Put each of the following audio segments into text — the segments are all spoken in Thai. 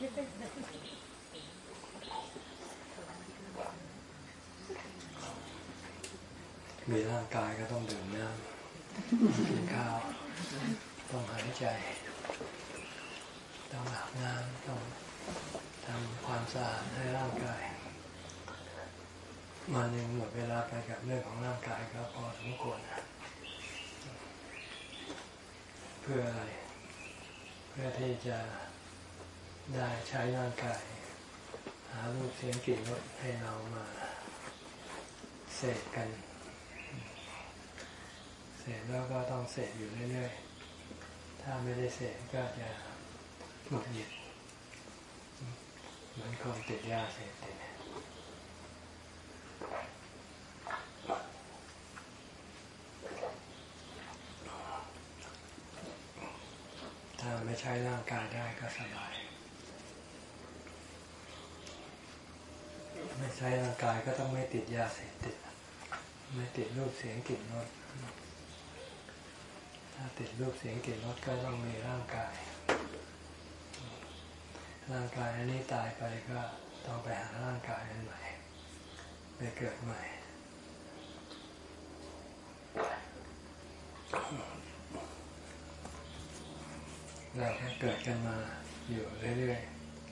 มีร่างกายก็ต้องดื่มน้ำกินข้าว ต้องหายใจ ต้องอาบน้ำต้องทำความสะอาดให้ร่างกายมาหนึ่งหมดเวลาไปกับเรื่องของร่างกายก็พอสมควรเพื่ออะไร เพื่อที่จะ ได้ใช้ร่างกาย หารูปเสียงกลิ่นรสให้เรามาเสกกัน เสกแล้วก็ต้องเสกอยู่เรื่อยๆ ถ้าไม่ได้เสกก็จะหมดหยิดเหมือนคนติดยาเสพติดถ้าไม่ใช้ร่างกายได้ก็สบาย ไม่ใช้ร่างกายก็ต้องไม่ติดยาเสพติด ไม่ติดรูปเสียงกลิ่นรสถ้าติดรูปเสียงกลิ่นรสก็ต้องมีร่างกาย ร่างกายอันนี้ตายไปก็ต้องไปหาร่างกายอันใหม่ไปเกิดใหม่เราแค่เกิดกันมาอยู่เรื่อย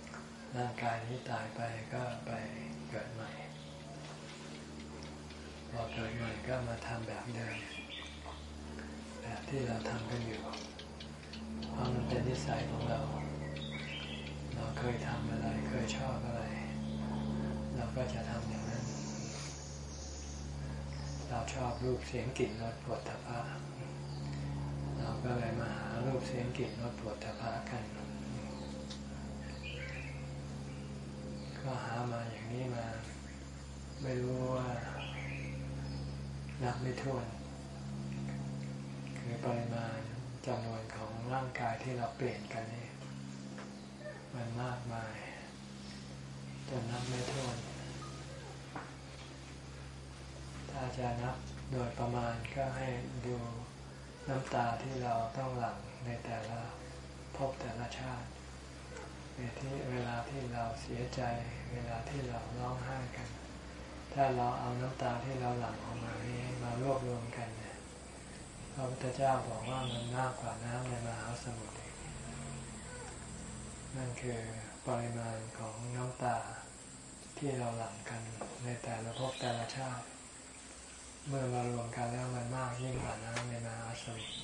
ๆ ร่างกายนี้ตายไปก็ไป เกิดใหม่ พอเกิดใหม่ก็มาทำแบบเดิมแบบที่เราทำกันอยู่เพราะมันเป็นนิสัยของเรา เราเคยทำอะไรเคยชอบอะไร เราก็จะทำอย่างนั้น เราชอบรูปเสียงกลิ่นรสปวดทพะเราก็เลยมาหารูปเสียงกลิ่นรสปวดทพะกัน ก็หามาอย่างนี้มา ไม่รู้ว่านับไม่ถ้วน คือปริมาณจำนวนของร่างกายที่เราเปลี่ยนกันนี่มันมากมายจนนับไม่ถ้วน ถ้าจะนับโดยประมาณก็ให้ดูน้ำตาที่เราต้องหลั่งในแต่ละพบแต่ละชาติ ที่เวลาที่เราเสียใจ เวลาที่เราร้องไห้กัน ถ้าเราเอาน้ำตาที่เราหลั่งออกมานี้มารวบรวมกันเนี่ยพระพุทธเจ้าบอกว่ามันมากกว่าน้ำในมหาสมุทรนั่นคือปริมาณของน้ำตาที่เราหลั่งกันในแต่ละภพแต่ละชาติ เมื่อมารวมกันแล้วมันมากยิ่งกว่าน้ำในมหาสมุทร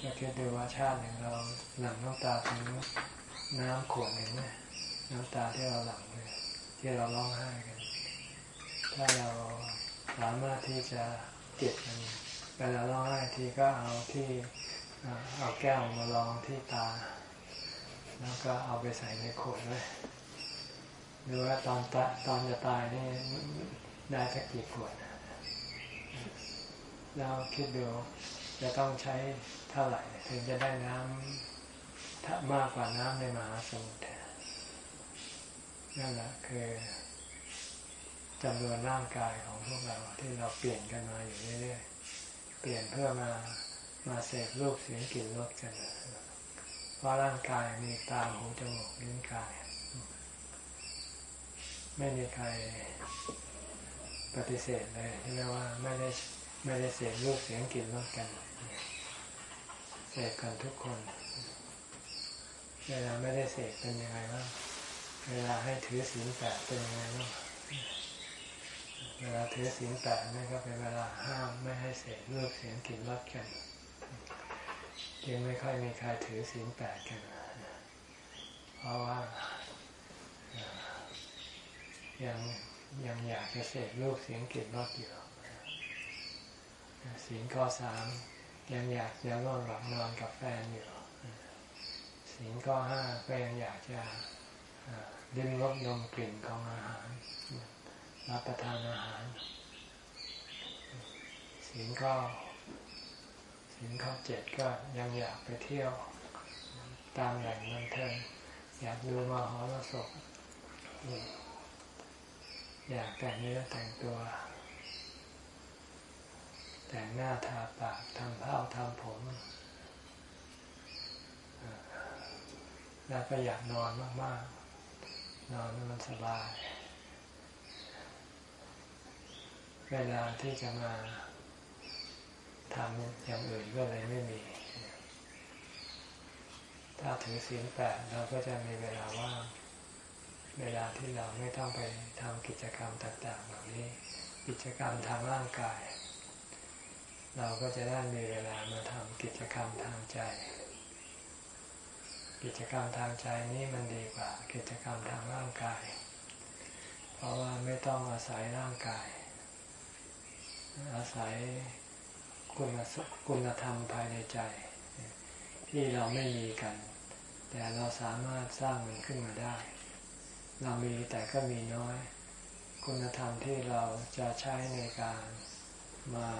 ก็คิดดูว่าชาติหนึ่งเราหลั่งน้ำตาถึง น้ำขวดหนึ่งนี่ยน้ำตาที่เราหลั่งเนี่ยที่เราร้องไห้กัน ถ้าเราสามารถที่จะเก็บมันเวลาร้องไห้ทีก็เอาที่เอาแก้วมาลองที่ตา แล้วก็เอาไปใส่ในขวดไว้ดูว่าตอนตตอนจะตายนี่ได้สักกี่ขวดแล้วคิดดูจะต้องใช้เท่าไหร่ถึงจะได้น้ำ ถ้ามากกว่าน้ำในมหาสมุทรนั่นแหละคือจำนวนร่างกายของพวกเราที่เราเปลี่ยนกันมาอยู่เรื่อยๆ เปลี่ยนเพื่อมามาเสพรูปเสียงกลิ่นรสกันเพราะร่างกายมีตาหูจมูกลิ้นกาย ไม่มีใครปฏิเสธเลยใช่ไหมว่าไม่ได้ไม่ได้เสพรูปเสียงกลิ่นรสกันเสพกันทุกคน เวลาไม่ได้เสพเป็นยังไงบ้างเวลาให้ถือศีลแปดเป็นยังไงบ้างเวลาถือศีลแปดนั่ก็เป็นเวลาห้ามไม่ให้เสพรูปเสียงกินรสกันยังไม่ค่อยมีใครถือศีลแปดกันเพราะว่ายังยังอยากจะเสพรูปเสียงกลิ่นรสอยู่ศีลข้อสามยังอยากจะร่วมหลับนอนกับแฟนอยู่ ศีลข้อห้าก็ยังอยากจะดิ้มรสนมกลิ่นของอาหาร รับประทานอาหาร ศีลข้อศีลข้อเจ็ดก็ยังอยากไปเที่ยวตามแหล่งบันเทิงอยากดูมหรสพอยากแต่งเนื้อแต่งตัว แต่งหน้าทาปากทำเผ้าทำผม แแล้วก็อยากนอนมากๆ นอนมันสบาย เวลาที่จะมาทำอย่างอื่นก็เลยไม่มี ถ้าถือศีลแปดเราก็จะมีเวลาว่าง เวลาที่เราไม่ต้องไปทำกิจกรรมต่างๆเหล่านี้ กิจกรรมทางร่างกาย เราก็จะได้มีเวลามาทำกิจกรรมทางใจ กิจกรรมทางใจนี้มันดีกว่า กิจกรรมทางร่างกาย เพราะว่าไม่ต้องอาศัยร่างกาย อาศัยคุณคุณธรรมภายในใจ ที่เราไม่มีกัน แต่เราสามารถสร้างมันขึ้นมาได้ เรามีแต่ก็มีน้อย คุณธรรมที่เราจะใช้ในการมา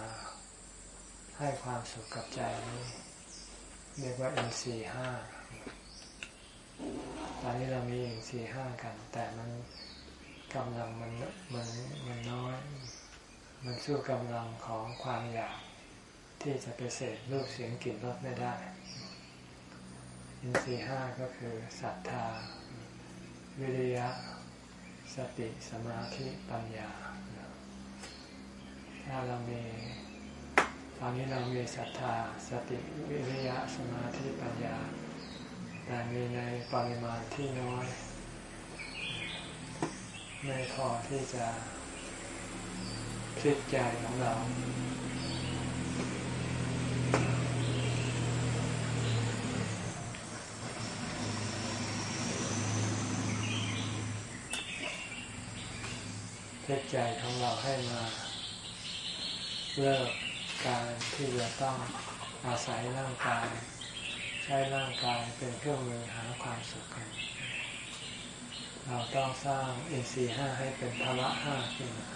ให้ความสุขกับใจนี้เรียกว่า NC5 ตอนนี้เรามี NC5 กัน แต่มันกำลังมันมันมันน้อย มันสู้กำลังของความอยากที่จะไปเสพรูปเสียงกลิ่นรสไม่ได้ อินทรีห้าก็คือศรัทธา วิริยะ สติสมาธิปัญญา ถ้าเรามีตอนนี้เรามีศรัทธา สติวิริยะสมาธิปัญญา แต่มีในปริมาณที่น้อย ไม่พอที่จะพลิกใจของเราเพื่อใจของเราให้มาเลิกการที่จะต้องอาศัยร่างกาย ช้ร่างกายเป็นเครื่องมือหาความสุขกัน เราต้องสร้างอินทรีย์ห้าให้เป็นพละห้าขึ้นมา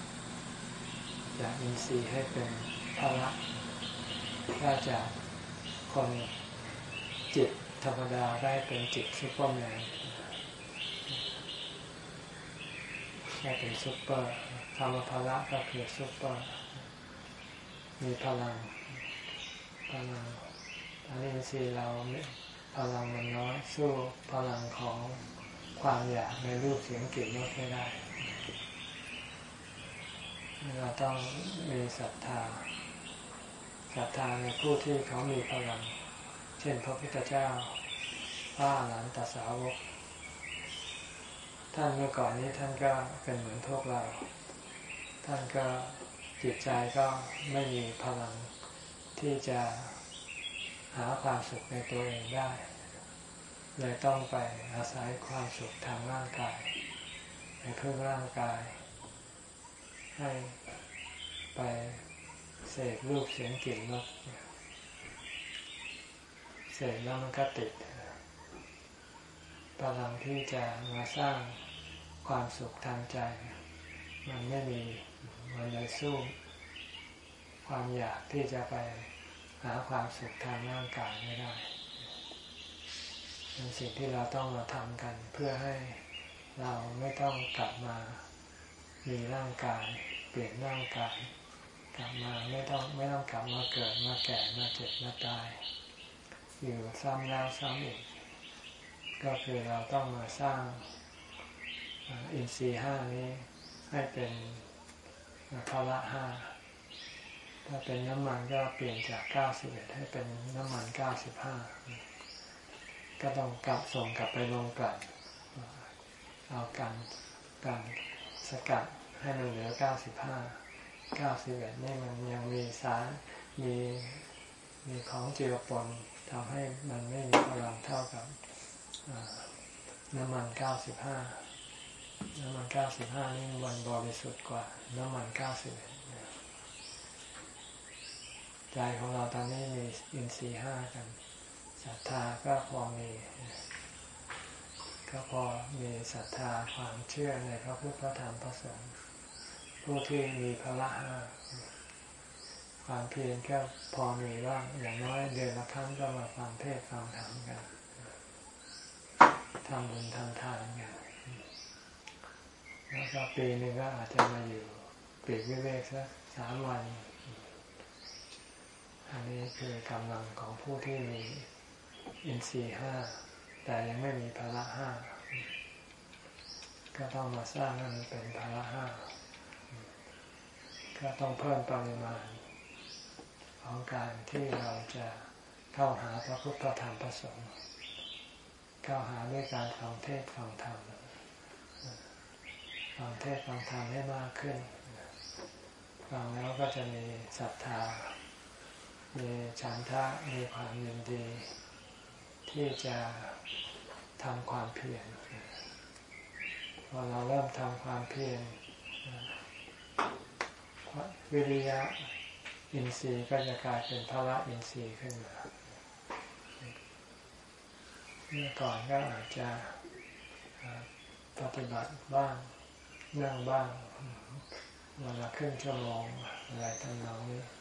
จากอินทรีย์ให้เป็นพละถ้าจากคนจิตธรรมดาได้เป็นจิตซุปเปอร์แมนได้เป็นซุปเปอร์ธรรมภละก็คือซุปเปอร์มีพลังพลัง อันนี้สิเราพลังมันน้อยสู้พลังของความอยากในรูปเสียงกลิ่นรสไม่ได้ เราต้องมีศรัทธาศรัทธาในผู้ที่เขามีพลัง เช่นพระพุทธเจ้าพระอรหันตสาวก ท่านเมื่อก่อนนี้ท่านก็เป็นเหมือนพวกเรา ท่านก็จิตใจก็ไม่มีพลังที่จะ หาความสุขในตัวเองได้ เลยต้องไปอาศัยความสุขทางร่างกายไปเพิ่มร่างกาย ให้ไปเสกรูปเสียงกลิ่นรสเสกแล้วมันก็ติดพลังที่จะมาสร้างความสุขทางใจ มันไม่มีมันเลยสู้ ความอยากที่จะไป หาความสุขทางร่างกายไม่ได้เป็นสิ่งที่เราต้องมาทำกันเพื่อให้เราไม่ต้องกลับมามีร่างกาย เปลี่ยนร่างกายกลับมาไม่ต้องไม่ต้องกลับมาเกิดมาแก่มาเจ็บมาตาย อยู่ซ้ำแล้วซ้ำอีกก็คือเราต้องมาสร้างอินทรีห้านี้ให้เป็นภาระห้า ถ้าเป็นน้ำมันก็เปลี่ยนจากเก้าสิบเอ็ดให้เป็นน้ำมันเก้าสิบห้าก็ต้องกลับส่งกลับไปลงกลั่นเอากันกันสกัดให้มันเหลือเก้าสิบห้าเก้าสิบเอ็ดนี่มันยังมีสารมีมีของเจือปนทำให้มันไม่มีพลังเท่ากับน้ำมันเก้าสิบห้าน้ำมันเก้าสิบห้านี่มันบริสุทธิ์กว่าน้ำมันเก้าสิบ ใจของเราตอนนี้มีอินทรีย์ห้ากันศรัทธาก็พอมี ก็พอมีศรัทธาความเชื่อในพระพุทธพระธรรมพระสงฆ์ผู้ที่มีพละห้าความเพียรก็พอมีว่าอย่างน้อยเดือนละครั้งก็มาฟังเทศฟังธรรมกันทำบุญทำทานกันแล้วก็ปีหนึ่งก็อาจจะมาอยู่ปีกวิเวกสักสามวัน อันนี้คือกำลังของผู้ที่มีอินทรีห้าแต่ยังไม่มีภาระห้าก็ต้องมาสร้างให้มันเป็นภาระห้าก็ต้องเพิ่มปริมาณของการที่เราจะเข้าหาพระพุทธธรรมประสงค์เข้าหาด้วยการฟังเทศฟังธรรมฟังเทศฟังธรรมให้มากขึ้นฟังแล้วก็จะมีศรัทธา มีฉันทะมีความยินดี ที่จะทำความเพียรพอเราเริ่มทำความเพียรวิริยะอินทรีย์ก็จะกลายเป็นพระอินทรีย์ขึ้นมาเมื่อก่อนก็อาจจะปฏิบัติบ้างนั่งบ้างวันละครึ่งชั่วโมงอะไรทั้งนั้น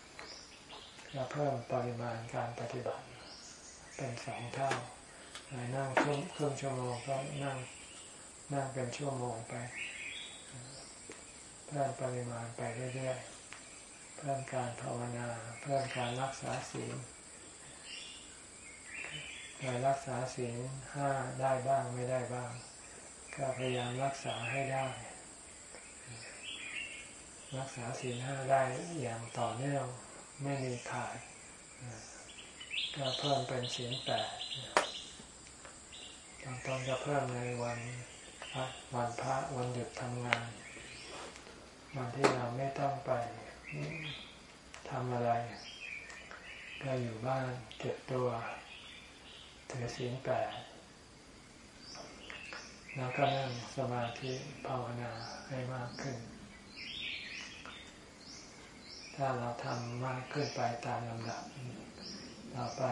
นี้ก็เพิ่มปริมาณการปฏิบัติ เป็นสองเท่านั่งครึ่งครึ่งชั่วโมงก็นั่งนั่งเป็นชั่วโมงไป เพิ่มปริมาณไปเรื่อยๆ เพิ่มการภาวนา เพิ่มการรักษาศีลเคยรักษาศีลห้าได้บ้างไม่ได้บ้าง ก็พยายามรักษาให้ได้ รักษาศีลห้าได้อย่างต่อเนื่อง ไม่มีขาดก็เพิ่มเป็นศีลแปดบางตอนจะเพิ่มในวันวันพระวันหยุดทำงาน วันที่เราไม่ต้องไปทำอะไร ก็อยู่บ้านเก็บตัวถือศีลแปดแล้วก็นั่งสมาธิภาวนาให้มากขึ้น ถ้าเราทำมากขึ้นไปตามลำดับต่อไป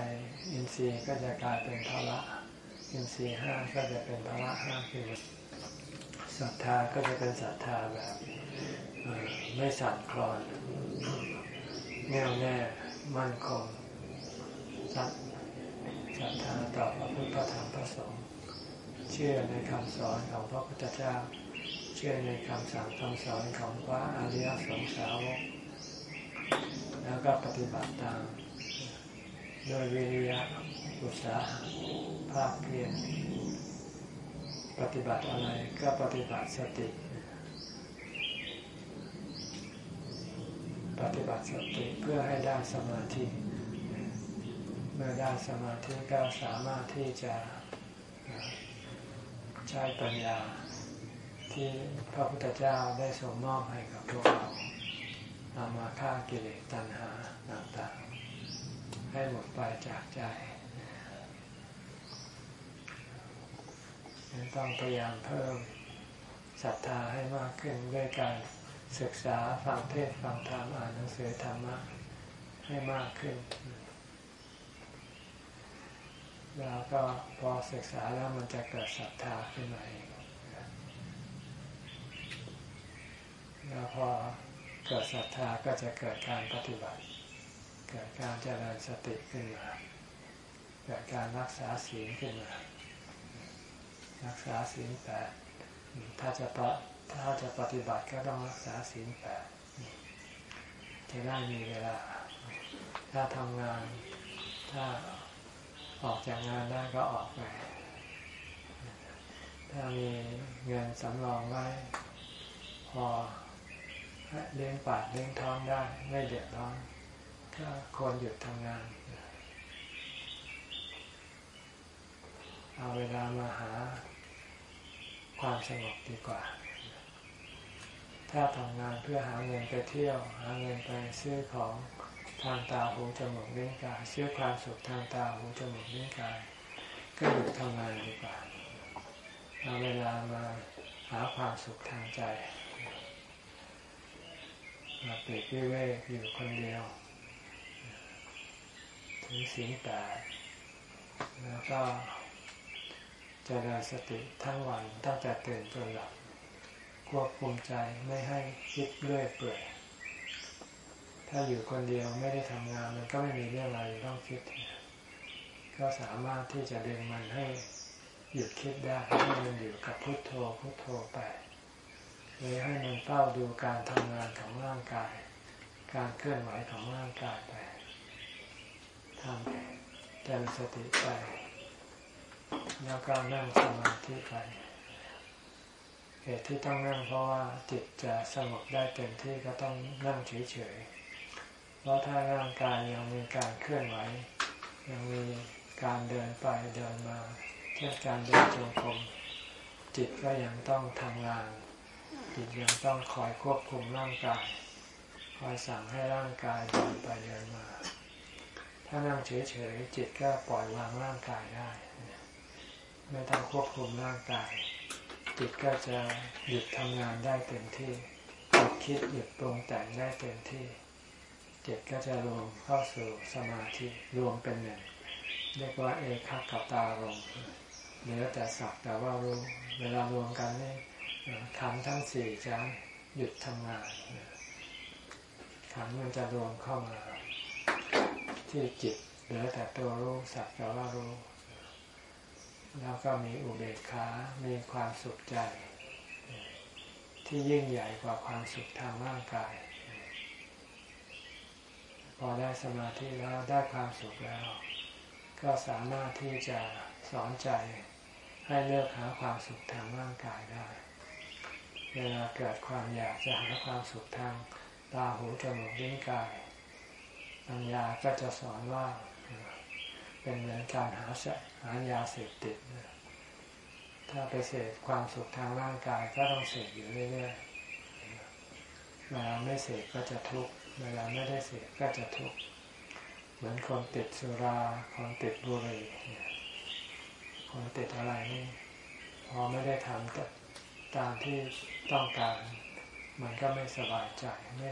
อินทรีย์ก็จะกลายเป็นพละอินทรีย์ห้าก็จะเป็นพละห้าคือศรัทธาก็จะเป็นศรัทธาแบบไม่สั่นคลอนแน่วแน่มั่นคงสัตศรัทธาต่อพระพุทธธรรมพระสงฆ์เชื่อในคำสอนของพระพุทธเจ้า เชื่อในคำสั่งคำสอนของพระอริยสงสาวก แล้วก็ปฏิบัติตามโดยวิริยะอุตสาหะภาคเพียรปฏิบัติอะไรก็ปฏิบัติสติ ปฏิบัติสติเพื่อให้ได้สมาธิ เมื่อได้สมาธิก็สามารถที่จะใช้ปัญญาที่พระพุทธเจ้าได้ทรงมอบให้กับพวกเรา เอามาฆ่ากิเลสตัณหาต่างๆ ให้หมดไปจากใจต้องพยายามเพิ่มศรัทธาให้มากขึ้นด้วยการศึกษาฟังเทศฟังธรรมอ่านหนังสือธรรมะให้มากขึ้น แล้วก็พอศึกษาแล้วมันจะเกิดศรัทธาขึ้นมาเองแล้วพอ เกิดศรัทธาก็จะเกิดการปฏิบัติ เกิดการเจริญสติขึ้นมาเกิดการรักษาศีลขึ้นมา รักษาศีลแปดถ้าจะปถ้าจะปฏิบัติก็ต้องรักษาศีลแปดจะได้มีเวลา ถ้าทำงาน ถ้าออกจากงานได้ก็ออกไป ถ้ามีเงินสำรองไว้พอ เลี้ยงปากเลี้ยงท้องได้ ไม่เดือดร้อนก็ควรหยุดทำงาน เอาเวลามาหาความสงบดีกว่า ถ้าทำงานเพื่อหาเงินไปเที่ยว หาเงินไปซื้อของทางตาหูจมูกลิ้นกายซื้อความสุขทางตาหูจมูกลิ้นกาย ก็หยุดทำงานดีกว่าเอาเวลามาหาความสุขทางใจ มาปีกวิเวกอยู่คนเดียวถึงสิ่งแปดแล้วก็จเจริญสติทั้งวันตั้งแต่ตื่นจนหลับควบคุมใจไม่ให้คิดเรื่อยเปื่อยถ้าอยู่คนเดียวไม่ได้ทำงานมันก็ไม่มีเรื่องอะไรต้องคิด ก็สามารถที่จะดึงมันให้หยุดคิดได้ให้มันอยู่กับพุโทโธพุโทโธไป รือให้มันเฝ้าดูการทำงานของร่างกาย การเคลื่อนไหวของร่างกายไปทำเจริญสติไป แล้วก็นั่งสมาธิไปเหตุที่ต้องนั่งเพราะว่าจิตจะสงบได้เต็มที่ก็ต้องนั่งเฉยๆ เพราะถ้าร่างกายยังมีการเคลื่อนไหว ยังมีการเดินไปเดินมาเช่นการเดินจงกรมจิตก็ยังต้องทำงาน จิตยังต้องคอยควบคุมร่างกาย คอยสั่งให้ร่างกายเดินไปเดินมา ถ้านั่งเฉยๆจิตก็ปล่อยวางร่างกายได้ ไม่ต้องควบคุมร่างกาย จิตก็จะหยุดทำงานได้เต็มที่หยุดคิดหยุดปรุงแต่งได้เต็มที่ จิตก็จะรวมเข้าสู่สมาธิรวมเป็นหนึ่งเรียกว่าเอกัคตารมเหลือแต่สักแต่ว่ารู้เวลารวมกันนี่ ขันทั้งสี่จะหยุดทำงานขันมันจะรวมเข้ามาที่จิตเหลือแต่ตัวรู้สักแต่ว่ารู้แล้วก็มีอุเบกขา มีความสุขใจ ที่ยิ่งใหญ่กว่าความสุขทางร่างกาย พอได้สมาธิแล้วได้ความสุขแล้ว ก็สามารถที่จะสอนใจให้เลือกหาความสุขทางร่างกายได้ เวลาเกิดความอยากจะหาความสุขทางตาหูจมูกลิ้นกายปัญญาก็จะสอนว่าเป็นเหมือนการหาหายาเสพติด ถ้าไปเสพความสุขทางร่างกายก็ต้องเสพอยู่เรื่อยๆเวลาไม่เสพก็จะทุกข์เวลาไม่ได้เสพก็จะทุกข์เหมือนคนติดสุราคนติดบุหรี่คนติดอะไรนี่พอไม่ได้ทำ ตามที่ต้องการ มันก็ไม่สบายใจไม่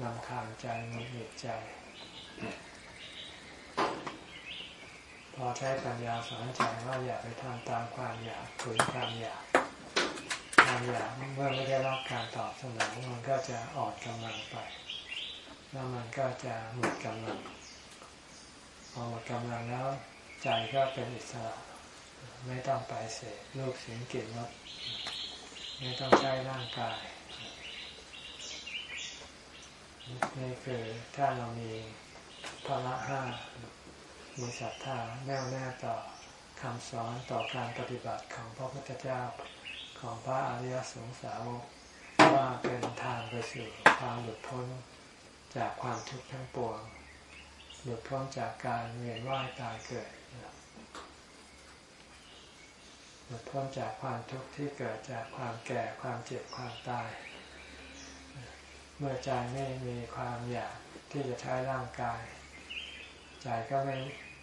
นำคางใจหงุดหงิดใจ พอใช้ปัญญาสอนใจว่าอย่าไปทำตามความอยากฝืนความอยากความอยากเมื่อไม่ได้รับการตอบสนองมันก็จะอ่อนกำลังไป แล้วมันก็จะหมดกำลังพอหมดกำลังแล้วใจก็เป็นอิสระ ไม่ต้องไปเสพลูกเสียงเกลิ่นรสไม่ต้องใช้ร่างกาย นี่คือถ้าเรามีภาระห้ามีศรัทธาแน่วแน่ต่อคำสอนต่อการปฏิบัติของพระพุทธเจ้าของพระอริยสงสาวกว่าเป็นทางไปสู่ความหลุดพ้นจากความทุกข์ทั้งปวง หลุดพ้นจากการเวียนว่ายตายเกิดห ลุดพ้นจากความทุกข์ที่เกิดจากความแก่ความเจ็บความตาย เมื่อใจไม่มีความอยากที่จะใช้ร่างกาย ใจก็ไม่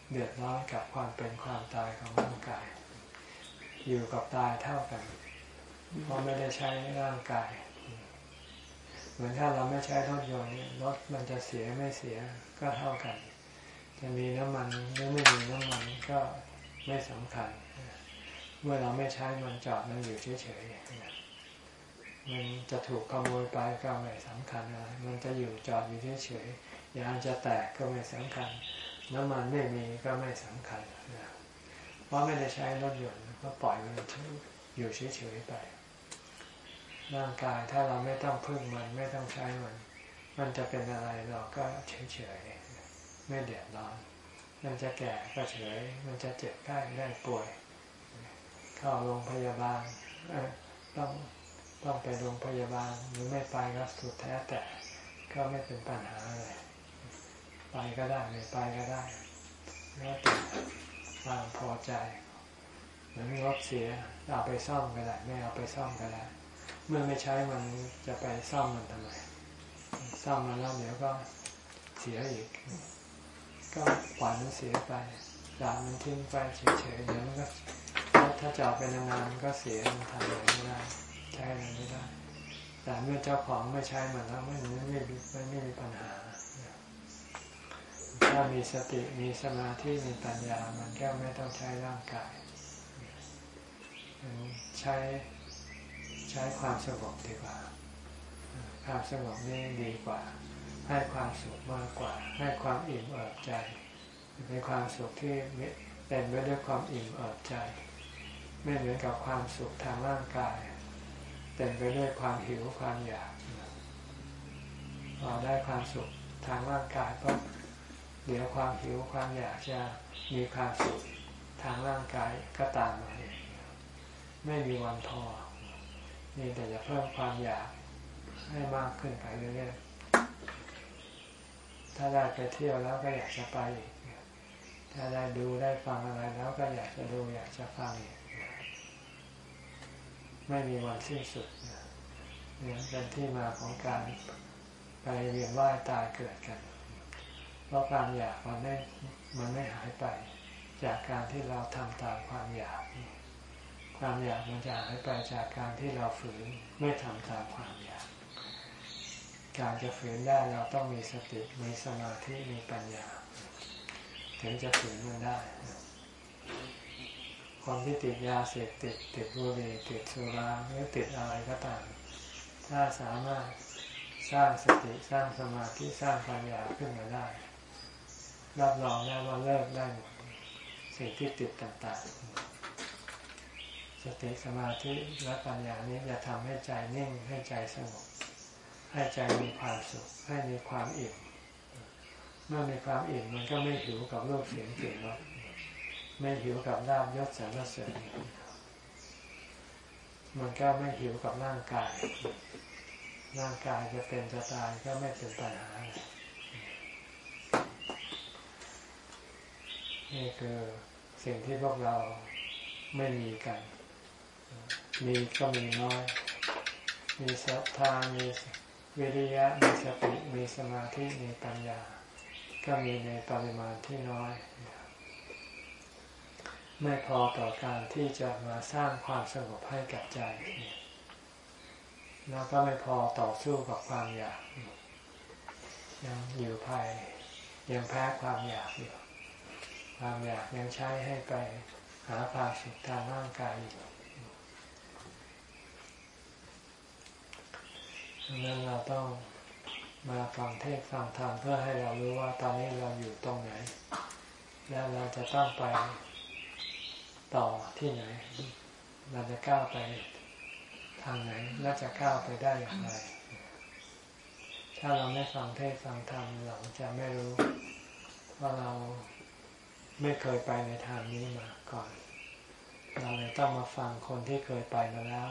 เดือดร้อนกับความเป็นความตายของร่างกาย อยู่กับตายเท่ากันเพราะไม่ได้ใช้ร่างกาย เหมือนถ้าเราไม่ใช้รถยนต์รถมันจะเสียไม่เสียก็เท่ากัน จะมีน้ำมันหรือไม่มีน้ำมันก็ไม่สำคัญ มื่อเราไม่ใช้มันจอดมันอยู่เฉยๆมันจะถูกขโมยไปก็ไม่สำคัญอะไรมันจะอยู่จอดอยู่เฉยๆยางจะแตกก็ไม่สำคัญ น้ำมันไม่มีก็ไม่สำคัญเพราะไม่ได้ใช้รถยนต์ก็ปล่อยมันอยู่เฉยๆไป ร่างกายถ้าเราไม่ต้องพึ่งมันไม่ต้องใช้มัน มันจะเป็นอะไรเราก็เฉยๆไม่เดือดร้อน มันจะแก่ก็เฉย มันจะเจ็บไข้ได้ป่วย เข้าโรงพยาบาลต้องต้องไปโรงพยาบาลหรือไม่ไปก็สุดแท้แต่ก็ไม่เป็นปัญหาอะไรไปก็ได้ไม่ไปก็ได้แล้วแต่ความพอใจหมือรถเสียเอาไปซ่อมก็ได้ไม่เอาไปซ่อมก็ได้เมื่อไม่ใช้มันจะไปซ่อมมันทำไมซ่อมมันแล้วเดี๋ยวก็เสียอีก ก็ปล่อยมันเสียไปดามันทิ้งไปเฉยๆเดี๋ยวมันก็ ถ้าจอดไปนานๆก็เสียมันทำอะไรไม่ได้ ใช้อะไรไม่ได้ แต่เมื่อเจ้าของไม่ใช้มันแล้วไม่ไม่ไม่ไม่ไม่มีปัญหา ถ้ามีสติมีสมาธิมีปัญญา มันก็ไม่ต้องใช้ร่างกาย ใช้ใช้ความสงบดีกว่า ความสงบนี่ดีกว่า ให้ความสุขมากกว่า ให้ความอิ่มเอิบใจ เป็นความสุขที่เป็นไปด้วยความอิ่มเอิบใจ ไม่เหมือนกับความสุขทางร่างกาย เต็มไปด้วยความหิวความอยากพอได้ความสุขทางร่างกายก็เดี๋ยวความหิวความอยากจะมีความสุขทางร่างกายก็ตามมาเองไม่มีวันพอมีแต่จะเพิ่มความอยากให้มากขึ้นไปเรื่อยๆถ้าได้ไปเที่ยวแล้วก็อยากจะไปอีกถ้าได้ดูได้ฟังอะไรแล้วก็อยากจะดูอยากจะฟังอีก ไม่มีวันสิ้นสุดเนี่ยเป็นที่มาของการไปเวียนว่ายตายเกิดกัน เพราะความอยากมันไม่มันไม่หายไป จากการที่เราทำตามความอยาก ความอยากมันจะหายไปจากการที่เราฝืนไม่ทำตามความอยาก การจะฝืนได้เราต้องมีสติมีสมาธิมีปัญญา ถึงจะฝืนมันได้ คนที่ติดยาเสพติดติดบุหรี่ติดสุราหรือติดอะไรก็ตาม ถ้าสามารถสร้างสติสร้างสมาธิสร้างปัญญาขึ้นมาได้ รับรองได้ว่าเลิกได้หมดสิ่งที่ติดต่างๆ สติสมาธิและปัญญานี้จะทำให้ใจนิ่งให้ใจสงบให้ใจมีความสุขให้มีความอิ่มเมื่อมีความอิ่มมันก็ไม่หิวกับรูปเสียงกลิ่นรส ไม่หิวกับลาบยศสารเสริญมันก็ไม่หิวกับร่างกาย ร่างกายจะเป็นจะตายก็ไม่เป็นปัญหานี่คือสิ่งที่พวกเราไม่มีกัน มีก็มีน้อย มีศรัทธา มีวิริยะ มีสติ มีสมาธิ มีปัญญา ก็มีในปริมาณที่น้อย ไม่พอต่อการที่จะมาสร้างความสงบให้กับใจแล้วก็ไม่พอต่อสู้กับความอยากยังอยู่ภายยังแพ้ความอยากอยู่ ความอยากยังใช้ให้ไปหาความสุขทางร่างกายอยู่ดังนั้นเราต้องมาฟังเทศฟังธรรมเพื่อให้เรารู้ว่าตอนนี้เราอยู่ตรงไหน แล้วเราจะต้องไป ต่อที่ไหน เราจะก้าวไปทางไหนและจะก้าวไปได้อย่างไร ถ้าเราไม่ฟังเทศฟังธรรมเราจะไม่รู้ว่าเราไม่เคยไปในทางนี้มาก่อน เราเลยต้องมาฟังคนที่เคยไปมาแล้ว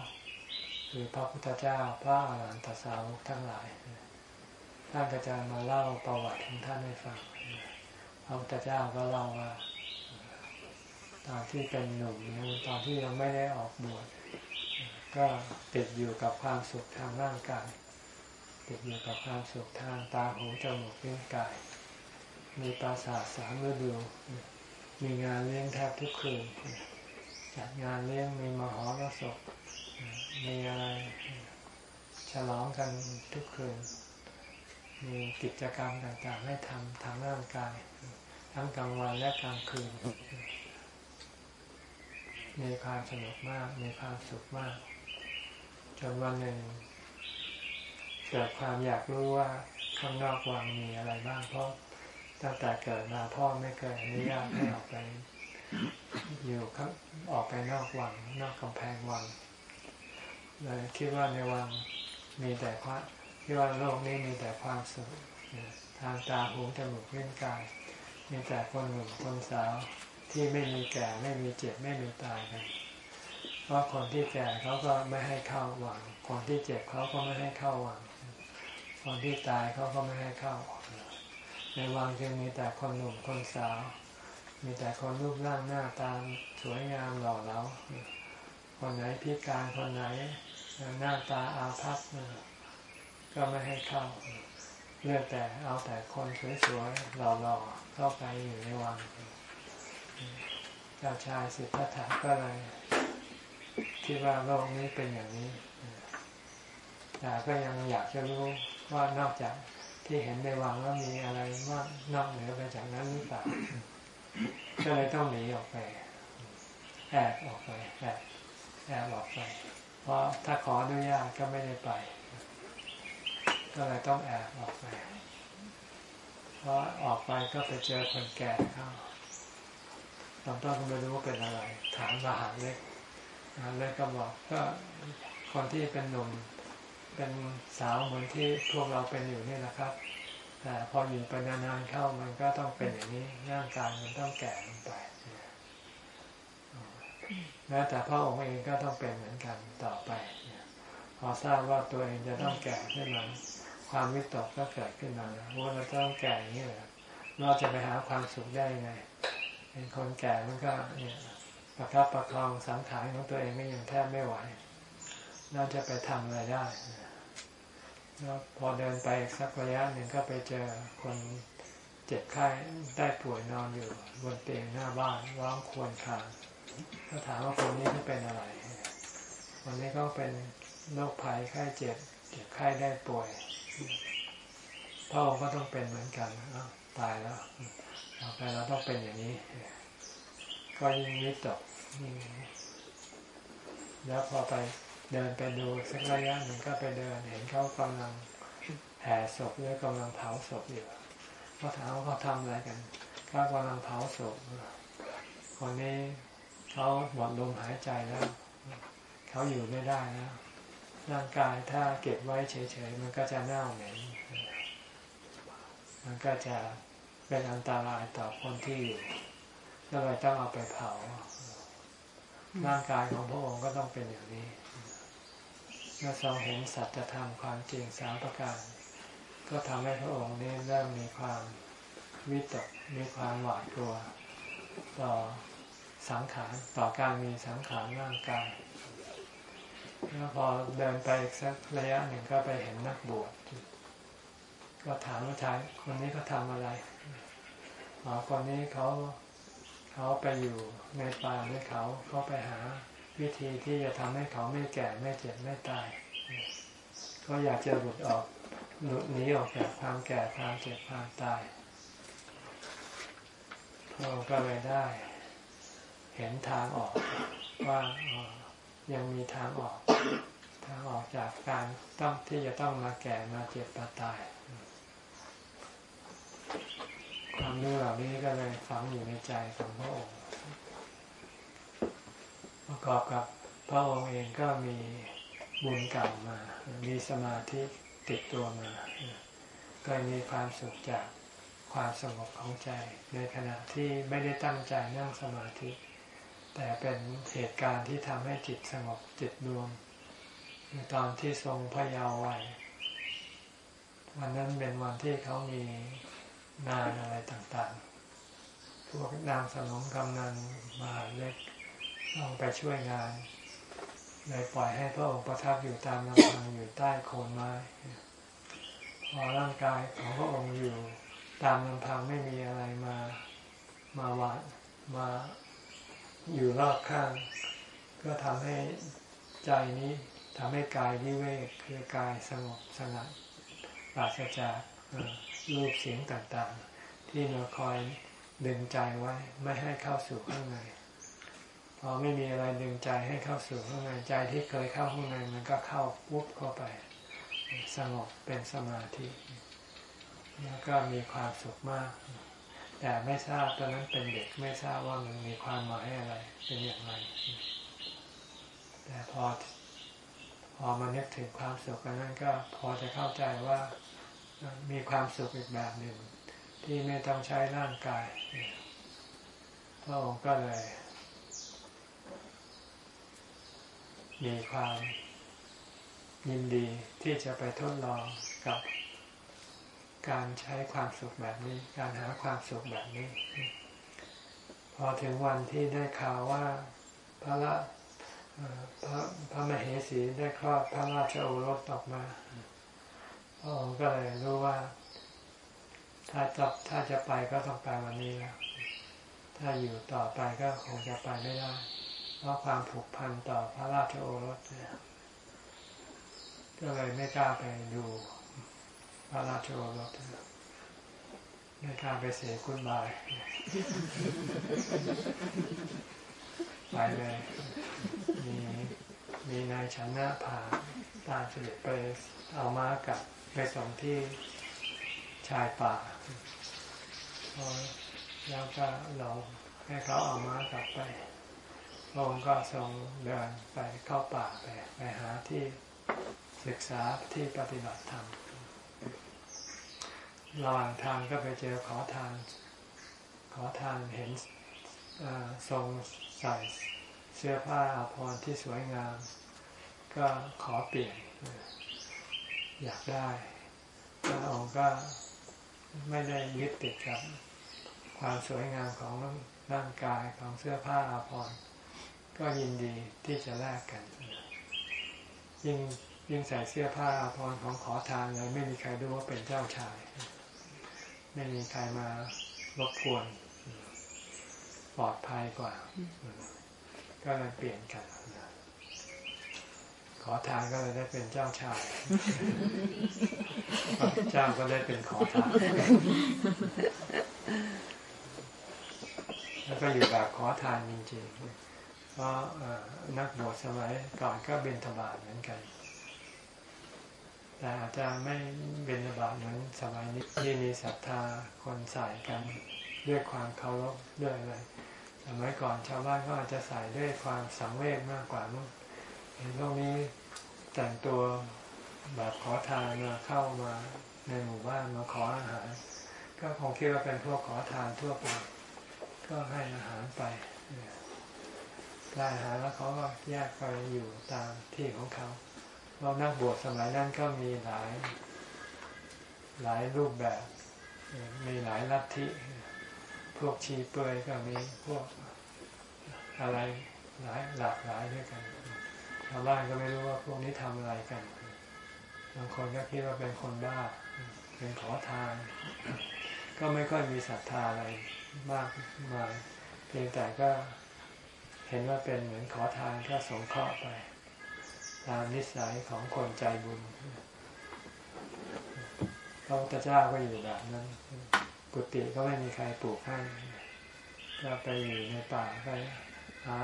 คือพระพุทธเจ้าพระอาหารหันตสาวกทั้งหลายท่านก็จะมาเล่าประวัติของท่านให้ฟังพระพุทธเจ้าก็เล่าว่า ตอนที่เป็นหนุ่มตอนที่ยังไม่ได้ออกบวชก็ติดอยู่กับความสุขทางร่างกาย ติดอยู่กับความสุขทางตาหูจมูกลิ้นกาย มีปราสาทสามฤดู มีงานเลี้ยงแทบทุกคืนจัดงานเลี้ยงมีมหรสพมีอะไรฉลองกันทุกคืน มีกิจกรรมต่างๆให้ทำทางร่างกาย ทั้งกลางวันและกลางคืน มีความสนุกมาก มีความสุขมาก จนวันหนึ่งเกิดความอยากรู้ว่าข้างนอกวังมีอะไรบ้าง เพราะตั้งแต่เกิดมาพ่อไม่เคยอนุญาตให้ออกไป อยู่ครับออกไปนอกวัง นอกกำแพงวังเลยคิดว่าในวังมีแต่ความคิดว่าโลกนี้มีแต่ความสุขทางตาหูจมูกเล่นกาย มีแต่คนหนุ่มคนสาว ที่ไม่มีแก่ไม่มีเจ็บไม่มีตายกันเพราะคนที่แก่เขาก็ไม่ให้เข้าวัง คนที่เจ็บเขาก็ไม่ให้เข้าวัง คนที่ตายเขาก็ไม่ให้เข้า ในวังจึงมีแต่คนหนุ่มคนสาว มีแต่คนรูปร่างหน้าตาสวยงามหล่อเหลา คนไหนพิการคนไหนหน้าตาอาภัพก็ไม่ให้เข้าเลือกแต่เอาแต่คนสวยๆหล่อๆเข้าไปอยู่ในวัง เจ้าชายสิทธัตถะก็เลยคิดว่าโลกนี้เป็นอย่างนี้ แต่ก็ยังอยากจะรู้ว่านอกจากที่เห็นในวังแล้วมีอะไรมากนอกเหนือไปจากนั้นหรือเปล่าก็เลยต้องหนีออกไปแอบออกไปแอบแอบออกไป เพราะถ้าขออนุญาตก็ไม่ได้ไป ก็เลยต้องแอบออกไป เพราะออกไปก็ไปเจอคนแก่เข้า ตอนต้นก็ไม่รู้ว่าเป็นอะไร ถามมหาเล็กมหาเล็กก็บอกก็คนที่เป็นหนุ่มเป็นสาวเหมือนที่พวกเราเป็นอยู่นี่นะครับ แต่พออยู่ไปนานๆเข้ามันก็ต้องเป็นอย่างนี้ร่างกายมันต้องแก่ลงไปแม้แต่พระองค์เองก็ต้องเป็นเหมือนกันต่อไป พอทราบว่าตัวเองจะต้องแก่ขึ้นมาความวิตกก็เกิดขึ้นมาว่าเราต้องแก่อย่างนี้เหรอเราจะไปหาความสุขได้ยังไง เป็นคนแก่มันก็เนี่ยประคับประคองสังขารของตัวเองไม่ยังแทบไม่ไหวเราจะไปทำอะไรได้แล้วพอเดินไปสักระยะหนึ่งก็ไปเจอคนเจ็บไข้ได้ป่วยนอนอยู่บนเตียงหน้าบ้านร้องควรคางก็ถามว่าคนนี้เขาเป็นอะไรวันนี้ก็เป็นโรคภัยไข้เจ็บ เจ็บไข้ได้ป่วยพ่อก็ต้องเป็นเหมือนกันตายแล้ว ต่อไปเราต้องเป็นอย่างนี้ ก็ยิ่งวิตกแล้วพอไปเดินไปดูสักระยะหนึ่งก็ไปเดินเห็นเขากำลังแห่ศพหรือกำลังเผาศพอยู่เขาถามว่าเขาทำอะไรกันเขากำลังเผาศพคนนี้เขาหมดลมหายใจแล้วเขาอยู่ไม่ได้แล้วร่างกายถ้าเก็บไว้เฉยๆมันก็จะเน่าเหม็นมันก็จะ เป็นอันตรายต่อคนที่อยู่ก็เลยต้องเอาไปเผา ร่างกายของพระองค์ก็ต้องเป็นอย่างนี้เมื่อทรงเห็นสัจธรรมความจริงสามประการ ก็ทำให้พระองค์นี้เริ่มมีความวิตกมีความหวาดกลัว ต่อสังขารต่อการมีสังขารร่างกายแล้วพอเดินไปอีกสักระยะหนึ่งก็ไปเห็นนักบวชก็ถามว่าชายคนนี้เขาทำอะไรอ๋อ คนนี้เขาเขาไปอยู่ในป่าในเขาเขาไปหาวิธีที่จะทำให้เขาไม่แก่ไม่เจ็บไม่ตายก็อยากจะหลุดออกหลุดหนีออกจากความแก่ความเจ็บความตายพระองค์ก็เลยได้ เห็นทางออกว่ายังมีทางออก ทางออกจากการต้องที่จะต้องมาแก่มาเจ็บมาตาย ความรู้เหล่านี้ก็เลยฝังอยู่ในใจของพระองค์ประกอบกับพระองค์เองก็มีบุญเก่ามา มีสมาธิติดตัวมาก็มีความสุขจากความสงบของใจ ในขณะที่ไม่ได้ตั้งใจนั่งสมาธิ แต่เป็นเหตุการณ์ที่ทำให้จิตสงบจิตรวมตอนที่ทรงพระเยาว์วัยวันนั้นเป็นวันที่เขามี งานอะไรต่างๆ พวกนางสนมกำนันมาเล็กลองไปช่วยงานเลยปล่อยให้พระองค์ประทับอยู่ตามลำพังอยู่ใต้โคนไม้ พอร่างกายของพระองค์อยู่ตามลำพังไม่มีอะไรมามาวัดมาอยู่รอบข้าง ก็ทำให้ใจนี้ทำให้กายวิเวกคือกายสงบสงัดปราศจาก รูปเสียงต่างๆ ที่เราคอยดึงใจไว้ไม่ให้เข้าสู่ข้างในพอไม่มีอะไรดึงใจให้เข้าสู่ข้างในใจที่เคยเข้าข้างในมันก็เข้าปุ๊บเข้าไป สงบเป็นสมาธิแล้วก็มีความสุขมาก แต่ไม่ทราบตอนนั้นเป็นเด็กไม่ทราบว่ามันมีความหมายอะไรเป็นอย่างไร แต่พอพอมานึกถึงความสุขนั้นก็พอจะเข้าใจว่า มีความสุขอีกแบบหนึ่ง ที่ไม่ต้องใช้ร่างกาย พระองค์ก็เลย มีความยินดีที่จะไปทดลองกับการใช้ความสุขแบบนี้ การหาความสุขแบบนี้ พอถึงวันที่ได้ข่าวว่าพระละพระพระมเหสีได้คลอดพระราชโอรสออกมาพ ระองค์ก็เลยรู้ว่า ถ้าจะถ้าจะไปก็ต้องไปวันนี้แล้ว ถ้าอยู่ต่อไปก็คงจะไปไม่ได้ เพราะความผูกพันต่อพระราชโอรสก็เลยไม่กล้าไปดูพระราชโอรสไม่กล้าไปเสียคุณบายไปเลยมีมีนายชนะผ่าตามเสด็จไปเอาม้ากับ ไปส่งที่ชายป่าพอแล้วก็เราให้เขาเอาม้ากลับไปพระองค์ก็ทรงเดินไปเข้าป่าไปไปหาที่ศึกษาที่ปฏิบัติธรรมระหว่างทางก็ไปเจอขอทาน ขอทานเห็นทรงใส่เสื้อผ้าอาภรณ์ที่สวยงาม ก็ขอเปลี่ยน อยากได้พระองค์ก็ไม่ได้ยึดติดกับความสวยงามของร่างกายของเสื้อผ้าอาภรณ์ก็ยินดีที่จะแลกกัน ยิ่งยิ่งใส่เสื้อผ้าอาภรณ์ของขอทานเลยไม่มีใครรู้ว่าเป็นเจ้าชาย ไม่มีใครมารบกวนปลอดภัยกว่า ก็เลยเปลี่ยนกัน อทานก็เลยได้เป็นเจ้าชายเจ้าก็ได้เป็นขอทาน แล้วก็อยู่แบบขอทานจริงๆ เพราะนักบวชสมัยก่อนก็เบญทบาทเหมือนกัน แต่อาจจะไม่เบญทบาทเหมือนสมัยนี้ที่มีศรัทธาคนใส่กันด้วยความเคารพด้วยอะไร สมัยก่อนชาวบ้านก็อาจจะใส่ด้วยความสังเวชมากกว่ามั้ง เห็นพวกนี้แต่งตัวแบบขอทานมาเข้ามาในหมู่บ้านมาขออาหาร ก็คงคิดว่าเป็นพวกขอทานทั่วไปก็ให้อาหารไปได้อาหารแล้วเขาก็แยกไปอยู่ตามที่ของเขาเรานักบวชสมัยนั้นก็มีหลาย หลายรูปแบบ มีหลายลัทธิ พวกชีเปยก็มีพวกอะไรหลายหลากหลายด้วยกันาวบ้านก็ไม่รู้ว่าพวกนี้ทำอะไรกันบางคนก็คิดว่าเป็นคนบ้า เป็นขอทาน ก็ไม่ค่อยมีศรัทธาอะไรมากมายเพียงแต่ก็เห็นว่าเป็นเหมือนขอทานก็สงเคราะห์ไป ตามนิสัยของคนใจบุญพระพุทธเจ้าก็อยู่แบบนั้น กุฏิก็ไม่มีใครปลูกให้ก็ไปอยู่ในป่าไปหา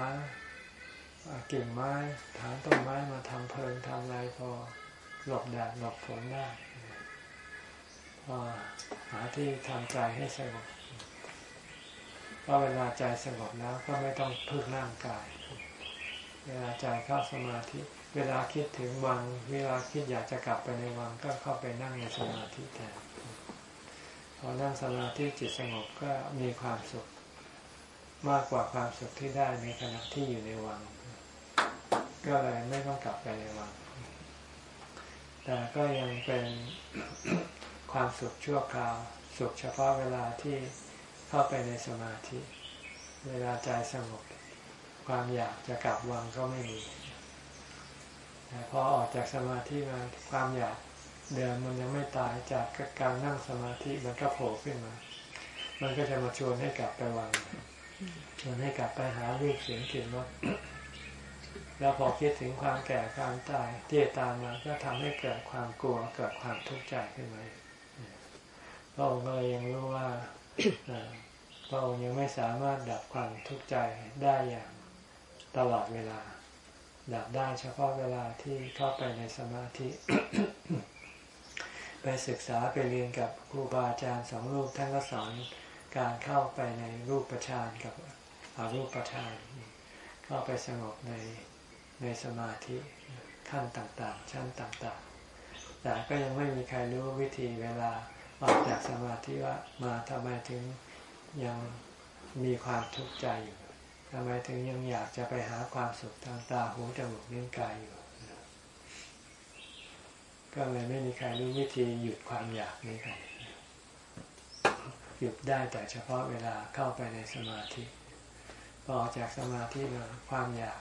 กิ่งไม้ฐานต้นไม้มาทำเพลิงทำอะไรพอหลบแดดหลบฝนได้พอหาที่ทำใจให้สงบพอเวลาใจสงบแล้วก็ไม่ต้องพึ่งร่างกาย เวลาใจเข้าสมาธิ เวลาคิดถึงวัง เวลาคิดอยากจะกลับไปในวังก็เข้าไปนั่งในสมาธิแทนพอนั่งสมาธิจิตสงบก็มีความสุข มากกว่าความสุขที่ได้ในขณะที่อยู่ในวัง ก็เลยไม่ต้องกลับไปในวังแต่ก็ยังเป็นความสุขชั่วคราว สุขเฉพาะเวลาที่เข้าไปในสมาธิ เวลาใจสงบความอยากจะกลับวังก็ไม่มีแต่พอออกจากสมาธิมาความอยากเดิมมันยังไม่ตายจากการนั่งสมาธิมันก็โผล่ขึ้นมา มันก็จะมาชวนให้กลับไปวังชวนให้กลับไปหารูปเสียงกลิ่นรส แล้วพอคิดถึงความแก่ความตายที่ตามมาก็ทำให้เกิดความกลัวเกิดความทุกข์ใจขึ้นมาพระองค์ก็เลยยังรู้ว่าพระองค์ยังไม่สามารถดับความทุกข์ใจได้อย่างตลอดเวลา ดับได้เฉพาะเวลาที่เข้าไปในสมาธิ ไปศึกษาไปเรียนกับครูบาอาจารย์สองรูปท่านก็สอนการเข้าไปในรูปประชานกับอรูปประชานเข้าไปสงบใน ในสมาธิขั้นต่างๆ ชั้นต่างๆ แต่ก็ยังไม่มีใครรู้วิธีเวลาออกจากสมาธิว่ามาทำไมถึงยังมีความทุกข์ใจอยู่ทำไมถึงยังอยากจะไปหาความสุขทางตาหูจมูกลิ้นกายอยู่ ก็เลยไม่มีใครรู้วิธีหยุดความอยากนี้กันหยุดได้แต่เฉพาะเวลาเข้าไปในสมาธิพอออกจากสมาธิมาความอยาก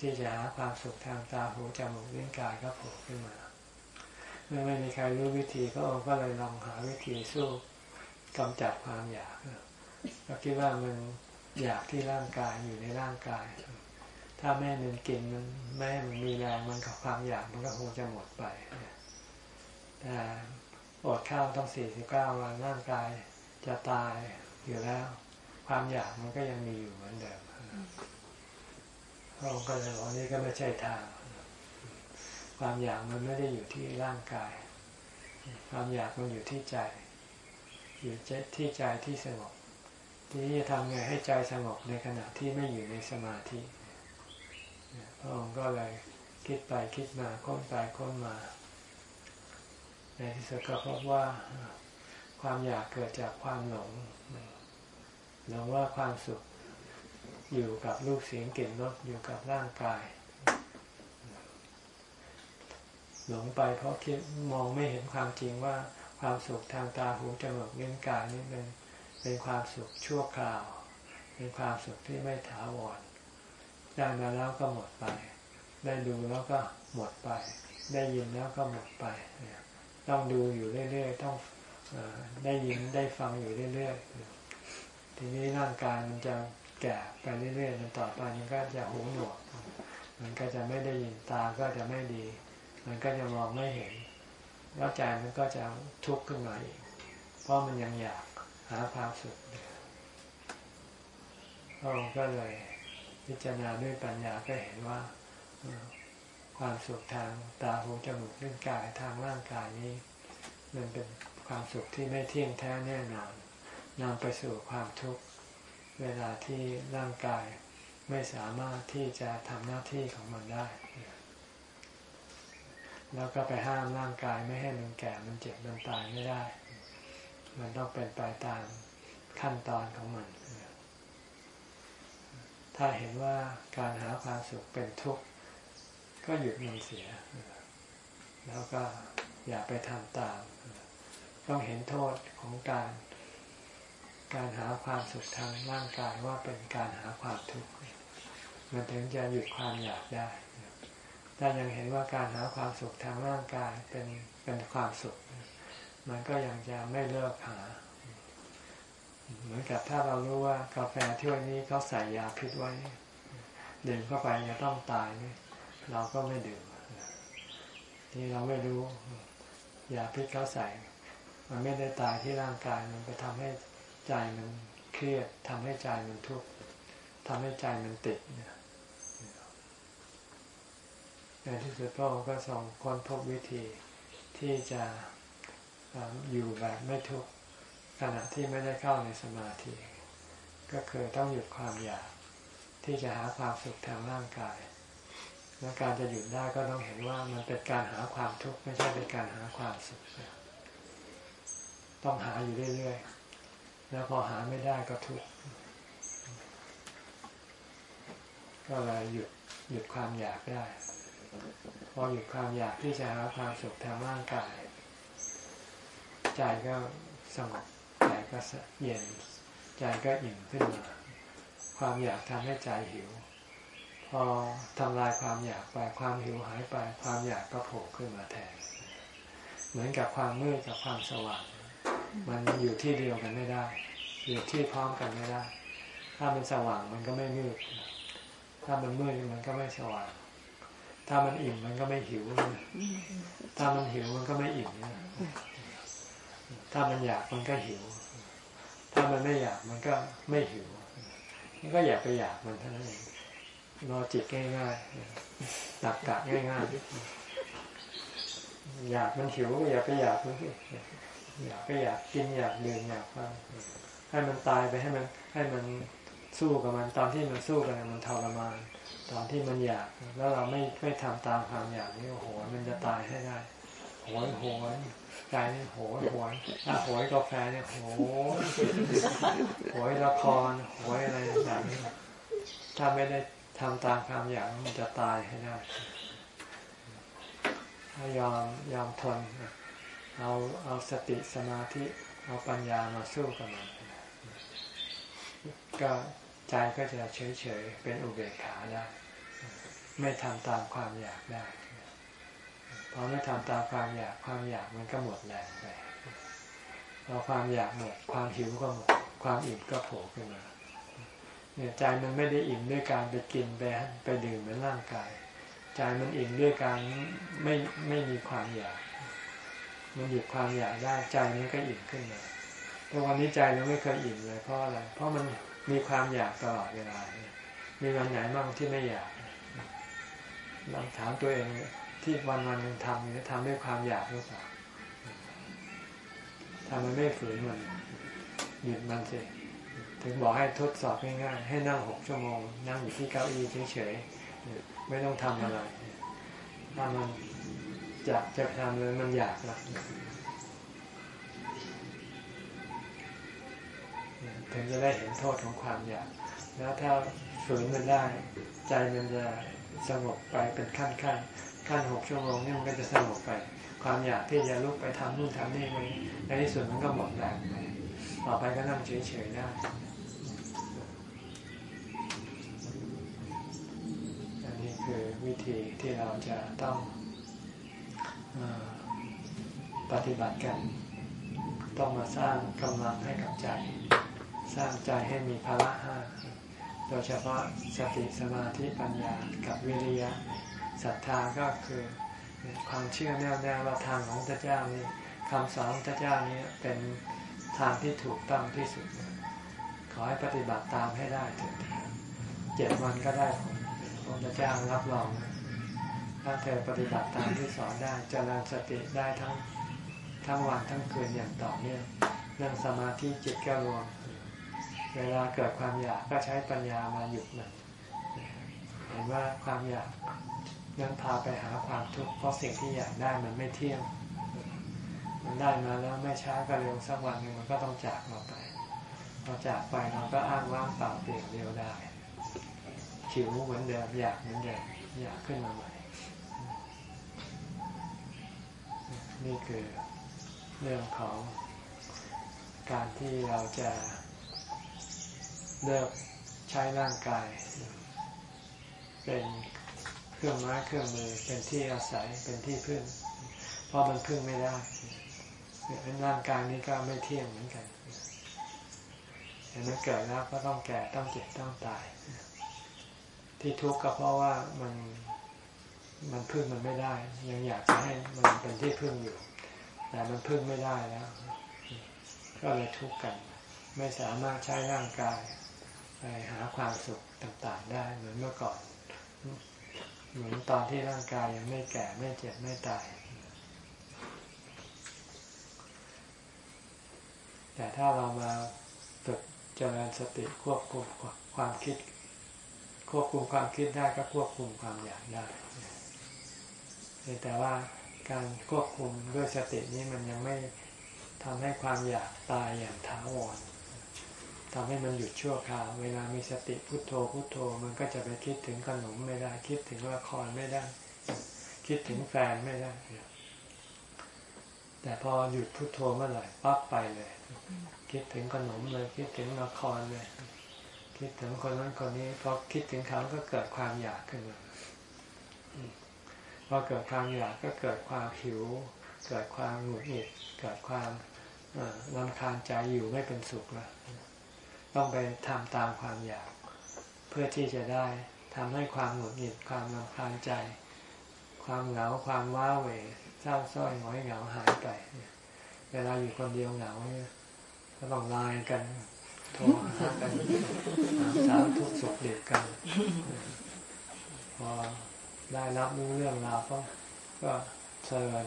ที่จะหาความสุขทางตาหูจมูกลิ้นกายก็โผล่ขึ้นมา เมื่อไม่มีใครรู้วิธีก็องค์ก็เลยลองหาวิธีสู้กำจัดความอยากก็คิดว่ามันอยากที่ร่างกายอยู่ในร่างกาย ถ้าแม่มันกินมันแม่มันมีแรงมันกับความอยากมันก็คงจะหมดไปแต่อดข้าวต้องสี่สิบเก้าวันร่างกายจะตายอยู่แล้ว ความอยากมันก็ยังมีอยู่เหมือนเดิม พระองค์ก็เลยบอกนี่ก็ไม่ใช่ทาง ความอยากมันไม่ได้อยู่ที่ร่างกาย ความอยากมันอยู่ที่ใจ อยู่ที่ใจที่สงบ ทีนี้จะทำไงให้ใจสงบในขณะที่ไม่อยู่ในสมาธิพระองค์ก็เลยคิดไปคิดมาค้นไปค้นมาในที่สุดก็พบว่าความอยากเกิดจากความหลงหลงว่าความสุข อยู่กับรูปเสียงกลิ่นรสอยู่กับร่างกาย หลงไปเพราะคิดมองไม่เห็นความจริงว่าความสุขทางตาหูจมูกลิ้นกายนี่เป็นเป็นความสุขชั่วคราว เป็นความสุขที่ไม่ถาวรได้มาแล้วก็หมดไป ได้ดูแล้วก็หมดไป ได้ยินแล้วก็หมดไป ต้องดูอยู่เรื่อยๆต้องได้ยินได้ฟังอยู่เรื่อยๆทีนี้ร่างกายมันจะ แก่ไปเรื่อยๆมันต่อไปมันก็จะหูหนวก มันก็จะไม่ได้ยินตาก็จะไม่ดี มันก็จะมองไม่เห็น แล้วใจมันก็จะทุกข์ขึ้นมาอีก เพราะมันยังอยากหาความสุขพระองค์ก็เลยพิจารณาด้วยปัญญาก็เห็นว่า ความสุขทางตาหูจมูกลิ้นกายทางร่างกายนี้ มันเป็นความสุขที่ไม่เที่ยงแท้แน่นอนนำไปสู่ความทุกข์ เวลาที่ร่างกายไม่สามารถที่จะทำหน้าที่ของมันได้ แล้วก็ไปห้ามร่างกายไม่ให้มันแก่มันเจ็บมันตายไม่ได้ มันต้องเป็นไปตามขั้นตอนของมัน ถ้าเห็นว่าการหาความสุขเป็นทุกข์ก็หยุดมันเสีย แล้วก็อย่าไปทำตาม ต้องเห็นโทษของการ การหาความสุขทางร่างกายว่าเป็นการหาความทุกข์มันถึงจะหยุดความอยากได้ ถ้ายังเห็นว่าการหาความสุขทางร่างกายเป็นเป็นความสุข มันก็ยังจะไม่เลิกหา เหมือนกับถ้าเรารู้ว่ากาแฟที่วันนี้เขาใส่ยาพิษไว้ดื่มเข้าไปจะต้องตายนี่เราก็ไม่ดื่มที่เราไม่รู้ยาพิษเขาใส่ มันไม่ได้ตายที่ร่างกายมันไปทำให้ ใจมันเครียดทำให้ใจมันทุกข์ทำให้ใจมันติดเนี่ยในที่สุดพระองค์ก็ทรงค้นพบวิธีที่จะอยู่แบบไม่ทุกข์ขณะที่ไม่ได้เข้าในสมาธิ ก็คือต้องหยุดความอยากที่จะหาความสุขทางร่างกาย และการจะหยุดได้ก็ต้องเห็นว่ามันเป็นการหาความทุกข์ไม่ใช่เป็นการหาความสุข ต้องหาอยู่เรื่อยๆ แล้วพอหาไม่ได้ก็ทุกข์ก็เลยหยุดหยุดความอยากได้ พอหยุดความอยากที่จะหาความสุขทางร่างกาย ใจก็สงบใจก็เย็น ใจก็อิ่มขึ้นมา ความอยากทำให้ใจหิว พอทำลายความอยากไปความหิวหายไป ความอยากก็โผล่ขึ้นมาแทน เหมือนกับความมืดกับความสว่าง มันอยู่ที่เดียวกันไม่ได้ อยู่ที่พร้อมกันไม่ได้ ถ้ามันสว่างมันก็ไม่มืด ถ้ามันมืดมันก็ไม่สว่าง ถ้ามันอิ่มมันก็ไม่หิว ถ้ามันหิวมันก็ไม่อิ่มถ้ามันอยากมันก็หิว ถ้ามันไม่อยากมันก็ไม่หิวมันก็อยากไปอยากมันเท่านั้นเองรอจิตง่ายๆตักกะง่ายๆอยากมันหิวก็อย่าไปอยากมันอย กไปอยากกินอยากดื่มอยากฟังให้มันตายไปให้มันให้มันสู้กับมันตอนที่มันสู้กันมันทรมานตอนที่มันอยาก แล้วเราไม่ไม่ทำตามความอยากนี่โอ้โหมันจะตายให้ได้โหยโหยใจนี่โหยโหยถ้าโหยกาแฟเนี่ยโหยโหยละครโหยอะไรต่างๆถ้าไม่ได้ทำตามความอยากมันจะตายให้ได้ถ้ายอมยอมทน เอาเอาสติสมาธิเอาปัญญามาสู้กับมันก็ใจก็จะเฉยเฉยเป็นอุเบกขาได้ไม่ทำตามความอยากได้พอไม่ทำตามความอยากความอยากมันก็หมดแรงไปพอความอยากหมดความหิวก็หมดความอิ่มก็โผล่ขึ้นมาเนี่ยใจมันไม่ได้อิ่มด้วยการไปกินไปไปดื่มเหมือนร่างกาย ใจมันอิ่มด้วยการไม่ไม่มีความอยาก มันหยุดความอยากได้ใจมันก็อิ่มขึ้นมาแต่วันนี้ใจเราไม่เคยอิ่มเลยเพราะอะไร เพราะมันมีความอยากตลอดเวลามีวันไหนบ้างที่ไม่อยากลองถามตัวเองที่วันวันหนึ่งทำเนี่ยทำด้วยความอยากหรือเปล่าทำมันไม่ฝืนมันหยุดมันสิถึงบอกให้ทดสอบง่ายๆให้นั่งหกชั่วโมง นั่งอยู่ที่เก้าอี้เฉยๆไม่ต้องทำอะไรถ้ามัน จะจะทำเลยมันอยากละถึงจะได้เห็นโทษของความอยาก แล้วถ้าฝืนมันได้ ใจมันจะสงบไปเป็นขั้นขั้นขั้นหกชั่วโมงนี่มันก็จะสงบไป ความอยากที่จะลุกไปทำนู่นทำนี่มันในที่สุดมันก็หมดแรงไปต่อไปก็นั่งเฉยๆได้อันนี้คือวิธีที่เราจะต้อง ปฏิบัติกัน ต้องมาสร้างกำลังให้กับใจ สร้างใจให้มีพละห้าโดยเฉพาะสติสมาธิปัญญากับวิริยะศรัทธาก็คือความเชื่อแน่วแน่ว่าทางของพระเจ้านี้คำสอนของพระเจ้านี้เป็นทางที่ถูกต้องที่สุด ขอให้ปฏิบัติตามให้ได้ถึงเจ็ดวันก็ได้ผลพระเจ้ารับรอง ถ้าเธอปฏิบัติตามที่สอนได้จเจริญสติได้ทั้งทั้งวันทั้งคืนอย่างต่อเนื่องนั่งสมาธิจิตก็รวม เวลาเกิดความอยากก็ใช้ปัญญามาหยุดมันเห็นว่าความอยากนั้นพาไปหาความทุกข์เพราะสิ่งที่อยากได้มันไม่เที่ยง มันได้มาแล้วไม่ช้าก็เร็วสักวันหนึ่งมันก็ต้องจากเราไปพอจากไปเราก็อ้างว่างเปล่าเปลี่ยนเดียวได้ ขิวเหมือนเดิมอยากเหมือนเดิมอยากขึ้นมาใหม่ นี่คือเรื่องของการที่เราจะเลิกใช้ร่างกาย เป็นเครื่องไม้เครื่องมือเป็นที่อาศัยเป็นที่พึ่งเพราะมันพึ่งไม่ได้ร่างกายนี้ก็ไม่เที่ยงเหมือนกันเห็นมันเกิดแล้วก็ต้องแก่ต้องเจ็บต้องตาย ที่ทุกข์ก็เพราะว่ามัน มันพึ่งมันไม่ได้ ยังอยากจะให้มันเป็นที่พึ่งอยู่ แต่มันพึ่งไม่ได้แล้ว ก็เลยทุกข์กัน ไม่สามารถใช้ร่างกาย ไปหาความสุขต่างๆ ได้เหมือนเมื่อก่อน เหมือนตอนที่ร่างกายยังไม่แก่ไม่เจ็บไม่ตาย แต่ถ้าเรามาฝึกเจริญสติควบคุมความคิด ควบคุมความคิดได้ก็ควบคุมความอยากได้ แต่ว่าการควบคุมด้วยสตินี้มันยังไม่ทำให้ความอยากตายอย่างถาวรทำให้มันหยุดชั่วคราว เวลามีสติพุโทโธพุโทโธ มันก็จะไปคิดถึงขนมไม่ได้ คิดถึงละครไม่ได้ คิดถึงแฟนไม่ได้ แต่พอหยุดพุโทโธเมื่อไหร่ปั๊บไปเลย คิดถึงขนมเลย คิดถึงละครเลย คิดถึงคนนั้นคนนี้พอคิดถึงเขาก็เกิดความอยากขึ้นมา พอเกิดความอยากก็เกิดความหิว เกิดความหงุดหงิด เกิดความรำคาญใจอยู่ไม่เป็นสุขล้วต้องไปทำตามความอยาก เพื่อที่จะได้ทำให้ความหงุดหงิดความรำคาญใจ ความเหงาความว้าเหวเศร้าส้อยหงอยเหงาหายไป เวลาอยู่คนเดียวเหงาก็ต้องไลน์กันโทรหากันถามสารทุกสุขเด็กกันพอ ได้รับรู้เรื่องราวก็ก็เชิญ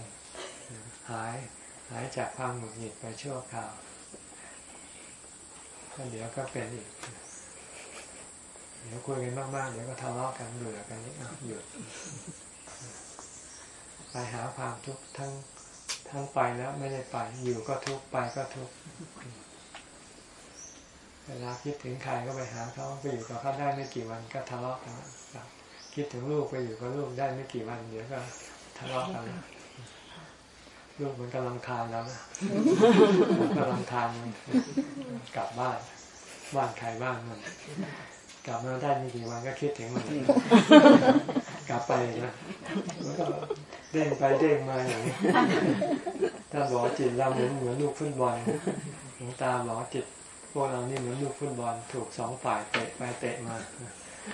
หายหายจากความหงุดหงิดไปชั่วคราวก็เดี๋ยวก็เป็นอีก เดี๋ยวคุยกันมากๆเดี๋ยวก็ทะเลาะกันเบื่อกันนี่หยุดไปหาความทุกข์ทั้งทั้งไปแล้วไม่ได้ไป อยู่ก็ทุกข์ไปก็ทุกข์เวลาคิดถึงใครก็ไปหาเขาไปอยู่กับเขาได้ไม่กี่วันก็ทะเลาะกัน คิดถึงลูกไปอยู่กับลูกได้ไม่กี่วันเดี๋ยวก็ทะเลาะกันลูกมันกำลังทานแล้วนะกำลังทานกลับบ้านบ้านใครบ้านมันกลับมาได้ไม่กี่วันก็คิดถึงมันกลับไปนะแล้วก็เด้งไปเด้งมาอย่างนี้ถ้าบอกจิตเราเหมือนเหมือนลูกฟุตบอลหลวงตาบอกจิตพวกเรานี่เหมือนลูกฟุตบอลถูกสองฝ่ายเตะไปเตะมา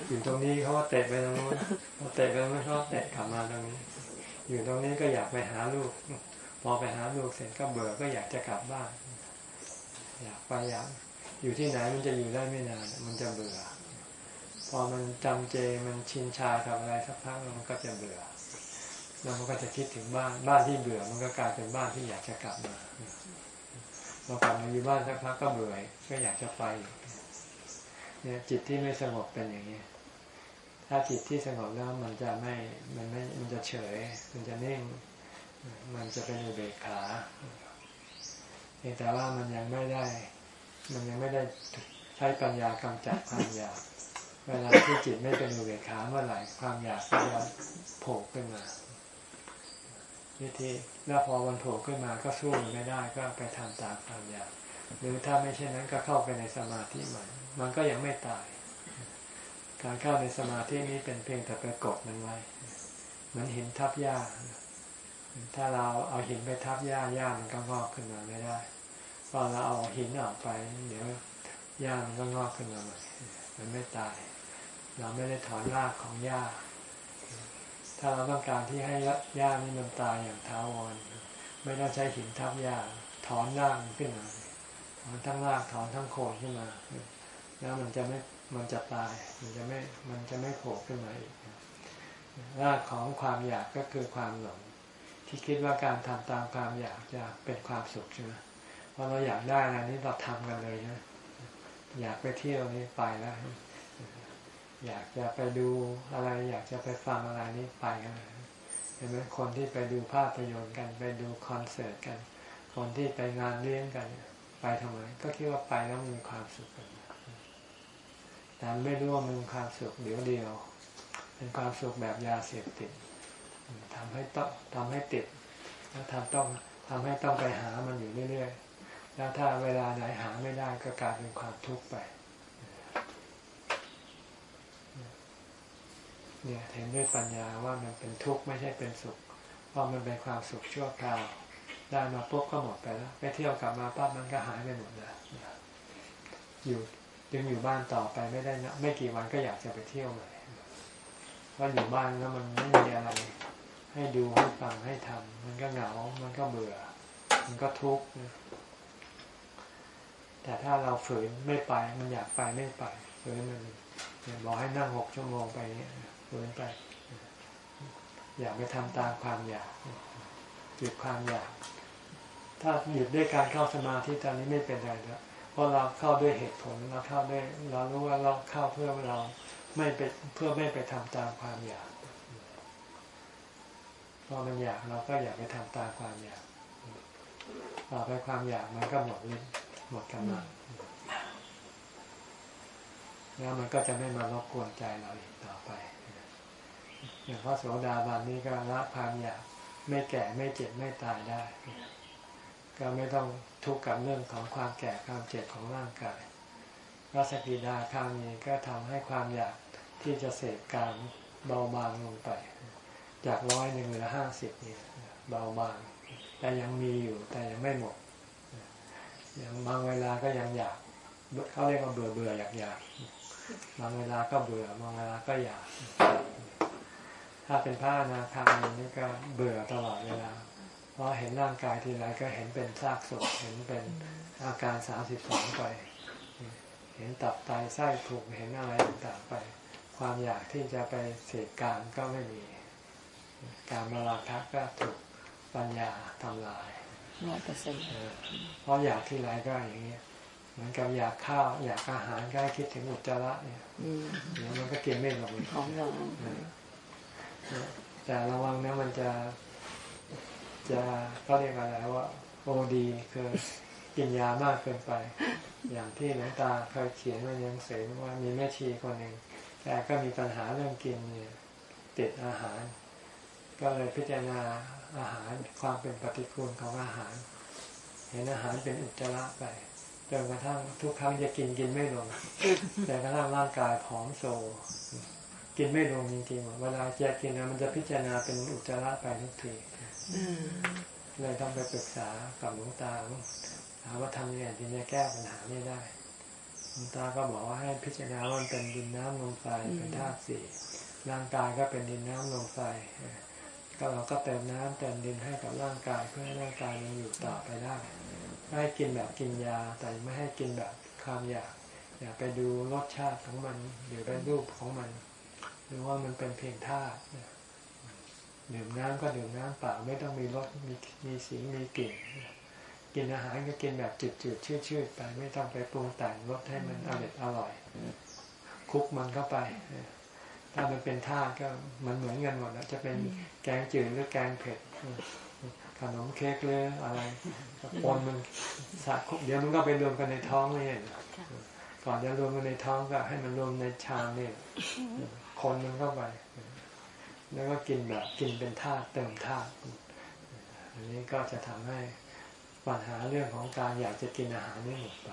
อยู่ตรงนี้เขาก็เตะไปตรงนู้นเขาเตะไปตรงนู้นเขาเตะกลับมาตรงนี้ อยู่ตรงนี้ก็อยากไปหาลูก พอไปหาลูกเสร็จก็เบื่อก็อยากจะกลับบ้าน อยากไปอยากอยู่ที่ไหนมันจะอยู่ได้ไม่นาน มันจะเบื่อ พอมันจำเจมันชินชากับอะไรสักพักมันก็จะเบื่อแล้วมันก็จะคิดถึงบ้านบ้านที่เบื่อ มันก็กลายเป็นบ้านที่อยากจะกลับมาพอกลับมาอยู่บ้านสักพักก็เบื่อก็อยากจะไป เนี่ยจิตที่ไม่สงบเป็นอย่างนี้ ถ้าจิตที่สงบแล้วมันจะไม่ มันไม่ มันจะเฉย มันจะนิ่ง มันจะเป็นอุเบกขาแต่ว่ามันยังไม่ได้ มันยังไม่ได้ใช้ปัญญากำจัดความอยาก เวลาที่จิตไม่เป็นอุเบกขาเมื่อไหร่ความอยากก็จะโผล่ขึ้นมาวิธีแล้วพอวันโผล่ขึ้นมาก็สู้มันไม่ได้ก็ไปทำตามความอยาก หรือถ้าไม่เช่นนั้นก็เข้าไปในสมาธิใหม่ มันก็ยังไม่ตาย การเข้าในสมาธินี้เป็นเพียงแต่ไปกดมันไว้เหมือนหินทับหญ้า ถ้าเราเอาหินไปทับหญ้าหญ้ามันก็งอกขึ้นมาไม่ได้ พอเราเอาหินออกไป เดี๋ยวหญ้ามันก็งอกขึ้นมาใหม่มันไม่ตาย เราไม่ได้ถอนรากของหญ้า ถ้าเราต้องการที่ให้หญ้านี้มันตายอย่างท้าวร ไม่ต้องใช้หินทับหญ้าถอนรากขึ้นมา ถอนทั้งรากถอนทั้งโคนขึ้นมา แล้วมันจะไม่มันจะตาย มันจะไม่มันจะไม่โผล่ขึ้นมาอีกรากของความอยากก็คือความหลงที่คิดว่าการทำตามความอยากจะเป็นความสุขใช่ไหมพอเราอยากได้อะไรนี้เราทำกันเลยนะอยากไปเที่ยวนี้ไปแล้วอยากจะไปดูอะไร อยากจะไปฟังอะไรนี้ไปกันเลยเห็นไหมคนที่ไปดูภาพยนตร์กัน ไปดูคอนเสิร์ตกัน คนที่ไปงานเลี้ยงกัน ไปทำไม ก็คิดว่าไปแล้วมีความสุขกันแต่ไม่รู้ว่ามีความสุขเดี๋ยวเดียว เป็นความสุขแบบยาเสพติดทำให้ต้องทำให้ติด แล้วทำต้องทำให้ต้องไปหามันอยู่เรื่อยๆ แล้วถ้าเวลาไหนหาไม่ได้ก็กลายเป็นความทุกข์ไป เนี่ยเห็นด้วยปัญญาว่ามันเป็นทุกข์ไม่ใช่เป็นสุข เพราะมันเป็นความสุขชั่วคราว ได้มาปุ๊บก็หมดไปแล้วไปเที่ยวกลับมาปั๊บมันก็หายไปหมดแล้วอยู่ยังอยู่บ้านต่อไปไม่ได้นะไม่กี่วันก็อยากจะไปเที่ยวใหม่ว่าอยู่บ้านแล้วมันไม่มีอะไร ให้ดูให้ฟังให้ทำมันก็เหงา มันก็เบื่อ มันก็ทุกข์แต่ถ้าเราฝืนไม่ไปมันอยากไปไม่ไปฝืนมันบอกให้นั่งหกชั่วโมงไปเนี่ยฝืนไป อยากไปทำตามความอยากหยุดความอยาก ถ้าหยุดด้วยการเข้าสมาธิตอนนี้ไม่เป็นไรแล้วเพราะเราเข้าด้วยเหตุผลเราเข้าด้วยเรารู้ว่าเราเข้าเพื่อเราไม่ไปเพื่อไม่ไปทำตามความอยากพอมันอยากเราก็อยากไปทำตามความอยากต่อไปความอยากมันก็หมดฤทธิ์หมดกำลังแล้วมันก็จะไม่มารบกวนใจเราอีกต่อไปอย่างพระโสดาบันนี้ก็ละความอยากไม่แก่ไม่เจ็บไม่ตายได้ ก็ไม่ต้องทุกข์กับเรื่องของความแก่ความเจ็บของร่างกายพระสกิดาคามีก็ทำให้ความอยากที่จะเสพการเบาบางลงไป จากร้อยหนึ่งเหลือห้าสิบนี่เบาบาง แต่ยังมีอยู่แต่ยังไม่หมดอย่างบางเวลาก็ยังอยากเขาเรียกว่าเบื่อเบื่ออยากอยากบางเวลาก็เบื่อบางเวลาก็อยาก ถ้าเป็นพระอนาคามีนี่ก็เบื่อตลอดเวลา ราะเห็นร่างกายทีไรก็เห็นเป็นซากศพเห็นเป็นอาการสามสิบสองไป เห็นตับไตไส้ผุเห็นอะไรต่างๆไป ความอยากที่จะไปเสกการก็ไม่มี การมาราคะก็ถูกปัญญาทำลายร้อยเปอร์เซ็นต์เพราะอยากที่ไรก็อย่างนี้เหมือนกับอยากข้าว อยากอาหารก็คิดถึงอุจจาระเนี่ยเดี๋ยวมันก็กินไม่ลงของเราแต่ระวังนะมันจะ จะก็เรียกอะไรว่าโอดีคือกินยามากเกินไป อย่างที่หลวงตาเคยเขียนไว้ยังเสนว่ามีแม่ชีคนหนึ่งแต่ก็มีปัญหาเรื่องกินเนี่ยติดอาหาร ก็เลยพิจารณาอาหารความเป็นปฏิกูลของอาหาร เห็นอาหารเป็นอุจจาระไปจนกระทั่งทุกครั้งจะกินกินไม่ลงแต่กระทั่งร่างกายผอมโซ กินไม่ลงจริงๆเวลาจะกินนะมันจะพิจารณาเป็นอุจจาระไปทุกที เลยต้องไปปรึกษากับหลวงตาถามว่าทำยังไงถึงจะแก้ปัญหาไม่ได้หลวงตาก็บอกว่าให้พิจารณาว่ามันเป็นดินน้ำลมไฟเป็นธาตุสี่ร่างกายก็เป็นดินน้ำลมไฟก็เราก็เติมน้ำเติมดินให้กับร่างกายเพื่อให้ร่างกายมันอยู่ต่อไปได้ให้กินแบบกินยาแต่ไม่ให้กินแบบความอยากอยากไปดูรสชาติของมันหรือไปรูปของมัน หรือว่ามันเป็นเพียงธาตุ ดื่มน้ำก็ดื่มน้ำเปล่าไม่ต้องมีรสมีมีสีมีกลิ่นกินอาหารก็กินแบบจืดๆชืดๆไปไม่ต้องไปปรุงแต่งรสให้มันอร่อยอร่อย คุกมันเข้าไป ถ้ามันเป็นธาตุก็มันเหมือนกันหมดแล้วจะเป็นแกงจืดหรือแกงเผ็ดขนมเค้กเลยอะไรปนมันสะคุกเดี๋ยวมันก็ไปรวมกันในท้องเลยขก่อนจะรวมกันในท้องก็ให้มันรวมในชามนี่คนมันเข้าไป แล้วก็กินแบบกินเป็นธาตุเติมธาตุอันนี้ก็จะทำให้ปัญหาเรื่องของการอยากจะกินอาหารนี่หมดไป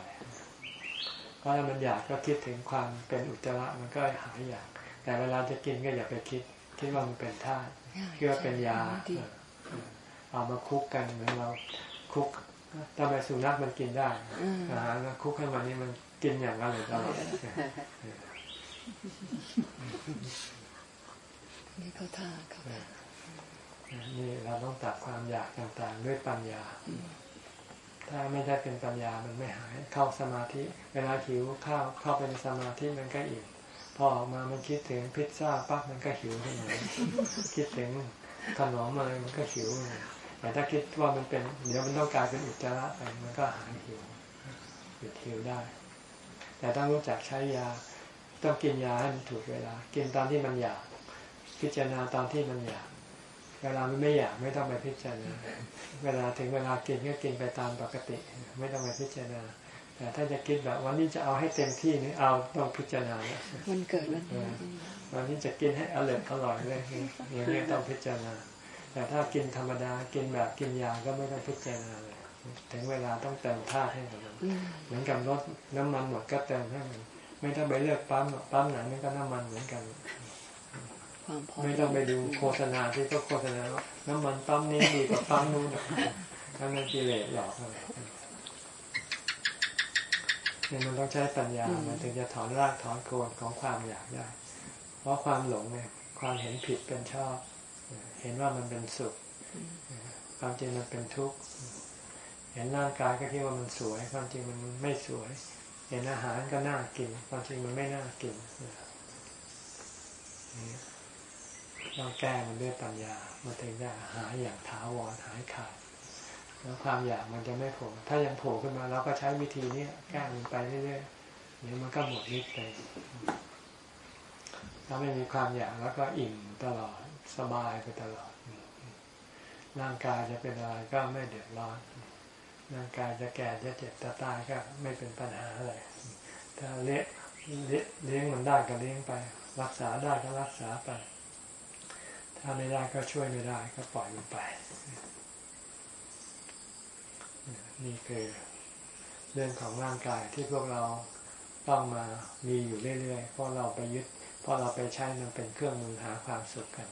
เพราะถ้ามันอยากก็คิดถึงความเป็นอุจจาระมันก็หายอยาก แต่เวลาจะกินก็อย่าไปคิด คิดว่ามันเป็นธาตุคิดว่าเป็นยา เอามาคุกกันเหมือนเราคุกทำไมสุนัขมันกินได้อาหารมาคุกให้มันนี่มันกินอย่างอร่อยอร่อย นี่เขาท่าเขาท่านี่เราต้องตัดความอยากต่างๆ ด้วยปัญญา ถ้าไม่ได้เป็นปัญญามันไม่หาย เข้าสมาธิ เวลาหิวข้าวเข้าเป็นสมาธิมันก็อิ่มพอออกมามันคิดถึงพิซซ่าปั๊บมันก็หิวขึ้นมาคิดถึงขนมอะไรมันก็หิวแต่ถ้าคิดว่ามันเป็น เดี๋ยวมันต้องกลายเป็นอุจจาระไปมันก็หายหิวหยุดหิวได้ แต่ต้องรู้จักใช้ยา ต้องกินยาให้มันถูกเวลา กินตอนที่มันอยาก พิจารณาตอนที่มันอยาก เวลามันไม่อยากไม่ต้องไปพิจารณา เวลาถึงเวลากินก็กินไปตามปกติ ไม่ต้องไปพิจารณา แต่ถ้าจะคิดแบบวันนี้จะเอาให้เต็มที่นี่เอาต้องพิจารณาแล้วมันเกิดวันนี้วันนี้จะกินให้อร่อยอร่อยเลยอย่างนี้ต้องพิจารณา แต่ถ้ากินธรรมดากินแบบกินยาก็ไม่ต้องพิจารณาเลยถึงเวลาต้องเติมธาตุให้กับมันเหมือนกับรถน้ำมันหมดก็เติมให้มันไม่ต้องไปเลือกปั๊มหรอกปั๊มไหนมันก็น้ำมันเหมือนกัน ความพอไม่ต้องไปดูโฆษณาที่เขาโฆษณาว่าน้ำมันปั๊มนี้ดีกว่าปั๊มนู้นนั่นมันกิเลสหลอกอะไรเนี่ยมันต้องใช้ปัญญามันถึงจะถอนรากถอนโคนของความอยากได้ เพราะความหลงเนี่ยความเห็นผิดเป็นชอบ เห็นว่ามันเป็นสุขความจริงมันเป็นทุกข์เห็นร่างกายก็คิดว่ามันสวย ความจริงมันไม่สวย เห็นอาหารก็น่ากิน ความจริงมันไม่น่ากิน ต้องแก้มันด้วยปัญญา มันถึงจะหาอย่างถาวรหายขาด แล้วความอยากมันจะไม่โผล่ถ้ายังโผล่ขึ้นมาเราก็ใช้วิธีนี้แก้มันไปเรื่อยๆเดี๋ยวมันก็หมดฤทธิ์ไปถ้าไม่มีความอยากแล้วก็อิ่มตลอดสบายไปตลอดร่างกายจะเป็นอะไรก็ไม่เดือดร้อนร่างกายจะแก่จะเจ็บจะตายก็ไม่เป็นปัญหาอะไรถ้าเลี้ยงเลี้ยงมันได้ก็เลี้ยงไป รักษาได้ก็รักษาไป ถ้าไม่ได้ก็ช่วยไม่ได้ก็ปล่อยมันไป นี่คือเรื่องของร่างกายที่พวกเราต้องมามีอยู่เรื่อยๆ เพราะเราไปยึด เพราะเราไปใช้มันเป็นเครื่องมือหาความสุขกัน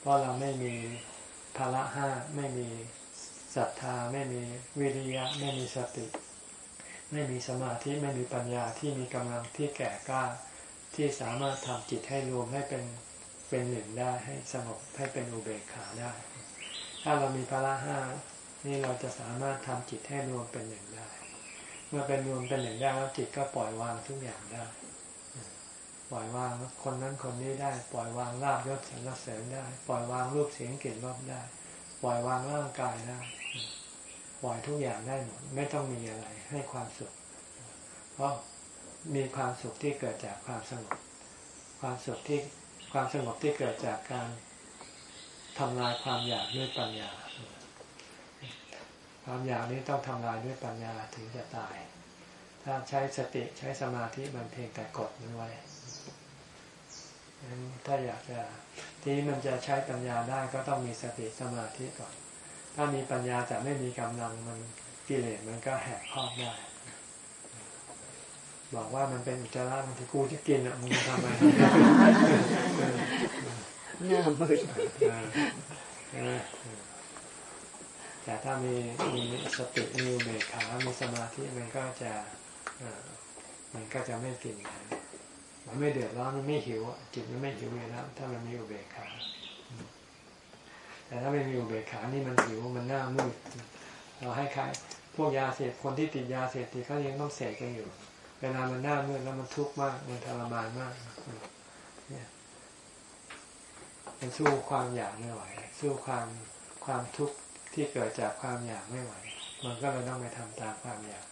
เพราะเราไม่มีภาระห้าไม่มีศรัทธาไม่มีวิริยะ ไม่มีสติ ไม่มีสมาธิไม่มีปัญญาที่มีกำลังที่แก่กล้าที่สามารถทำจิตให้รวมให้เป็น เป็นหนึ่งได้ให้สงบให้เป็นอุเบกขาได้ ถ้าเรามีภาระห้านี่เราจะสามารถทำจิตให้รวมเป็นหนึ่งได้ เมื่อเป็นรวมเป็นหนึ่งได้แล้วจิตก็ปล่อยวางทุกอย่างได้ ปล่อยวางคนนั้นคนนี้ได้ ปล่อยวางลาบยศสรรเสริญได้ ปล่อยวางรูปเสียงกลิ่นรสได้ ปล่อยวางร่างกายได้ปล่อยทุกอย่างได้หมดไม่ต้องมีอะไรให้ความสุข เพราะมีความสุขที่เกิดจากความสงบความสุขที่ ความสงบที่เกิดจากการทำลายความอยากด้วยปัญญา ความอยากนี้ต้องทำลายด้วยปัญญาถึงจะตาย ถ้าใช้สติใช้สมาธิมันเพียงแต่กดมันไว้ถ้าอยากจะทีนี้มันจะใช้ปัญญาได้ก็ต้องมีสติสมาธิก่อน ถ้ามีปัญญาแต่ไม่มีกำลังมันกิเลสมันก็แหกครอบได้ บอกว่ามันเป็นอุจจาระมันที่กูจะกินอะมึงทำไมหน้ามืดแต่ถ้ามีมีสติมีอุเบกขามีสมาธิมันก็จะเอ่อมันก็จะไม่กินนะมันไม่เดือดร้อนมันไม่หิวอะจิตมันไม่หิวอยู่แล้วถ้ามันมีอุเบกขาแต่ถ้าไม่มีอุเบกขานี่มันหิวมันหน้ามืดเราให้ใครพวกยาเสพคนที่ติดยาเสพติดเขายังต้องเสพกันอยู่เวลามันหน้ามืดแล้วมันทุกข์มากมันทรมานมากเนี่ยมันสู้ความอยากไม่ไหว สู้ความความทุกข์ที่เกิดจากความอยากไม่ไหว มันก็เลยต้องไปทำตามความอยาก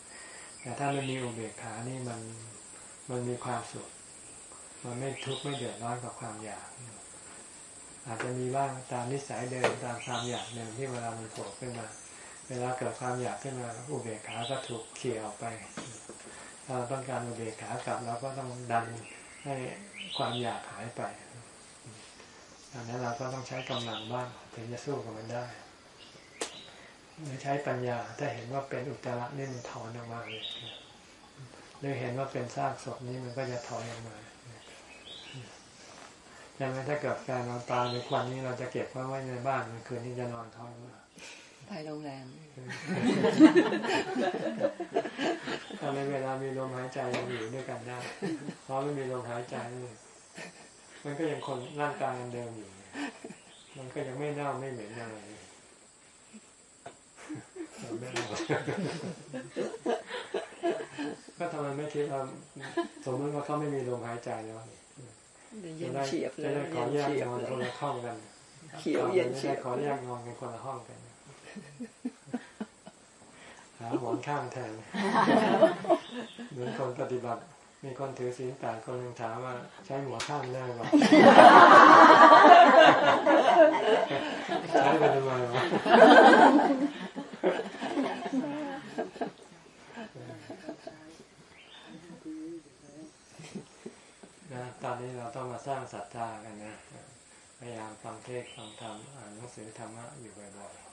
แต่ถ้ามันมีอุเบกขานี่มันมันมีความสุข มันไม่ทุกข์ไม่เดือดร้อนกับความอยาก อาจจะมีบ้างตามนิสัยเดิมตามความอยากเดิมที่เวลามันโผล่ขึ้นมา เวลาเกิดความอยากขึ้นมา อุเบกขาก็ถูกเขี่ยออกไป ถ้าเราต้องการอุเบกขากลับเราก็ต้องดันให้ความอยากหายไปดังนั้นเราก็ต้องใช้กำลังบ้างถึงจะสู้กับมันได้หรือใช้ปัญญาถ้าเห็นว่าเป็นอุตตระนี่มันถอนออกมาเลยหรือเห็นว่าเป็นซากศพนี้มันก็จะถอยออกมาอย่างนั้นถ้าเกิดแฟนเราตายในควันนี้เราจะเก็บไว้ไว้ในบ้านมันคืนนี้จะนอนท้องมา ไปโรงแรมถ้าในเวลามีลมหายใจยังอยู่ด้วยกันได้เพราะไม่มีลมหายใจนี่มันก็ยังคนร่างกายยังเดิมอยู่ มันก็ยังไม่เน่าไม่เหม็นอะไรไม่เน่าก็ทำไมไม่คิดว่าสมมติว่าเขาไม่มีลมหายใจแล้วเย็จะนได้เฉียบเลจะยได้ขอเย็นแยกเฉียบนอนเลคนยละห้องกันเขียวเย็นเฉียบขอแยกนอนกันคนละห้องกัน หาหมอนข้างแทนเหมือนคนปฏิบัติ มีคนถือศีลแปดคนหนึ่งถามว่าใช้หัวข้างได้ไหมใช้ไปทำไมวะนะตอนนี้เราต้องมาสร้างศรัทธากันนะ พยายามฟังเทศน์ฟังธรรมอ่านหนังสือธรรมะอยู่บ่อยๆ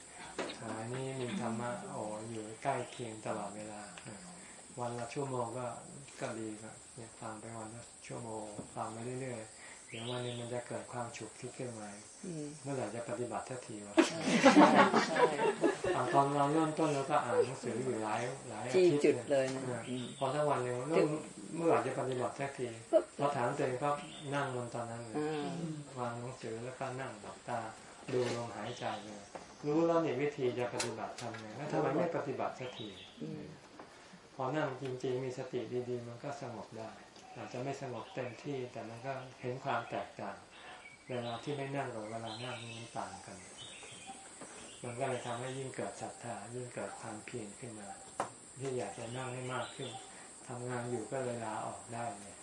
สมัยนี้มีธรรมะโอ้อยู่ใกล้เคียงตลอดเวลา วันละชั่วโมงก็ก็ดีครับเนี่ยฟังไปวันละชั่วโมงฟังไปเรื่อยๆเดี๋ยววันหนึงมันจะเกิดความฉุกคิดขึ้นมาอืมเมื่อไหร่จะปฏิบัติทันทีวะใช่ใช่ใช่อ่าตอนเราเริ่มต้นเราก็อ่านหนังสืออยู่หลายหลายอาจี้ทิตย์จุดเนี่ยเลยนะเอออืมพอทั้งวันเลยเริ่มเมื่อไหร่จะปฏิบัติสักทีเราถามตัวเองก็นั่งลงตอนนั้นเลยอ่าวางหนังสือแล้วก็นั่งหลับตาดูลมหายใจเลย รู้แล้วเนี่ยวิธีจะปฏิบัติทำไงแล้วทำไมไม่ปฏิบัติสักทีพอนั่งจริง ๆ มีสติดีๆ มันก็สงบได้ อาจจะไม่สงบเต็มที่ แต่มันก็เห็นความแตกต่าง เวลาที่ไม่นั่งกับเวลานั่งมันต่างกัน มันก็เลยทำให้ยิ่งเกิดศรัทธายิ่งเกิดความเพียรขึ้นมา ที่อยากจะนั่งให้มากขึ้นทำงานอยู่ก็เลยลาออกได้เนี่ย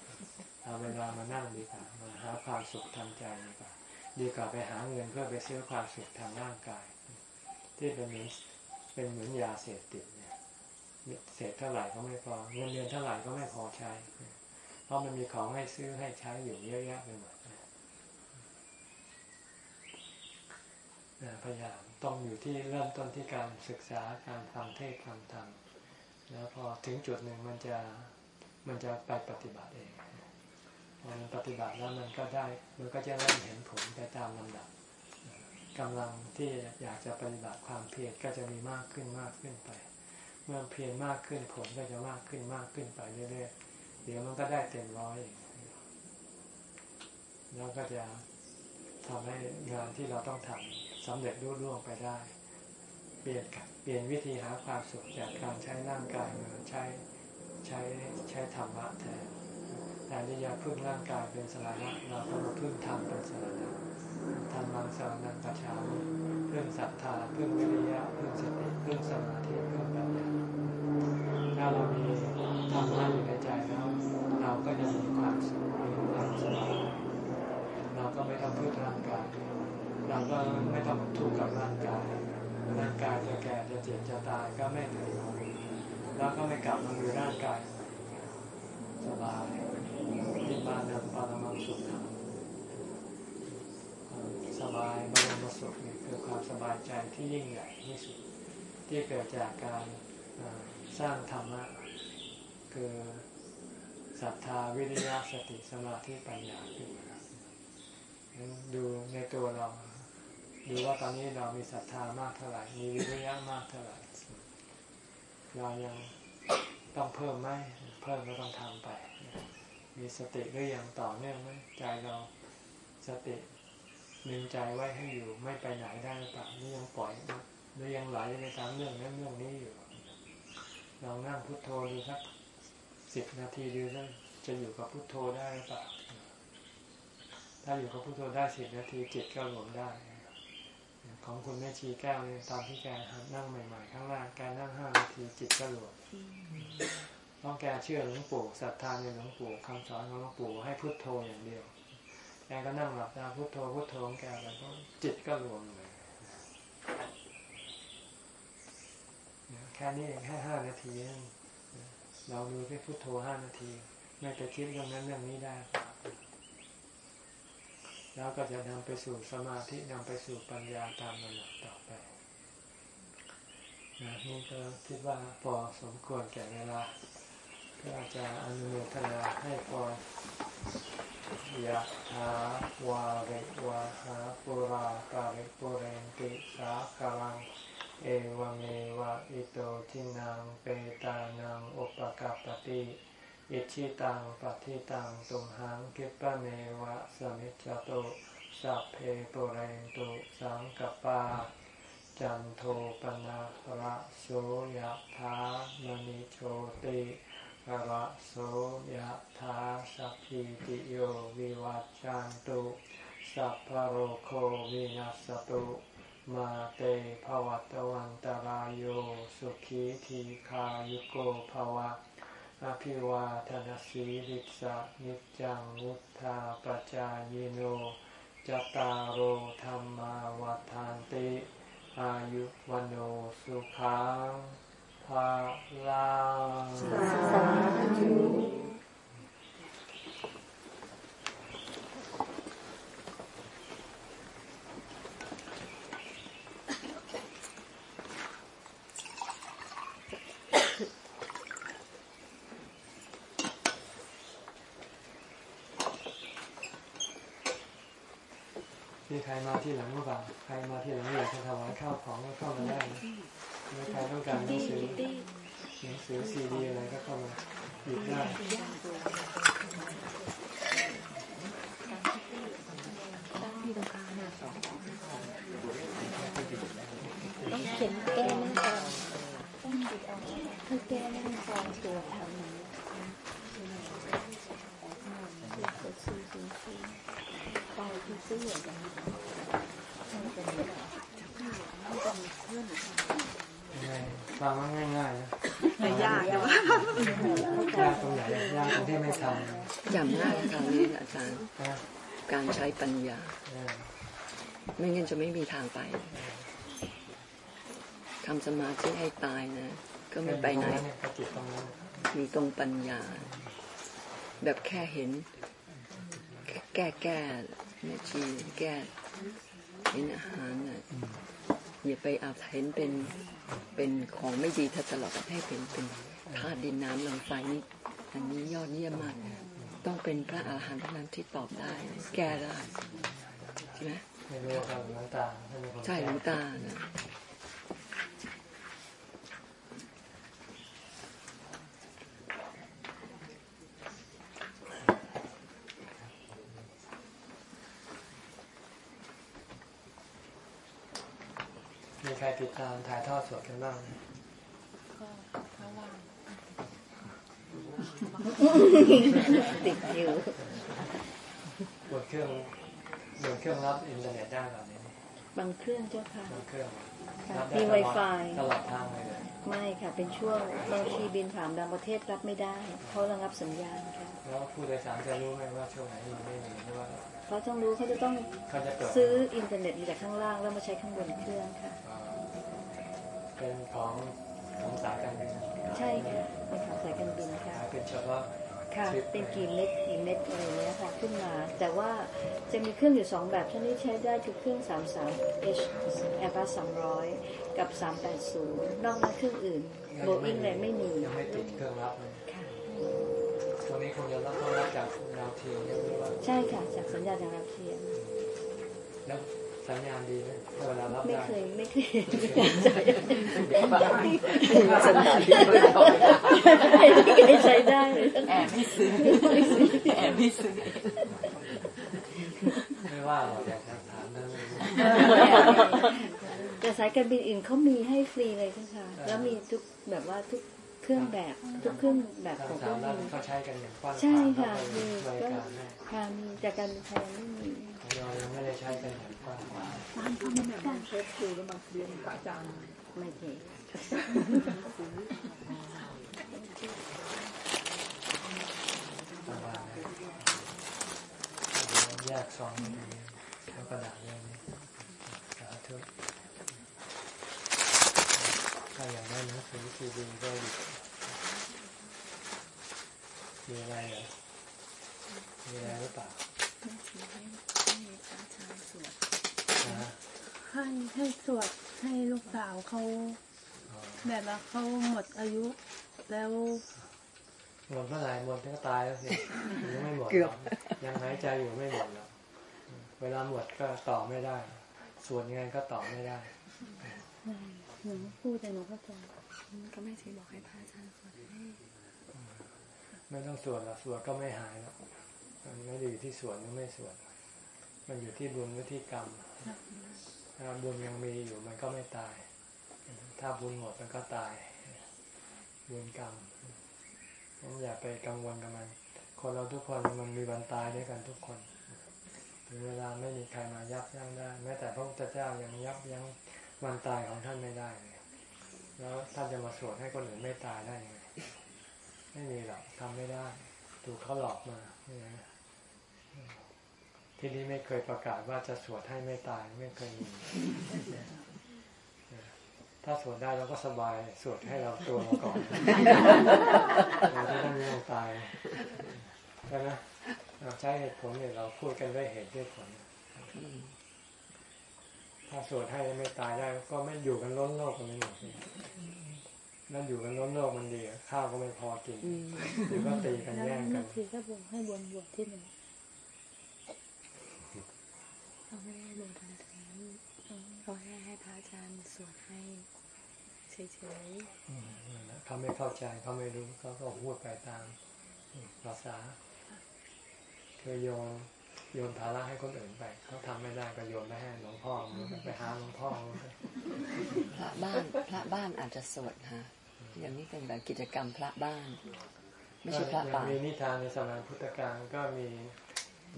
เอาเวลามานั่งดีกว่ามาหาความสุขทางใจดีกว่าดีกว่าไปหาเงินเพื่อไปซื้อความสุขทางร่างกาย ที่เป็นเหมือนเป็นเหมือนยาเสพติดเนี่ยเสพเท่าไหร่ก็ไม่พอเงินเดือนเท่าไหร่ก็ไม่พอใช้ เพราะมันมีของให้ซื้อให้ใช้อยู่เยอะแยะไปหมดพยายามต้องอยู่ที่เริ่มต้นที่การศึกษาการฟังเทศฟังธรรมแล้วพอถึงจุดหนึ่งมันจะมันจะไปปฏิบัติเองพอมันปฏิบัติแล้วมันก็ได้มันก็จะเริ่มเห็นผลไปตามลำดับ กำลังที่อยากจะปฏิบัติความเพียรก็จะมีมากขึ้นมากขึ้นไป เมื่อเพียรมากขึ้นผลก็จะมากขึ้นมากขึ้นไปเรื่อยๆเดี๋ยวมันก็ได้เต็มร้อยเองแล้วก็จะทำให้งานที่เราต้องทำสำเร็จรุ่ร่วงไปได้ เปลี่ยนกับเปลี่ยนวิธีหาความสุขจากการใช้ร่างกายมาใช้ใช้ใช้ธรรมะแทนแต่ที่จะพึ่งร่างกายเป็นสาระเราก็มาพึ่งธรรมเป็นสาระ ธรรมังสารนังกัจฉามิพึ่งศรัทธาพึ่งวิริยะพึ่งสติพึ่งสมาธิพึ่งปัญญาถ้าเรามีธรรมะอยู่ในใจแล้วเราก็จะมีความสุขมีความสบายเราก็ไม่ต้องพึ่งร่างกายเราก็ไม่ต้องทุกข์กับร่างกายร่างกายจะแก่จะเจ็บจะตายก็ไม่เดือดร้อนแล้วก็ไม่กลับมามีร่างกายสบายนิพพานังปรมังสุขขังควา สบายบรมสุขนี่คือความสบายใจที่ยิ่งใหญ่ที่สุดที่เกิดจากการสร้างธรรมะคือศรัทธาวิริยะสติสมาธิปัญญาขึ้นมาดูในตัวเรา ดูว่าตอนนี้เรามีศรัทธามากเท่าไหร่ มีวิริยะมากเท่าไหร่ เรายังต้องเพิ่มไหมเพิ่มก็ต้องทำไป มีสติหรือยังต่อเนื่องไหมใจเราสติ ดึงใจไว้ให้อยู่ไม่ไปไหนได้หรือเปล่านี่ยังปล่อยหรือยังไหลไปตามเรื่องนั้นเรื่องนี้อยู่ลองนั่งพุทโธดูสักสิบนาทีดูแล้วจะอยู่กับพุทโธได้หรือเปล่าถ้าอยู่กับพุทโธได้สิบนาทีจิตก็รวมได้ ของคุณแม่ชีแก้วเนี่ยตอนที่แกนั่งใหม่ๆข้างล่างแกนั่งห้านาทีจิตก็รวมต้องแกเชื่อหลวงปู่ศรัทธาในหลวงปู่คำสอนของหลวงปู่ให้พุทโธอย่างเดียว แกก็นั่งหลับตาพุทโธพุทโธของแกแล้วก็จิตก็รวมเลยแค่นี้เองแค่ห้านาทีเองเราดูแค่พุทโธห้านาทีไม่ไปคิดเรื่องนั้นเรื่องนี้ได้ แล้วก็จะนำไปสู่สมาธินำไปสู่ปัญญาตามลำดับต่อไปนะนี่ก็คิดว่าพอสมควรแก่เวลาก็จะอนุโมทนาให้พร ยะถาวาริวาหาปุราปาริปุเรนติสาคารัง เอวเมวะอิโตทินังเปตานังอุปกัปปติอิชิตังปฏิตังตุมหังคิปะเมวะสมิจจตุสัพเพปุเรนตุสังกปา จันโทปนะระโสยถามณิโชติ ระโสยถาสัพพิติโยวิวัจจันตุ สัพพโรโควินัสตุ มาเตภวัตวันตารายโยสุขีทีขายุโกภวะ อภิวาทนสีริสะนิจังมุทธาปจายโนจตารโหธรรมาวัฏานติ อายุวันโนสุขัง ภาลังมีใครมาที่หลังหรือเปล่า ใครมาที่หลังอยากจะถวายข้าวของก็เข้ามาได้นะ มีใครต้องการหนังสือหนังสือซีดีอะไรก็เข้ามาหยิบได้ต้องเขียนแก้หน้าซอต้องติดเอาให้แก้หน้าซอตัวทำนี้ซื้อซื้อซื้อซื้อไปที่ซื้ออย่างนี้มันเป็นแบบมันเป็นเพื่อนยังไง ฟังว่าง่ายๆนะไม่ยากแต่ว่ายากตรงไหนยากตรงที่ไม่ทอย่างง่ายคราวนี้อาจารย์ำนะการใช้ปัญญาเออไม่งั้นจะไม่มีทางไปทำสมาธิให้ตายนะ ก็ไม่ไปไหนตรงเยก็จิตตรงนั้นอยู่ตรงปัญญา แบบแค่เห็น แก้แก้แม่ชีแก้เห็นอาหารน่ะ อย่าไปเอาเห็นเป็นเป็นของไม่ดีถ้าตลอดให้เป็นเป็นธาตุดินน้ำลมไฟนี่อันนี้ยอดเยี่ยมมากต้องเป็นพระอาหารเท่านั้นที่ตอบได้ แก้ได้ใช่ไหมไม่รู้ว่าเขาหลวงตาท่านเป็นคนใช่หลวงตานะ มี ใครติดตามถ่ายทอดสดกันบ้างไหมติดอยู่บนเครื่องบนเครื่องรับอินเทอร์เน็ตได้แบบนี้บางเครื่องเจ้าค่ะบนเครื่องค่ะรับได้มีตลอด Wi-Fi ตลอดทางเลยเลยไม่ค่ะ เป็นช่วงบางทีบินผ่านบางประเทศรับไม่ได้เขาระงับสัญญาณค่ะแล้วผู้โดยสารจะรู้ไหมว่าช่วงไหนมีไม่มีหรือว่าเขาต้องรู้เขาจะต้องเขาจะเปิดซื้ออินเทอร์เน็ตมาจากข้างล่างแล้วมาใช้ข้างบนเครื่องค่ะ เอ่อเป็นของของสายการบินใช่ค่ะเป็นของสายการบินค่ะขายเป็นเฉพาะค่ะเป็นกี่เม็ดกี่เม็ดอะไรเนี้ยค่ะขึ้นมา แต่ว่าจะมีเครื่องอยู่สองแบบที่นี่ใช้ได้คือเครื่อง 33 H Airbus 300 กับ 380 นอกนั้นเครื่องอื่น Boeing เลยไม่มียังไม่ติดเครื่องรับเลยค่ะตรงนี้คงจะรับต้องรับจากดาวเทียมใช่ไหมว่าใช่ค่ะ จากสัญญาณจากดาวเทียมแล้ว สัญญาณดีไหมเวลารับไม่ได้เคยไม่เคยสัญญาณที่ไม่ตอบไม่เคยใช้ได้เลยแอบไม่ซื้อแอบไม่ซื้อไม่ว่าหรอกอยากจะถามนั่นเลยแต่สายการบินอื่นเขามีให้ฟรีเลยค่ะแล้วมีทุกแบบว่าทุกเครื่องแบบทุกเครื่องแบบทาของงเคสารื่มองด้านบินเขาใช้กันอย่างกว้างขใช่วางค่ะแล้วมีก็บริก็การให้ค่ะมีจากการบินไทยไม่มีของ เรายังไม่ได้ใช้กันอย่างกว้างขวางการเช็คดูแล้วบางทีอาจารย์ไม่เก่งสบายนะแยกซองดีแล้วกระดาษเรื่องนี้สาธุถ้าอยากได้หนังสือซีดีก็หยิบมีอะไรเหรอมีอะไรหรือเปล่า ให้ให้พระอาจารย์สวดนะให้ให้สวดให้ลูกสาวเขาอ๋อแบบว่าเขาหมดอายุแล้วหมดเมื่อไหร่หมดก็ตายแล้วสิยังไม่หมดหรยังหายใจอยู่ไม่หมดหรอกเวลาหมดก็ต่อไม่ได้ ส่วนยังไงก็ต่อไม่ได้หนูพูดแต่หนูเข้าใจก็แม่ชีบอกให้พระอาจารย์สวดให้ไม่ต้องสวดหรอกสวดก็ไม่หายหรอก มันไม่ได้อยู่ที่สวดหรือไม่สวดมันอยู่ที่บุญหรือที่กรรม ถ้าบุญยังมีอยู่มันก็ไม่ตาย ถ้าบุญหมดมันก็ตาย บุญกรรมงั้นอย่าไปกังวลกับมัน คนเราทุกคนมันมีวันตายด้วยกันทุกคน ถึงเวลาไม่มีใครมายับยั้งได้ แม้แต่พระพุทธเจ้ายังยับยั้งวันตายของท่านไม่ได้เลยแล้วท่านจะมาสวดให้คนอื่นไม่ตายได้ยังไง ไม่มีหรอกทำไม่ได้ ถูกเขาหลอกมาเนี่ย ที่นี้ไม่เคยประกาศว่าจะสวดให้ไม่ตายไม่เคยมีถ้าสวดได้เราก็สบายสวดให้เราตัวเราก่อนเราจะต้องมีวันตายใช่ไหมเราใช้เหตุผลเนี่ยเราพูดกันด้วยเหตุด้วยผลถ้าสวดให้ไม่ตายได้ ก็ไม่อยู่กันล้นโลกกันไม่หมดสินั่นอยู่กันล้นโลกมันดีอะข้าวก็ไม่พอกินหรือก็ตีกันแล้วแย่งกัแม่นชีก็บอกให้บนบวชที่หนึ่ง เขาไม่ได้บวชทันทีเขาให้ให้พระอาจารย์สวดให้เฉยอืมนั่นแหละเขาไม่เข้าใจเขาไม่รู้เขาก็พูดไปตามภาษาคือโยนโยนภาระให้คนอื่นไปเขาทำไม่ได้ก็โยนไปให้หลวงพ่อมันก็ไปหาหลวงพ่อมันก็ๆพระบ้านพระบ้านอาจจะสวดฮะอย่างนี้เป็นแบบกิจกรรมพระบ้าน ไม่ใช่พระอย่างป่ามีนิทานในสมัยพุทธกาลก็มี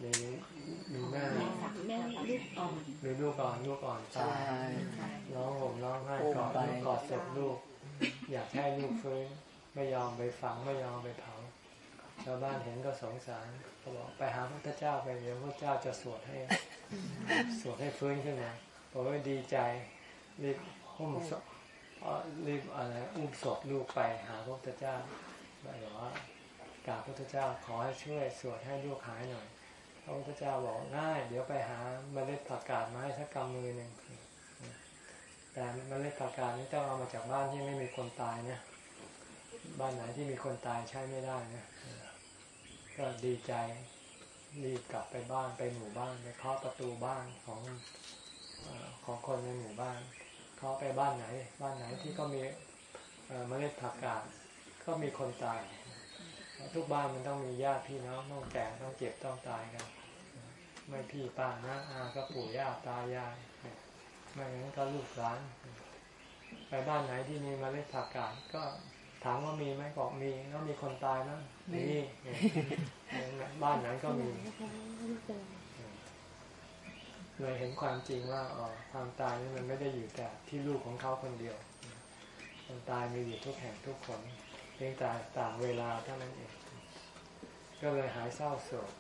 มีมีแม่แม่ลูกอ่อนมีลูกอ่อนลูกอ่อนตาใช่ยร้องห่มร้องไห้โอ้กอดไปลูกกอดศพลูก อยากให้ลูกฟื้นไม่ยอมไปฝังไม่ยอมไปเผาชาวบ้านเห็นก็สงสารเขาบอกไปหาพระเจ้าไปเดี๋ยวพระเจ้าจะสวดให้ สวดให้ฟื้นขึ้นมาบอกว่าดีใจรีบหุ้มศพเอ่อรีบอะไรอุ้มศพลูกไปหาพระพุทธเจ้าบอกว่ากราบพระพุทธเจ้าขอให้ช่วยสวดให้ลูกหายหน่อยพ ระพุทธเจ้าบอกง่าย เดี๋ยวไปหาเมล็ดผักกาดมาให้สักกำมือหนึ่งแต่เมล็ดผักกาดนี่ต้องเอามาจากบ้านที่ไม่มีคนตายนะบ้านไหนที่มีคนตายใช้ไม่ได้นะก็ดีใจรีบกลับไปบ้านไปหมู่บ้านไปเคาะประตูบ้านของอของคนในหมู่บ้านเคาะไปบ้านไหน บ้านไหนที่ก็มีเอ่อเมล็ดผักกาดก็มีคนตายทุกบ้านมันต้องมีญาติพี่น้องต้องแก่ต้องเจ็บต้องตายกัน ไม่พี่ป้านะอาก็ปู่ย่าตายายไม่งั้นก็ลูกหลานไปบ้านไหนที่มีเมาเล็ดผักกาดก็ถามว่ามีไหมบอกมีแล้วมีคนตายนะมีบ้านไหนก็มีไม่เป็นไรเลยเห็นความจริงว่าอ๋อความตายนี่มันไม่ได้อยู่แต่ที่ลูกของเขาคนเดียวความตายมีอยู่ทุกแห่งทุกคนเพียงแต่ต่างเวลาเท่านั้นเองก็เลยหายเศร้าโศก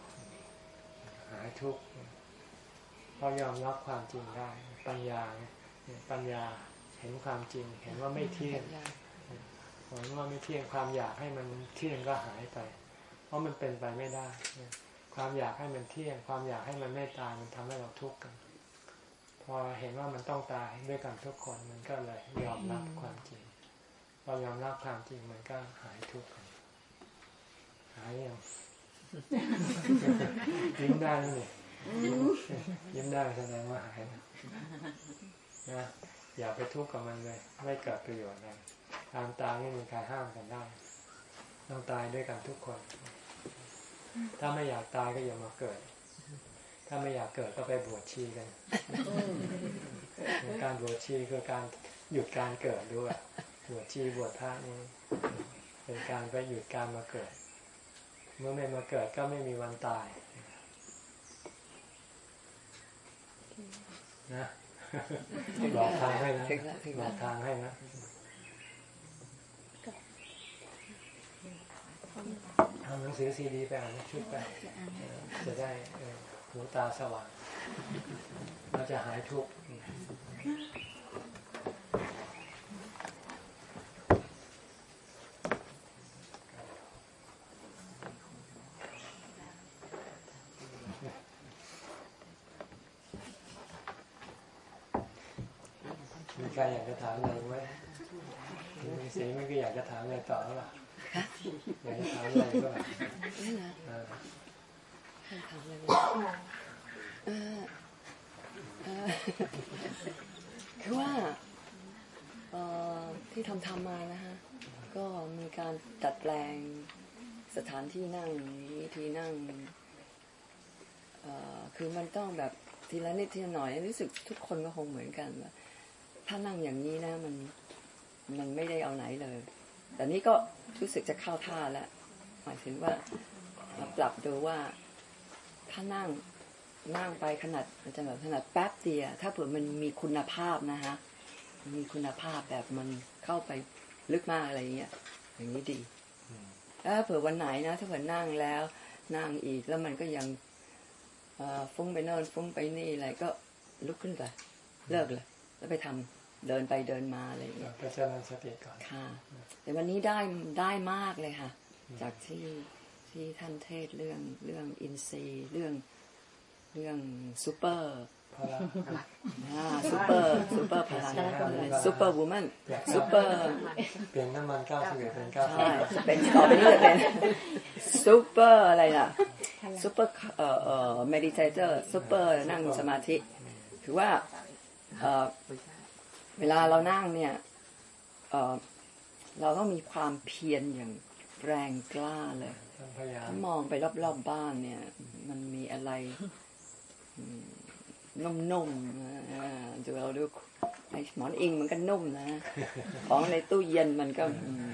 หายทุกข์เพราะยอมรับความจริงได้ ปัญญาเนี่ยปัญญาเห็นความจริง เห็นว่าไม่เที่ยงเห็นว่าไม่เที่ยงความอยากให้มันเที่ยงก็หายไป เพราะมันเป็นไปไม่ได้ ความอยากให้มันเที่ยง ความอยากให้มันไม่ตายมันทำให้เราทุกข์กัน พอเห็นว่ามันต้องตายด้วยกันทุกคนมันก็เลยยอมรับความจริงพอยอมรับความจริงมันก็หายทุกข์กันหายยัง ยิ้มได้แล้วนี่ยิ้มได้แสดงว่าหายนะนะอย่าไปทุกข์กับมันเลย ไม่เกิดประโยชน์อะไรความตายไม่มีใครห้ามกันได้ต้องตายด้วยกันทุกคน ถ้าไม่อยากตายก็อย่ามาเกิด ถ้าไม่อยากเกิดก็ไปบวชชีกัน การบวชชีคือการหยุดการเกิดด้วยบวชชีบวชพระนี่เป็นการไปหยุดการมาเกิด เมื่อไม่มาเกิดก็ไม่มีวันตายนะบอกทางให้นะถึงแล้วถึงบแล้อวกทางให้นะทำหนังสือซีดีไปอ่านชุดไปเออจะได้เออหูตาสว่าง เราจะหายทุกข์ มีใครอยากจะ ถามอะไรไหมมีสีไม่ก็อยากจะถามอะไรต่อหรือเปล่าอยากจะถามอะไรก็แบบนี่นะถามอะไรคือว่าที่ทำทำมานะฮะ ก็มีการดัดแปลงสถานที่นั่งวิธีนั่งคือมันต้องแบบทีละนิดทีละหน่อยรู้สึกทุกคนก็คงเหมือนกันว่า ถ้านั่งอย่างนี้นะมันมันไม่ได้เอาไหนเลย แต่นี้ก็รู้สึกจะเข้าท่าแล้วหมายถึงว่าปรับดูว่าถ้านั่งนั่งไปขนาดมันจะแบบขนาดแป๊บเดียวถ้าเผื่อมันมีคุณภาพนะฮะมีคุณภาพแบบมันเข้าไปลึกมากอะไรอย่างเงี้ยอย่างนี้ดีถ้าเผื่อวันไหนนะ ถ้าเผื่อนั่งแล้วนั่งอีกแล้วมันก็ยังฟุ้งไปโน่นฟุ้งไปนี่อะไรก็ลุกขึ้นไปเลิกเลยแล้วไปทำ เดินไปเดินมาอะไรอย่างเงี้ยไปเจริญสติก่อนค่ะ แต่วันนี้ได้ได้มากเลยค่ะ จากที่ที่ท่านเทศน์เรื่องเรื่องอินทรีย์เรื่องเรื่องซูเปอร์เพราะว่าอ่า super super พลัง superwoman super เปลี่ยนน้ำมัน91เป็นใช่90เป็นต่อไปนี้จะเป็นซูเปอร์อะไรล่ะซูเปอร์เอ่อเอ่อ meditator super นั่งสมาธิคือว่าเอ่อ เวลาเรานั่งเนี่ยเอ่อเราต้องมีความเพียรอย่างแรงกล้าเลยต้องพยายามถ้ามองไปรอบๆบ้านเนี่ย มันมีอะไรอืมนุ่มๆอ่าดูเราดูไอ้หมอนอิงมันก็นุ่มนะ ของในตู้เย็นมันก็อืม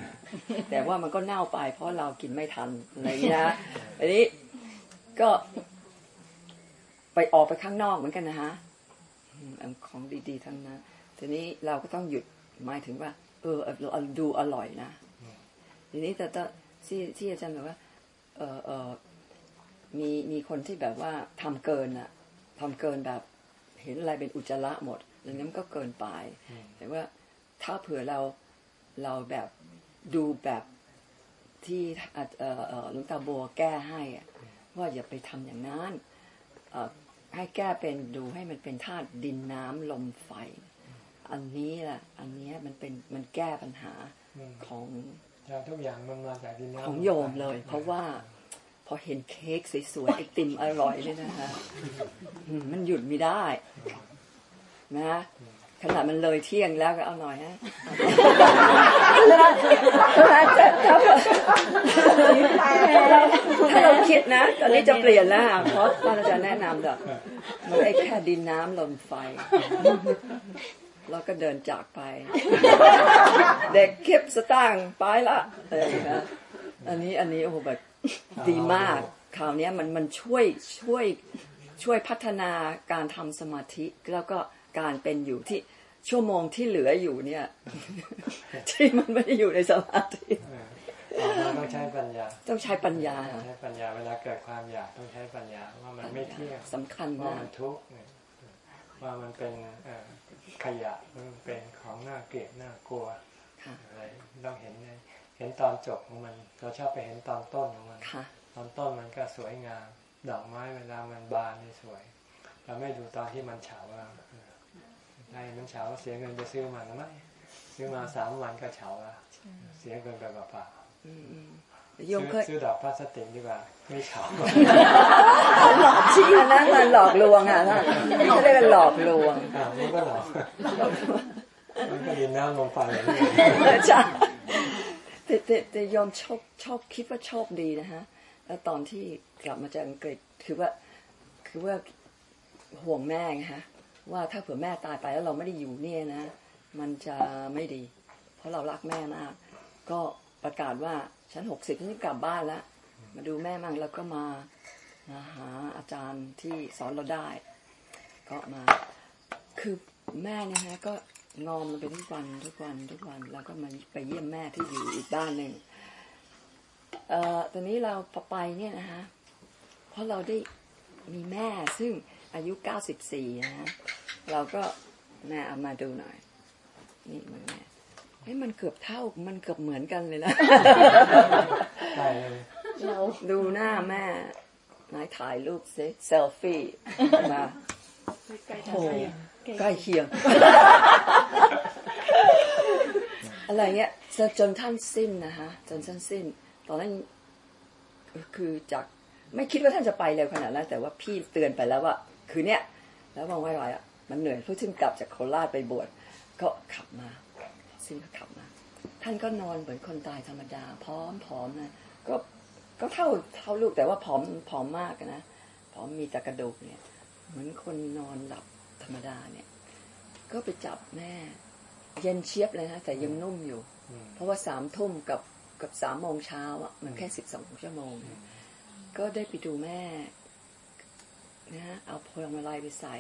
แต่ว่ามันก็เน่าไป เพราะเรากินไม่ทันอะไรอย่างเงี้ยนะอันนี้ก็ไปออกไปข้างนอกเหมือนกันนะฮะอืมเอาของดีๆทั้งนั้น ทีนี้เราก็ต้องหยุดหมายถึงว่า เออเราดูอร่อยนะ ทีนี้แต่ที่ที่อาจารย์บอกว่า เออเออมีมีคนที่แบบว่าทำเกินอะทำเกินแบบ เห็นอะไรเป็นอุจจาระหมดอย่างนั้นก็เกินไป แต่ว่าถ้าเผื่อเราเราแบบดูแบบที่หลุงตาบัวแก้ให้อะว่าอย่าไปทำอย่างนั้นให้แก้เป็นดูให้มันเป็นธาตุดินน้ำลมไฟ อันนี้แหละอันเนี้ยมันเป็นมันแก้ปัญหาอืมของใช่ทุกอย่างมันมาจากดินน้ำของโยมเลย เพราะว่าพอเห็นเค้กสวยๆไอติมอร่อยเนี่ยนะคะอืมมันหยุดไม่ได้ นะขนาดมันเลยเที่ยงแล้วก็เอาหน่อยฮะถ้าเราคิดนะ ตอนนี้จะเปลี่ยนแล้วค่ะเพราะท่านอาจารย์แนะนำเถอะมันไอ้แค่ดินน้ำลมไฟ แล้วก็เดินจากไป เด็กคลิปสตางค์ไปละอะไรอย่างเงี้ยอันนี้อันนี้โอ้โหแบบดีมากคราวเนี้ยมันมันช่วยช่วยช่วยพัฒนาการทำสมาธิแล้วก็การเป็นอยู่ที่ชั่วโมงที่เหลืออยู่เนี่ย ที่มันไม่ได้อยู่ในสมาธิเออออกมาต้องใช้ปัญญา ต้องใช้ปัญญาใช้ปัญญาเวลาเกิดความอยากต้องใช้ปัญญาว่ามันไม่เที่ยงสำคัญว่าากมมันทุกข์เนี่ยว่ามันเป็นเอ่อ ขยะมันเป็นของน่าเกลียดน่ากลัวค่ะอะไรต้องเห็นในเห็นตอนจบของมัน เราชอบไปเห็นตอนต้นของมันค่ะตอนต้นมันก็สวยงามดอกไม้เวลามันบานนี่สวย เราไม่ดูตอนที่มันเฉาแล้วใช่มันเฉาเสียเงินไปซื้อมันไหมซื้อมาสามวันก็เฉาแล้วเสียเงินไปเปล่าอืมอืมๆ โยมเคยซื้อดอกพลาสติกดีกว่าไม่เฉาหลอกชี้อันนั้นมันหลอกลวงอะท่านเขาเรียกว่าหลอกลวงอ่ามันก็หลอกมันก็ดินน้ำลงไปอย่างนี้ใช่แต่แต่แต่ยอมโชคโชคคิดว่าโชคดีนะฮะแล้วตอนที่กลับมาจากอังกฤษคือว่าคือว่าห่วงแม่ไงฮะว่าถ้าเผื่อแม่ตายไปแล้วเราไม่ได้อยู่เนี่ยนะ มันจะไม่ดี เพราะเรารักแม่มาก ก็ประกาศว่า ฉันหกสิบฉันกลับบ้านแล้วมาดูแม่มั่งแล้วก็มามาหาอาจารย์ที่สอนเราได้ ก็มา คือแม่เนี่ยฮะก็งอมมันไปทุกวันทุกวันทุกวัน แล้วก็มาไปเยี่ยมแม่ที่อยู่อีกบ้านหนึ่งเอ่อตอนนี้เราพอไปเนี่ยนะฮะเพราะเราได้มีแม่ซึ่งอายุ94นะฮะเราก็แม่เอามาดูหน่อย นี่มันแม่ เฮ้ยมันเกือบเท่ามันเกือบเหมือนกันเลยนะใช่เลยเราดูหน้าแม่นายถ่ายรูปซิเซลฟี่มาโอ้ใกล้เคียง อะไรเงี้ยจนจนท่านสิ้นนะฮะจนท่านสิ้น ตอนนั้นคือจากไม่คิดว่าท่านจะไปเร็วขนาดนั้นแต่ว่าพี่เตือนไปแล้วว่า คือเนี้ยแล้วมองไม่ไหวอะมันเหนื่อยเพิ่งขึ้นกลับจากโคราชไปบวชก็ขับมา สิ้นก็ขับมาท่านก็นอนเหมือนคนตายธรรมดาพร้อมผอมนะก็ก็เท่าเท่าลูกแต่ว่าผอมผอมมากนะผอมมีแต่กระดูกเนี่ย เหมือนคนนอนหลับธรรมดาเนี่ย ก็ไปจับแม่ เย็นเชียบเลยนะแต่ยังนุ่มอยู่ เพราะว่าสามทุ่มกับกับสามโมงเช้าอะมันแค่สิบสองชั่วโมง ก็ได้ไปดูแม่นะฮะเอาพวงมาลัยไปใส่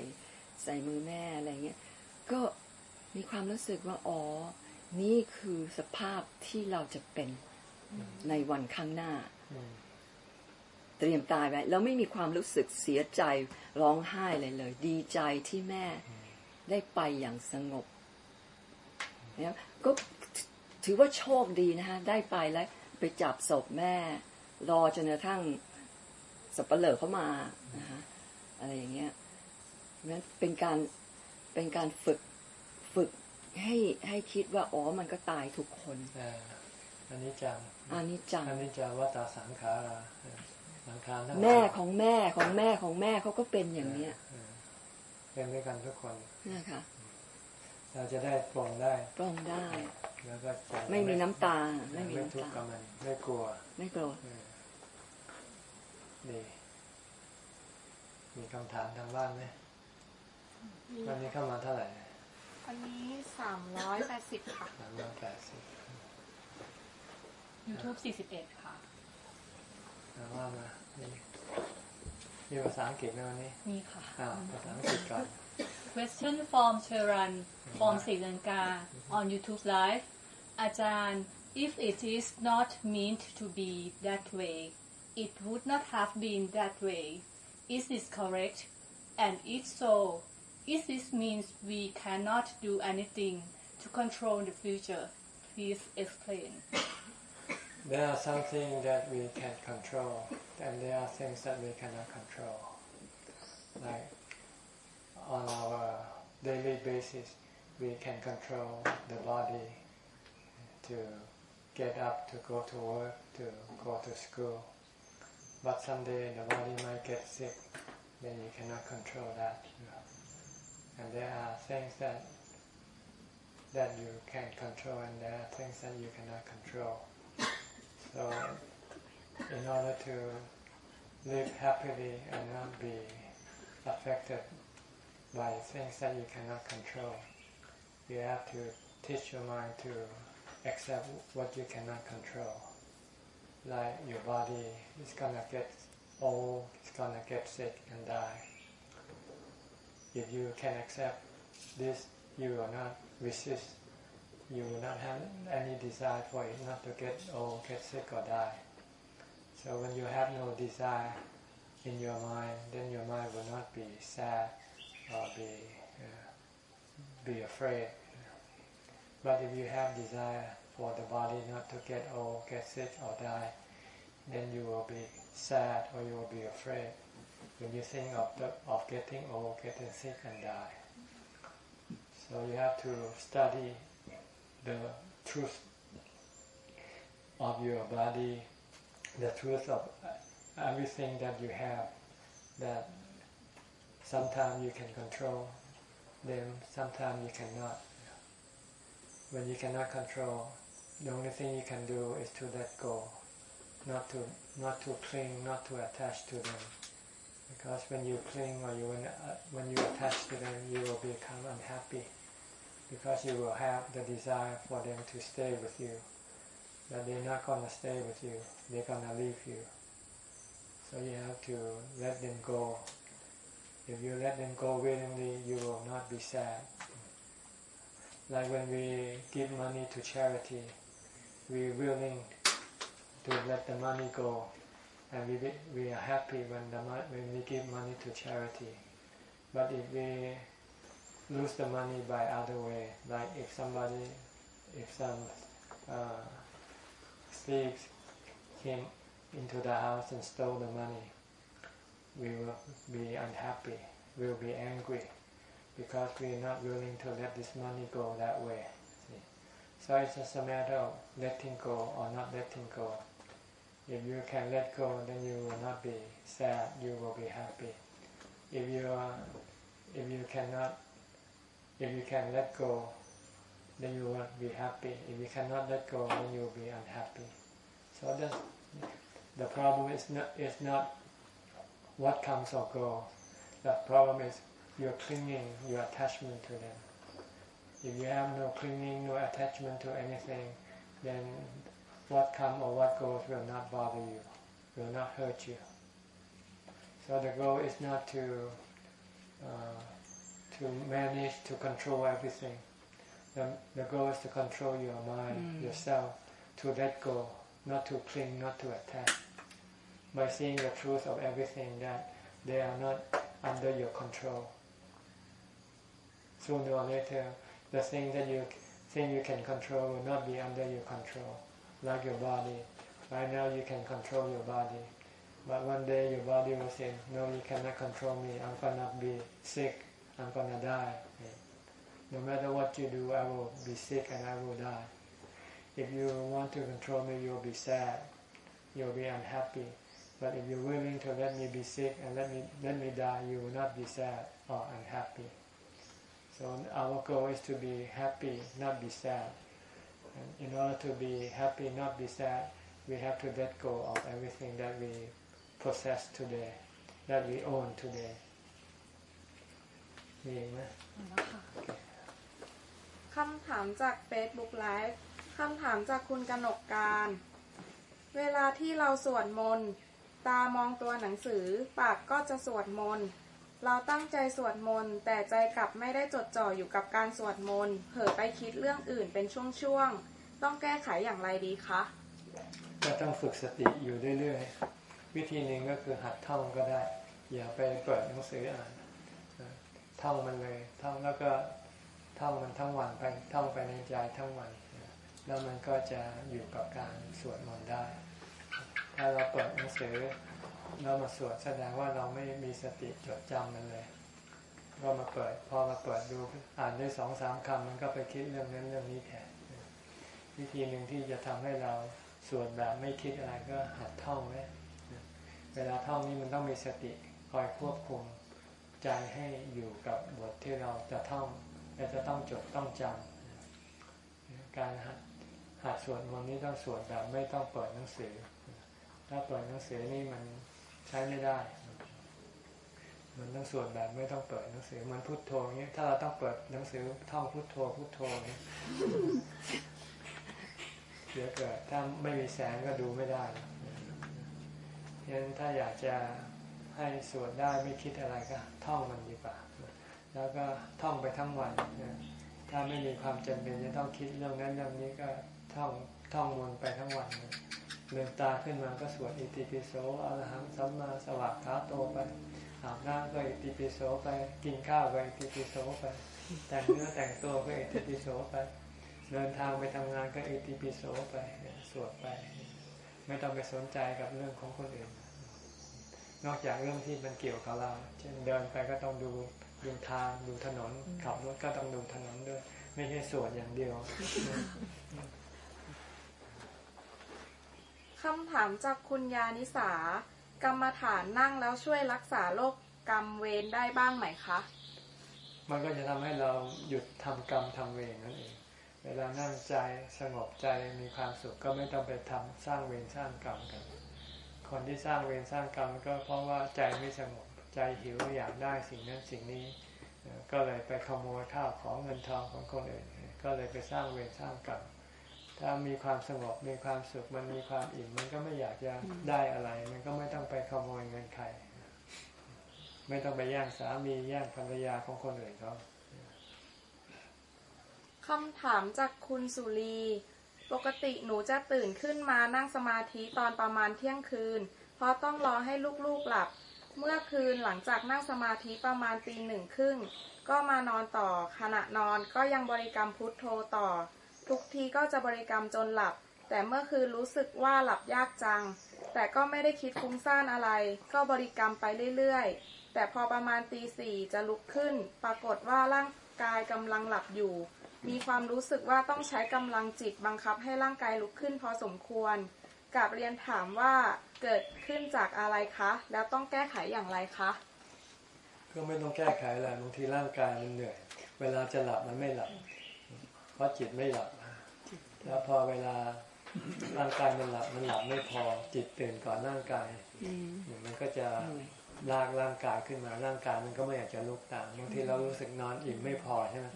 ใส่มือแม่อะไรเงี้ยก็มีความรู้สึกว่าอ๋อ นี่คือสภาพที่เราจะเป็นในวันข้างหน้าอืมเตรียมตายไว้แล้วไม่มีความรู้สึกเสียใจร้องไห้เลยเลย ดีใจที่แม่ได้ไปอย่างสงบนะก็ถือว่าโชคดีนะฮะ ได้ไปแล้ว ไปจับศพแม่ รอจนกระทั่งสับปะเหลอเข้ามานะฮะอะไรอย่างเงี้ยนั้นเป็นการเป็นการฝึกฝึก ให้ให้คิดว่าอ๋อมันก็ตายทุกคนอ่าอันนี้จังอันนี้จังอันนี้จะวัตตาสังขาราเออสังขารทั้งหลายแม่ของแม่ของแม่ของแม่เขาก็เป็นอย่างเนี้ยเออเป็นด้วยกันทุกคนนะคะเราจะได้ปลงได้ปรองได้ แล้วก็จะไม่มีน้ำตาไม่มีไม่ทุน้ำกข์ตากับมันไม่กลัวไม่โกรธเออดีมีคำถามทางบ้านไหมวันนี้เข้ามาเท่าไหร่ วันนี้สามร้อยแปดสิบค่ะสามร้อยแปดสิบ YouTube 41 ค่ะแล้วว่ามานี่มีภาษาอังกฤษไหมวันนี้มีค่ะอ้าวภาษาอังกฤษก่อน Question from Charan from Sri Lanka on YouTube Live อาจารย์ if it is not meant to be that way it would not have been that way is this correct and if so is this means we cannot do anything to control the future please explain There are some things that we can control, and there are things that we cannot control. Like on our daily basis, we can control the body to get up, to go to work, to go to school. But someday the body might get sick, then you cannot control that. you. And there are things that that you can control, and there are things that you cannot control. So, in order to live happily and not be affected by things that you cannot control, you have to teach your mind to accept what you cannot control. Like your body is gonna get old, it's gonna get sick and die. If you can accept this, you will not resist you will not have any desire for it not to get old, get sick or die. So when you have no desire in your mind, then your mind will not be sad or be uh, be afraid. But if you have desire for the body not to get old, get sick or die, then you will be sad or you will be afraid when you think of the, of getting old, getting sick and die. So you have to study the truth of your body, the truth of uh, everything that you have, that sometimes you can control them, sometimes you cannot. When you cannot control, the only thing you can do is to let go, not to not to cling, not to attach to them. Because when you cling or you when, uh, when you attach to them, you will become unhappy because you will have the desire for them to stay with you. But they're not going to stay with you. They're going to leave you. So you have to let them go. If you let them go willingly, you will not be sad. Like when we give money to charity, we're willing to let the money go. And we, we are happy when, the, when we give money to charity. But if we lose the money by other way. Like if somebody, if some uh, thieves came into the house and stole the money, we will be unhappy. We will be angry because we are not willing to let this money go that way. See? So it's just a matter of letting go or not letting go. If you can let go, then you will not be sad. You will be happy. If you are, if you cannot, if you can let go, then you will be happy. If you cannot let go, then you will be unhappy. So that's, the problem is not is not what comes or goes. The problem is your clinging, your attachment to them. If you have no clinging, no attachment to anything, then what comes or what goes will not bother you, will not hurt you. So the goal is not to uh, to manage to control everything. The, the goal is to control your mind, yourself, to let go, not to cling, not to attach. By seeing the truth of everything that they are not under your control. Sooner or later, the thing that you think you can control will not be under your control, like your body. Right now you can control your body, but one day your body will say, no, you cannot control me, I'm gonna be sick, I'm gonna die. No matter what you do, I will be sick and I will die. If you want to control me, you'll be sad, you'll be unhappy. But if you're willing to let me be sick and let me let me die, you will not be sad or unhappy. So our goal is to be happy, not be sad. In order to be happy, not be sad, we have to let go of everything that we possess today, that we own today. มีไหมคำถามจาก Facebook Live คำถามจากคุณกนกการ เวลาที่เราสวดมนต์ ตามองตัวหนังสือ ปากก็จะสวดมนต์ เราตั้งใจสวดมนต์แต่ใจกลับไม่ได้จดจ่ออยู่กับการสวดมนต์เผลอไปคิดเรื่องอื่นเป็นช่วงๆ ต้องแก้ไขอย่างไรดีคะ ก็ต้องฝึกสติอยู่เรื่อยๆ วิธีหนึ่งก็คือหัดท่องก็ได้ อย่าไปเปิดหนังสืออ่านท่องมันเลยท่องแล้วก็ท่องมันทั้งวันไปท่องไปในใจทั้งวัน แล้วมันก็จะอยู่กับการสวดมนต์ได้ ถ้าเราเปิดหนังสือ แล้วมาสวดแสดงว่าเราไม่มีสติจดจำมันเลยก็มาเปิด พอมาเปิดดูอ่านได้สองสามคำมันก็ไปคิดเรื่องนั้นเรื่องนี้แทนวิธีหนึ่งที่จะทำให้เราสวดแบบไม่คิดอะไรก็หัดท่องไว้เวลาท่องนี่มันต้องมีสติคอยควบคุมใจให้อยู่กับบทที่เราจะท่องและจะต้องจดต้องจำการหัดหัดสวดมนต์นี้ต้องสวดแบบไม่ต้องเปิดหนังสือ ถ้าเปิดหนังสือนี่มัน ใช้ไม่ได้ มันต้องสวดแบบไม่ต้องเปิดหนังสือมันพุทโธอย่างเงี้ยถ้าเราต้องเปิดหนังสือท่องพุทโธพุทโธเนี่ยเดี๋ยวเกิดถ้าไม่มีแสงก็ดูไม่ได้ฉะนั้นถ้าอยากจะให้สวดได้ไม่คิดอะไรก็ท่องมันดีกว่า แล้วก็ท่องไปทั้งวันถ้าไม่มีความจำเป็นจะต้องคิดเรื่องนั้นเรื่องนี้ก็ท่องท่องมนไปทั้งวัน ลืมตาขึ้นมาก็สวดอิติปิโสอรหังสัมมาสวากขาโตไปอาบน้ำก็อิติปิโสไป กินข้าวก็อิติปิโสไป แต่งเนื้อแต่งตัวก็อิติปิโสไป เดินทางไปทำงานก็อิติปิโสไปสวดไป ไม่ต้องไปสนใจกับเรื่องของคนอื่น นอกจากเรื่องที่มันเกี่ยวกับเรา เช่นเดินไปก็ต้องดูดูทางดูถนนขับรถก็ต้องดูถนนด้วย ไม่ใช่สวดอย่างเดียว คำถามจากคุณยานิสา กรรมฐานนั่งแล้วช่วยรักษาโรคกรรมเวรได้บ้างไหมคะ มันก็จะทำให้เราหยุดทำกรรมทำเวรนั่นเอง เวลานั่งใจสงบใจมีความสุขก็ไม่ต้องไปทำสร้างเวรสร้างกรรมกัน คนที่สร้างเวรสร้างกรรมก็เพราะว่าใจไม่สงบใจหิวอยากได้สิ่งนั้นสิ่งนี้ ก็เลยไปขโมยข้าวของเงินทองของคนอื่น ก็เลยไปสร้างเวรสร้างกรรม ถ้ามีความสงบมีความสุขมันมีความอิ่มมันก็ไม่อยากจะได้อะไร มันก็ไม่ต้องไปขโมยเงินใครไม่ต้องไปแย่งสามีแย่งภรรยาของคนอื่นเขาคำถามจากคุณสุรี ปกติหนูจะตื่นขึ้นมานั่งสมาธิตอนประมาณเที่ยงคืน เพราะต้องรอให้ลูกๆหลับ เมื่อคืนหลังจากนั่งสมาธิประมาณตีหนึ่งครึ่ง ก็มานอนต่อขณะนอนก็ยังบริกรรมพุทโธต่อ ทุกทีก็จะบริกรรมจนหลับ แต่เมื่อคืนรู้สึกว่าหลับยากจัง แต่ก็ไม่ได้คิดฟุ้งซ่านอะไร ก็บริกรรมไปเรื่อยๆ แต่พอประมาณตีสี่จะลุกขึ้น ปรากฏว่าร่างกายกำลังหลับอยู่ มีความรู้สึกว่าต้องใช้กำลังจิตบังคับให้ร่างกายลุกขึ้นพอสมควรกับเรียนถามว่าเกิดขึ้นจากอะไรคะ แล้วต้องแก้ไขอย่างไรคะ ก็ไม่ต้องแก้ไขอะไรบางทีร่างกายมันเหนื่อย เวลาจะหลับมันไม่หลับ เพราะจิตไม่หลับ แล้วพอเวลาร่างกายมันหลับมันหลับไม่พอจิตตื่นก่อนร่างกายอืมมันก็จะลากร่างกายขึ้นมาร่างกายมันก็ไม่อยากจะลุกตามบางทีเรารู้สึกนอนอิ่มไม่พอใช่ไหม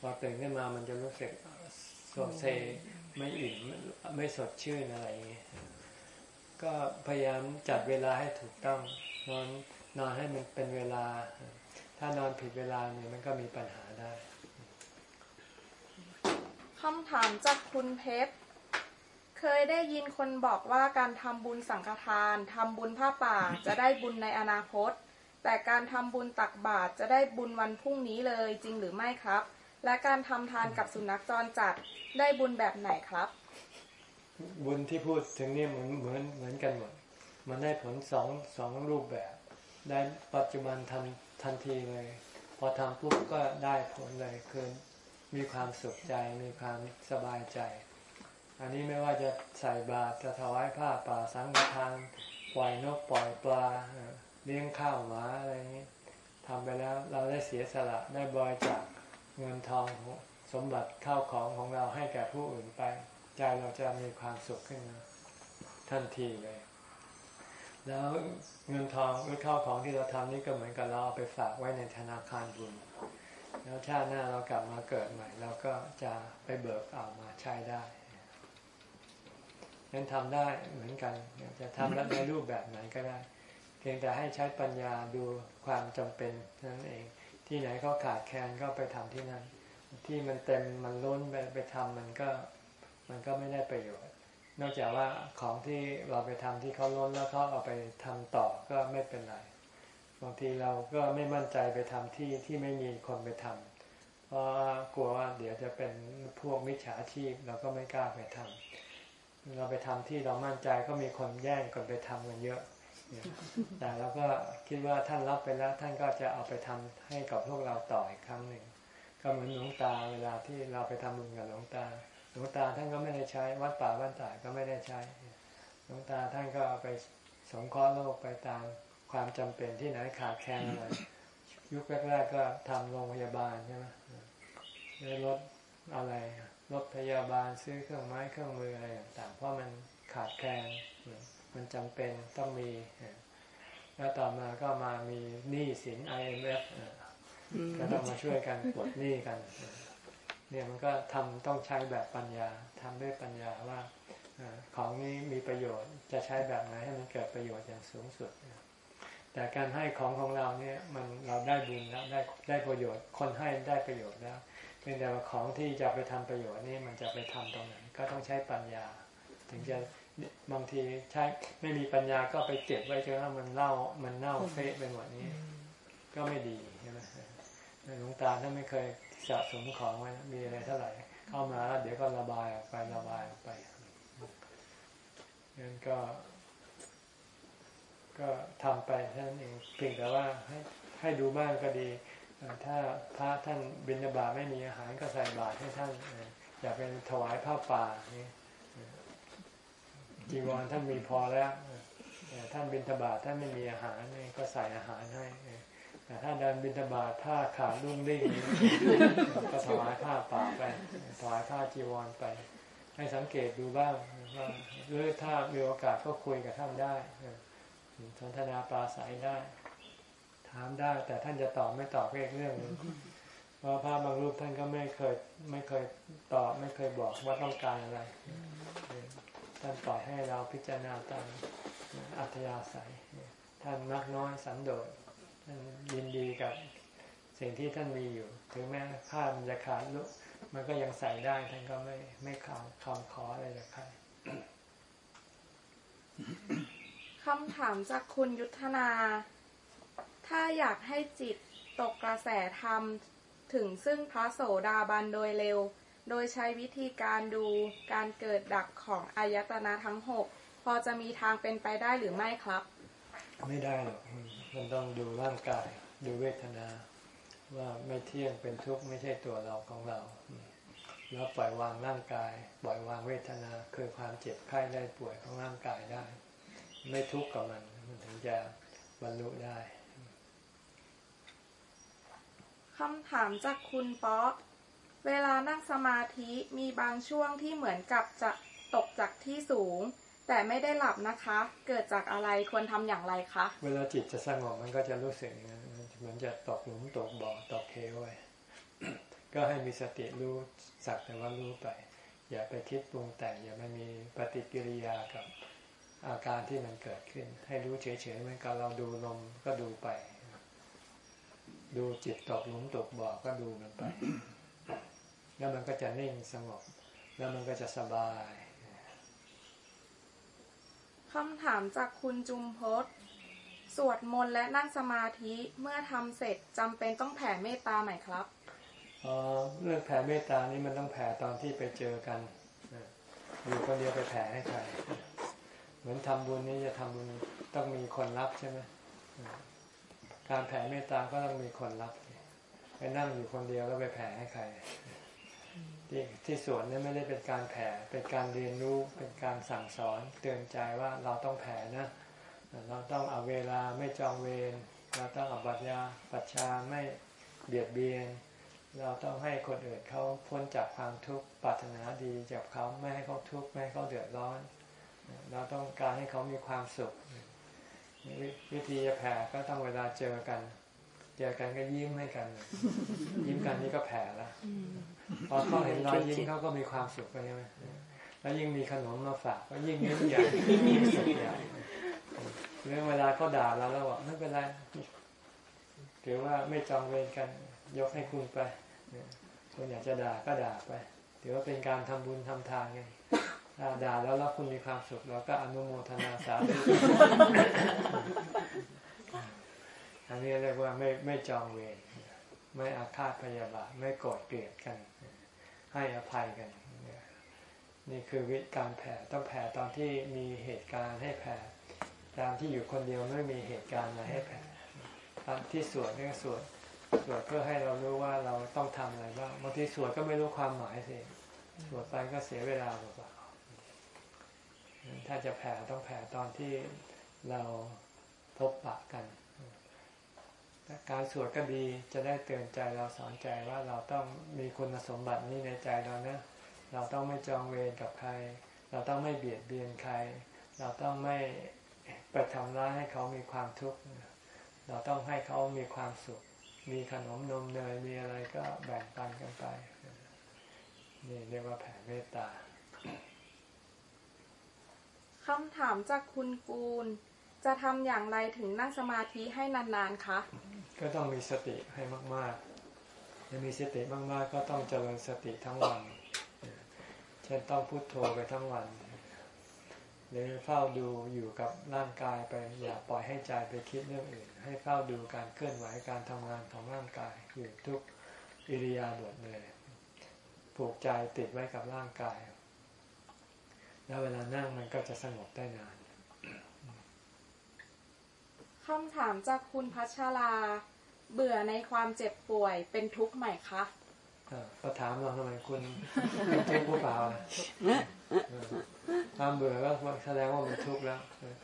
พอตื่นขึ้นมามันจะรู้สึกโซเซไม่อิ่มไม่สดชื่นอะไรอย่างเงี้ยก็พยายามจัดเวลาให้ถูกต้องนอนนอนให้มันเป็นเวลา ถ้านอนผิดเวลาเนี่ยมันก็มีปัญหาได้ คำถามจากคุณเพชร เคยได้ยินคนบอกว่าการทำบุญสังฆทานทำบุญผ้าป่าจะได้บุญในอนาคต แต่การทำบุญตักบาตรจะได้บุญวันพรุ่งนี้เลยจริงหรือไม่ครับ และการทำทานกับสุนัขจรจัดได้บุญแบบไหนครับ บุญที่พูดถึงนี่เหมือนเหมือนเหมือนกันหมด มันได้ผลสองสองรูปแบบ ได้ปัจจุบันทันทันทีเลย พอทำปุ๊บก็ได้ผลเลยคือ มีความสุขใจมีความสบายใจ อันนี้ไม่ว่าจะใส่บาตรจะถวายผ้าป่าสังฆทานปล่อยนกปล่อยปลาเลี้ยงข้าวหมาอะไรอย่างนี้ทำไปแล้วเราได้เสียสละได้บริจาคเงินทองสมบัติข้าวของของเราให้แก่ผู้อื่นไป ใจเราจะมีความสุขขึ้นทันทีเลย แล้วเงินทองหรือข้าวของที่เราทำนี่ก็เหมือนกับเราเอาไปฝากไว้ในธนาคารบุญ แล้วชาติหน้าเรากลับมาเกิดใหม่เราก็จะไปเบิกเอามาใช้ได้นั้นทำได้เหมือนกันจะทำและในรูปแบบไหนก็ได้ เพียงแต่ให้ใช้ปัญญาดูความจำเป็นนั้นเอง ที่ไหนเขาขาดแคลนก็ไปทำที่นั่น ที่มันเต็มมันล้นไปไปทำมันก็มันก็ไม่ได้ประโยชน์ นอกจากว่าของที่เราไปทำที่เขาล้นแล้วเขาเอาไปทำต่อก็ไม่เป็นไร บางทีเราก็ไม่มั่นใจไปทำที่ที่ไม่มีคนไปทำเพราะกลัวว่าเดี๋ยวจะเป็นพวกมิจฉาชีพเราก็ไม่กล้าไปทำเราไปทำที่เรามั่นใจก็มีคนแย่งคนไปทำกันเยอะแต่เราก็คิดว่าท่านรับไปแล้วท่านก็จะเอาไปทำให้กับพวกเราต่ออีกครั้งหนึ่งก็เหมือนหลวงตาเวลาที่เราไปทำบุญกับหลวงตาหลวงตาท่านก็ไม่ได้ใช้วัดป่าบ้านตายก็ไม่ได้ใช้หลวงตาท่านก็ไปสงเคราะห์โลกไปตาม ความจำเป็นที่ไหนขาดแคลนอะไรยุคแรกๆก็ทำโรงพยาบาลใช่ไหมได้รถอะไรรถพยาบาลซื้อเครื่องไม้เครื่องมืออะไรต่างๆเพราะมันขาดแคลนมันจำเป็นต้องมี แล้วต่อมาก็มามีหนี้สิน IMF อืมก็ต้องมาช่วยกันปลดหนี้กัน เนี่ยมันก็ทำต้องใช้แบบปัญญาทำด้วยปัญญาว่าของนี้มีประโยชน์จะใช้แบบไหนให้มันเกิดประโยชน์อย่างสูงสุด แต่การให้ของของเราเนี่ยมันเราได้บุญแล้วได้ได้ประโยชน์ คนให้ได้ประโยชน์แล้วเพียงแต่ว่าของที่จะไปทำประโยชน์นี่มันจะไปทำตรงไหนก็ต้องใช้ปัญญา ถึงจะบางทีใช้ไม่มีปัญญาก็ไปเก็บไว้จนกระทั่งมันเน่ามันเน่าเฟะไปหมดนี้ ก็ไม่ดีใช่ไหมหลวงตาท่านไม่เคยสะสมของไว้มีอะไรเท่าไหร่เข้ามาแล้วเดี๋ยวก็ระบายออกไประบายออกไปงั้นก็ ก็ทำไปเท่านั้นเองเพียงแต่ว่าให้ให้ดูบ้างก็ดี ถ้าพระท่านบิณฑบาตไม่มีอาหารก็ใส่บาตรให้ท่านอย่าเป็นถวายผ้าป่านี่จีวรท่านมีพอแล้วท่านบิณฑบาตท่านไม่มีอาหารนี่ก็ใส่อาหารให้แต่ถ้าเดินบิณฑบาตผ้าขาดรุ่งริ่งนี่ก็ถวายผ้าป่าไปถวายผ้าจีวรไป ให้สังเกตดูบ้างว่าหรือถ้ามีโอกาสก็คุยกับท่านได้ สนทนาปราศัยได้ ถามได้ แต่ท่านจะตอบไม่ตอบก็อีกเรื่องนึงเพราะพระบางรูปท่านก็ไม่เคยไม่เคยตอบไม่เคยบอกว่าต้องการอะไรท่านปล่อยให้เราพิจารณาตามอัธยาศัยท่านมักน้อยสันโดษท่านยินดีกับสิ่งที่ท่านมีอยู่ ถึงแม้ผ้ามันจะขาดลุมันก็ยังใส่ได้ ท่านก็ไม่ไม่คำคำขออะไรจากใคร คำถามจากคุณยุทธนา ถ้าอยากให้จิตตกกระแสธรรม ถึงซึ่งพระโสดาบันโดยเร็ว โดยใช้วิธีการดูการเกิดดับของอายตนะทั้งหกพอจะมีทางเป็นไปได้หรือไม่ครับ ไม่ได้หรอกมันต้องดูร่างกาย ดูเวทนา ว่าไม่เที่ยงเป็นทุกข์ไม่ใช่ตัวเราของเรา แล้วปล่อยวางร่างกาย ปล่อยวางเวทนาคือความเจ็บไข้ได้ป่วยของร่างกายได้ ไม่ทุกข์กับมัน มันถึงจะบรรลุได้คำถามจากคุณป๊อกเวลานั่งสมาธิมีบางช่วงที่เหมือนกับจะตกจากที่สูง แต่ไม่ได้หลับนะคะ เกิดจากอะไรควรทำอย่างไรคะ เวลาจิตจะสงบมันก็จะรู้สึกนะเหมือนจะตกหลุมตกบ่อตกเทวไว้ก็ให้มีสติรู้สักแต่ว่ารู้ไป อย่าไปคิดปรุงแต่งอย่าไปมีปฏิกิริยากับ อาการที่มันเกิดขึ้น ให้รู้เฉยๆเหมือนกับเราดูลมก็ดูไป ดูจิตตกหลุมตกบ่อก็ดูมันไป แล้วมันก็จะนิ่งสงบ แล้วมันก็จะสบายคำถามจากคุณจุมพศสวดมนต์และนั่งสมาธิเมื่อทำเสร็จจำเป็นต้องแผ่เมตตาไหมครับอ๋อเรื่องแผ่เมตตานี่มันต้องแผ่ตอนที่ไปเจอกันนะอยู่คนเดียวไปแผ่ให้ใคร เหมือนทำบุญนี่จะทำบุญต้องมีคนรับใช่ไหมการแผ่เมตตาก็ต้องมีคนรับไปนั่งอยู่คนเดียวแล้วไปแผ่ให้ใคร ที่ที่สวนนี่ไม่ได้เป็นการแผ่เป็นการเรียนรู้เป็นการสั่งสอนเตือนใจว่าเราต้องแผ่นะเราต้องเอาเวลาไม่จองเวรเราต้องเอาบัญญาปัจชาไม่เบียดเบียน เราต้องให้คนอื่นเขาพ้นจากความทุกข์ปรารถนาดีจากเขาไม่ให้เขาทุกข์ไม่ให้เขาเดือดร้อน เราต้องการให้เขามีความสุขววิธีจะแผ่ก็ต้องเวลาเจอกัน เจอกันก็ยิ้มให้กัน ยิ้มกันนี่ก็แผ่แล้วพอเขาเห็นรอยยิ้มเขาก็มีความสุขไปใช่ไหมแล้วยิ่งมีขนมมาฝากก็ยิ่งยิ้มใหญ่ยิ่งสุขใหญ่เรื่องเวลาเขาด่าเราแล้วบอกไม่เป็นไรถือว่าไม่จองเวรกันยกให้คุณไปคุณอยากจะด่าก็ด่าไปถือว่าเป็นการทำบุญทำทานไง ด่าแล้วแล้วคุณมีความสุขเราก็อนุโมทนาสาธุอันนี้เรียกว่าไม่ไม่จองเวรไม่อาฆาตพยาบาทไม่โกรธเกลียดกัน ให้อภัยกัน นี่คือวิธีการแผ่ต้องแผ่ตอนที่มีเหตุการณ์ให้แผ่ตามที่อยู่คนเดียวไม่มีเหตุการณ์อะไรให้แผ่ตามที่สวดนี่ก็สวดสวดเพื่อให้เรารู้ว่าเราต้องทำอะไรบ้างบางทีสวดก็ไม่รู้ความหมายสิสวดไปก็เสียเวลาเปล่าๆ ถ้าจะแผ่ต้องแผ่ตอนที่เราพบปะกันการสวดก็ดีจะได้เตือนใจเราสอนใจว่าเราต้องมีคุณสมบัตินี้ในใจเรานะ เราต้องไม่จองเวรกับใคร เราต้องไม่เบียดเบียนใคร เราต้องไม่ไปทำร้ายให้เขามีความทุกข์เราต้องให้เขามีความสุข มีขนมนมเนยมีอะไรก็แบ่งปันกันไปนี่เรียกว่าแผ่เมตตา คำถามจากคุณกูล จะทำอย่างไรถึงนั่งสมาธิให้นานๆคะ ก็ต้องมีสติให้มากๆ จะมีสติมากๆ ก็ต้องเจริญสติทั้งวัน เช่นต้องพุโทโธไปทั้งวัน หรือเฝ้าดูอยู่กับร่างกายไป อย่าปล่อยให้ใจไปคิดเรื่องอื่น ให้เฝ้าดูการเคลื่อนไหวการทำงานของร่างกายอยู่ทุกอิริยาบถเลย ผูกใจติดไว้กับร่างกาย แล้วเวลานั่งมันก็จะสงบได้นานคำถามจากคุณพัชรา เบื่อในความเจ็บป่วยเป็นทุกข์ไหมคะอ่าก็ถามเราทำไมคุณเป็นทุกข์หรือเปล่าอะเออความเบื่อก็แสดงว่ามันทุกข์แล้วเออ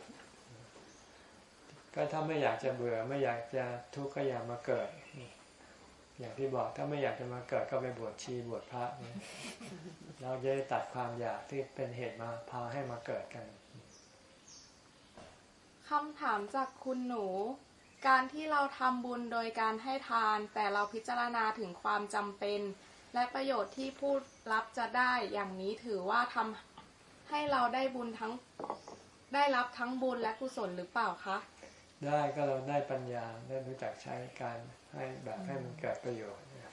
ก็ถ้าไม่อยากจะเบื่อไม่อยากจะทุกข์ก็อย่ามาเกิด อย่างที่บอกถ้าไม่อยากจะมาเกิดก็ไปบวชชีบวชพระเนี่ยเราจะได้ตัดความอยากที่เป็นเหตุมาพาให้มาเกิดกันคำถามจากคุณหนู การที่เราทำบุญโดยการให้ทาน แต่เราพิจารณาถึงความจำเป็น และประโยชน์ที่ผู้รับจะได้อย่างนี้ถือว่าทำให้เราได้บุญทั้งได้รับทั้งบุญและกุศลหรือเปล่าคะ ได้ก็เราได้ปัญญาได้รู้จักใช้การ ให้แบบให้มันเกิดประโยชน์เนี่ย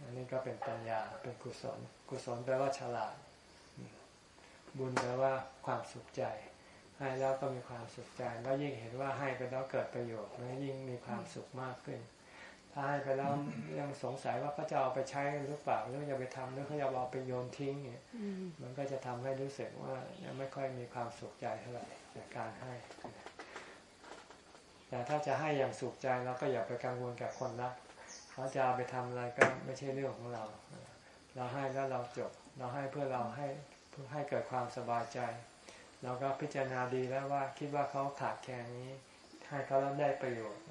อันนี้ก็เป็นปัญญาเป็นกุศล กุศลแปลว่าฉลาดอืมบุญแปลว่าความสุขใจ ให้แล้วก็มีความสุขใจ แล้วยิ่งเห็นว่าให้ไปแล้วเกิดประโยชน์แล้วยิ่งมีความสุขมากขึ้น ถ้าให้ไปแล้วยังสงสัยว่าเขาจะเอาไปใช้หรือเปล่าหรือจะไปทำหรือเขาจะเอาไปโยนทิ้งเนี่ยมันก็จะทำให้รู้สึกว่ายังไม่ค่อยมีความสุขใจเท่าไหร่จากการให้ แต่ถ้าจะให้อย่างสุขใจเราก็อย่าไปกังวลกับคนรักเขาจะไปทำอะไรก็ไม่ใช่เรื่องของเรา เราให้แล้วเราจบ เราให้เพื่อเราให้เพื่อให้เกิดความสบายใจ เราก็พิจารณาดีแล้วว่าคิดว่าเขาขาดแคลนนี้ ให้เขาแล้วได้ประโยชน์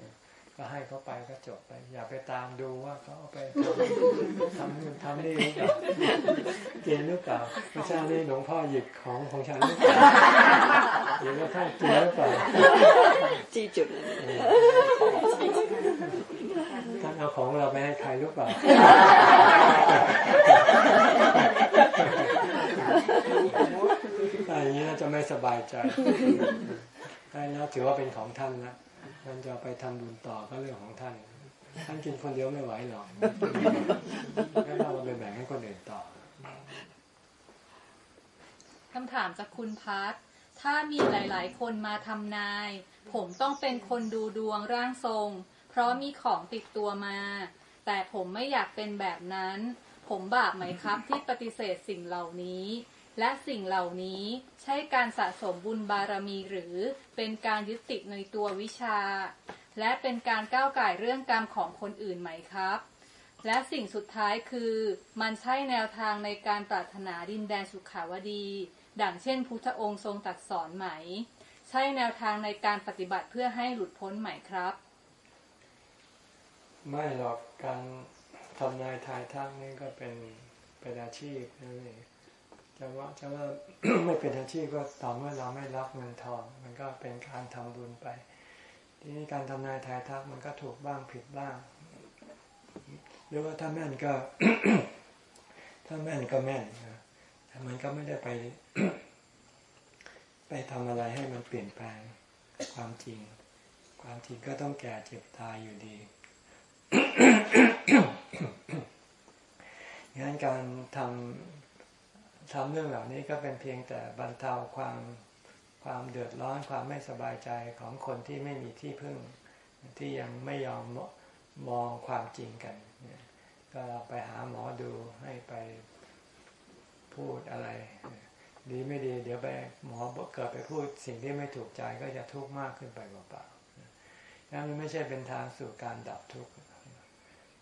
ก็ให้เขาไปก็จบไป อย่าไปตามดูว่าเขาเอาไปทำนู่นทำนี่หรือเปล่ากินหรือเปล่าไม่ใช่นี่หลวงพ่อหยิบของของฉันหรือเปล่าหรือว่าท่านกินหรือเปล่าจี้จุดเลยท่านเอาของเราไปให้ใครหรือเปล่าถ้าอย่างนี้เราจะไม่สบายใจให้แล้วถือว่าเป็นของท่านนะ ท่านจะไปทำบุญต่อก็เรื่องของท่าน ท่านกินคนเดียวไม่ไหวหรอกก็เราไปแบ่งให้คนอื่นต่อคำถามจากคุณพัทถ้ามีหลาย ๆ คนมาทำนาย ผมต้องเป็นคนดูดวงร่างทรง เพราะมีของติดตัวมา แต่ผมไม่อยากเป็นแบบนั้น ผมบาปไหมครับที่ปฏิเสธสิ่งเหล่านี้ และสิ่งเหล่านี้ใช่การสะสมบุญบารมีหรือเป็นการยึดติดในตัววิชา และเป็นการก้าวไก่เรื่องกรรมของคนอื่นไหมครับ และสิ่งสุดท้ายคือ มันใช่แนวทางในการปรารถนาดินแดนสุขาวดี ดังเช่นพุทธองค์ทรงตรัสสอนไหม ใช่แนวทางในการปฏิบัติเพื่อให้หลุดพ้นไหมครับ ไม่หรอกการทำนายทายทักนี่ก็เป็นเป็นอาชีพนั่นเอง จะว่าจะว่าไม่เป็นอาชีพก็ต่อเมื่อเราไม่รับเงินทอง มันก็เป็นการทำบุญไป ทีนี้การทำนายทายทักมันก็ถูกบ้างผิดบ้าง หรือว่าถ้าแม่นก็ ถ้าแม่นก็แม่นนะแต่มันก็ไม่ได้ไป ไปทำอะไรให้มันเปลี่ยนแปลงความจริง ความจริงก็ต้องแก่เจ็บตายอยู่ดีงั้นการทำ ทำเรื่องเหล่านี้ก็เป็นเพียงแต่บรรเทาความความเดือดร้อนความไม่สบายใจของคนที่ไม่มีที่พึ่ง ที่ยังไม่ยอมมองความจริงกัน ก็ไปหาหมอดูให้ไปพูดอะไร ดีไม่ดี เดี๋ยวไปหมอเกิดไปพูดสิ่งที่ไม่ถูกใจก็จะทุกข์มากขึ้นไปเปล่าๆนั่นมันไม่ใช่เป็นทางสู่การดับทุกข์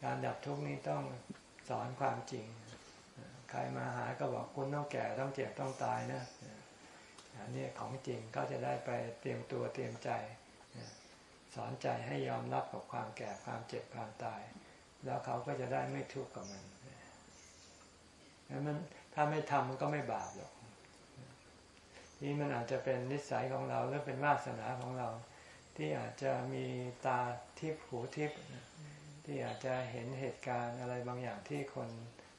การดับทุกข์นี้ต้องสอนความจริง ใครมาหาก็บอกคุณต้องแก่ต้องเจ็บต้องตายนะอันนี้ของจริงก็จะได้ไปเตรียมตัวเตรียมใจสอนใจให้ยอมรับกับความแก่ความเจ็บความตาย แล้วเขาก็จะได้ไม่ทุกข์กับมันงั้นมันถ้าไม่ทำมันก็ไม่บาปหรอกนี่มันอาจจะเป็นนิสัยของเราหรือเป็นวาสนาของเรา ที่อาจจะมีตาทิพหูทิพที่อาจจะเห็นเหตุการณ์อะไรบางอย่างที่คน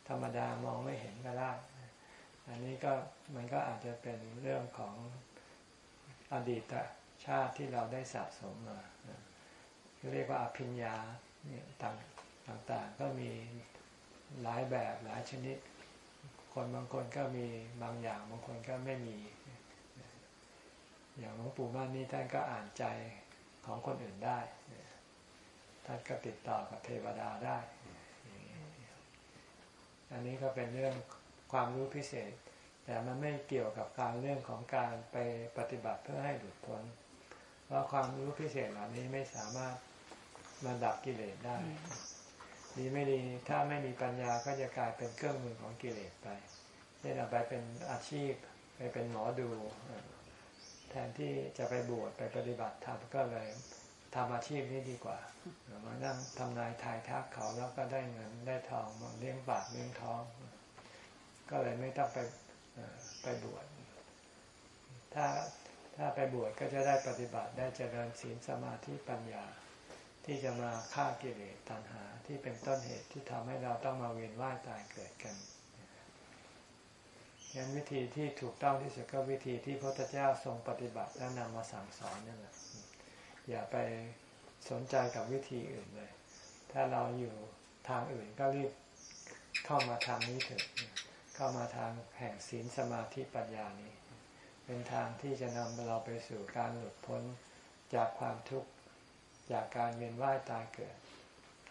ธรรมดามองไม่เห็นก็ได้ อันนี้ก็มันก็อาจจะเป็นเรื่องของอดีตชาติที่เราได้สะสมมาเรียกว่าอภิญญาเนี่ยต่างต่างๆ ก็มีหลายแบบหลายชนิด คนบางคนก็มีบางอย่างบางคนก็ไม่มี อย่างหลวงปู่ม่านนี่ท่านก็อ่านใจของคนอื่นได้ ท่านก็ติดต่อกับเทวดาได้ อันนี้ก็เป็นเรื่องความรู้พิเศษ แต่มันไม่เกี่ยวกับการเรื่องของการไปปฏิบัติเพื่อให้หลุดพ้นเพราะความรู้พิเศษเหล่านี้ไม่สามารถมาดับกิเลสได้ดีไม่ดีถ้าไม่มีปัญญาก็จะกลายเป็นเครื่องมือของกิเลสไปเช่นเอาไปเป็นอาชีพไปเป็นหมอดู แทนที่จะไปบวชไปปฏิบัติธรรมก็เลย ทำอาชีพนี้ดีกว่ามานั่งทำนายทายทักเขาแล้วก็ได้เงินได้ทองมาเลี้ยงปากเลี้ยงท้อง ก็เลยไม่ต้องไปไปบวชถ้าถ้าไปบวชก็จะได้ปฏิบัติได้เจริญศีลสมาธิปัญญา ที่จะมาฆ่ากิเลสตัณหาที่เป็นต้นเหตุที่ทำให้เราต้องมาเวียนว่ายตายเกิดกันงั้นวิธีที่ถูกต้องที่สุดก็วิธีที่พระพุทธเจ้าทรงปฏิบัติและนำมาสั่งสอนนั่นแหละ อย่าไปสนใจกับวิธีอื่นเลย ถ้าเราอยู่ทางอื่นก็รีบเข้ามาทางนี้เถิดเข้ามาทางแห่งศีลสมาธิปัญญานี้ เป็นทางที่จะนำเราไปสู่การหลุดพ้นจากความทุกข์จากการเวียนว่ายตายเกิด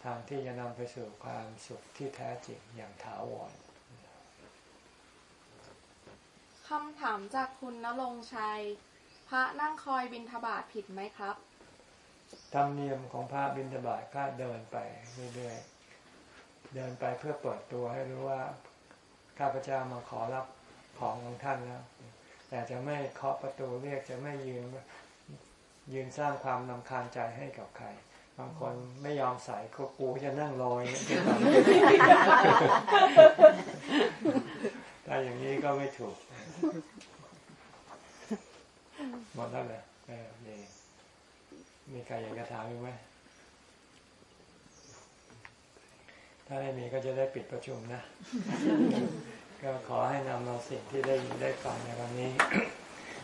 ทางที่จะนำไปสู่ความสุขที่แท้จริงอย่างถาวรคำถามจากคุณณรงชัย พระนั่งคอยบินทบาทผิดไหมครับ ธรรมเนียมของพระบิณฑบาตก็เดินไปเรื่อยๆ เดินไปเพื่อเปิดตัวให้รู้ว่าข้าพเจ้ามาขอรับของของท่านแล้วแต่จะไม่เคาะประตูเรียกจะไม่ยืนยืนสร้างความนำคาญใจให้กับใคร บางคนไม่ยอมใส่ก็กูจะนั่งรอย่างนี้ถ้าอย่างนี้ก็ไม่ถูกหมดแล้วเหรอเออ มีใครอยากจะถามอีกไหมถ้าไม่มีก็จะได้ปิดประชุมนะ ก็ขอให้นำเราสิ่งที่ได้ยินได้ฟังในวันนี้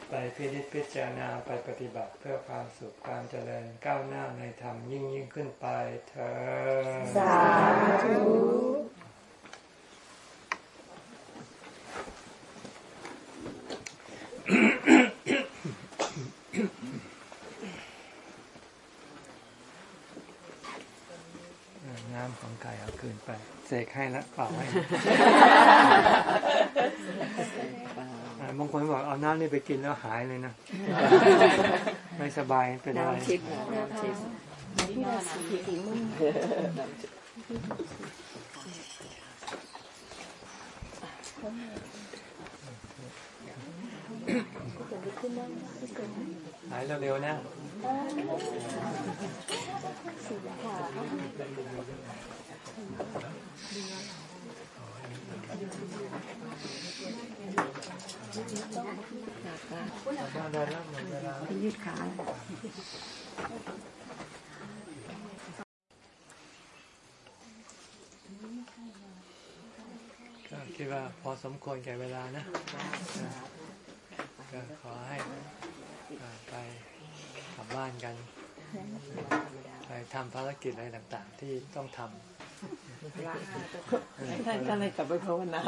ไปพิจิตพิจารณาไปปฏิบัติเพื่อความสุขความเจริญก้าวหน้าในธรรมยิ่งยิ่งขึ้นไปเธอสาธุ น้ำของไก่เอาคืนไป เสกให้แล้วเปล่าให้อ่าบางคนบอกเอาน้ำนี่ไปกินแล้วหายเลยนะ ไม่สบายเป็นอะไรน้ำทิพย์นะน้ำทิพย์ที่ราศีสีมุ่งน้ำทิพย์หายเร็วๆนะสีขาว ยืดขาก็คิดว่าพอสมควรแก่เวลานะก็ขอให้ไปกลับบ้านกัน ไปทำภารกิจอะไรต่างๆ ที่ต้องทำ ท่านก็เลยกลับไปภาวนา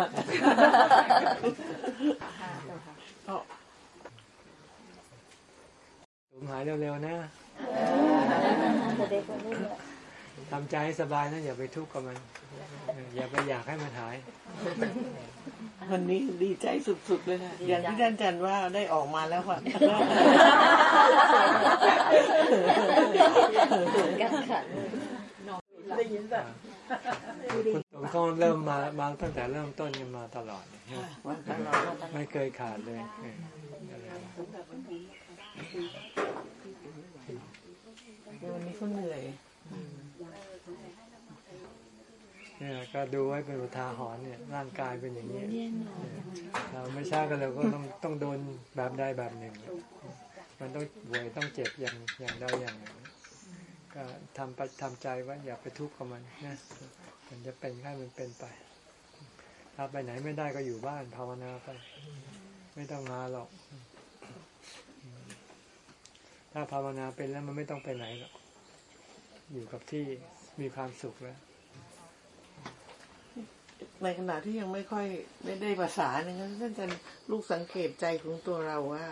สูญหายเร็วๆนะทำใจให้สบายนะอย่าไปทุกข์กับมัน อย่าไปอยากให้มันหาย วันนี้ดีใจสุดๆเลยนะอย่างที่ท่านจารย์ว่าได้ออกมาแล้วค่ะกันขัน ได้ยินแบบคุณตงก็เริ่มมามาตั้งแต่เริ่มต้นกันมาตลอดเนี่ยว่าตลอดไม่เคยขาดเลยเออวันนี้เขาเหนื่อยเนี่ยก็ดูไว้เป็นอุทาหรณ์เนี่ยร่างกายเป็นอย่างนี้เราไม่ช้าก็เราก็ต้องต้องโดนแบบใดแบบหนึ่ง มันต้องป่วยต้องเจ็บอย่างอย่างใดอย่างหนึ่ง ก็ทำไปทำใจไว่าอย่าไปทุกข์กับมันนะมันจะเป็นให้มันเป็นไป ถ้าไปไหนไม่ได้ก็อยู่บ้านภาวนาไป ไม่ต้องมาหรอก ถ้าภาวนาเป็นแล้วมันไม่ต้องไปไหนหรอก อยู่กับที่มีความสุขแล้วในขณะที่ยังไม่ค่อยไม่ได้ภาษาเนี่ยท่านอาจารย์ลูกสังเกตใจของตัวเราว่า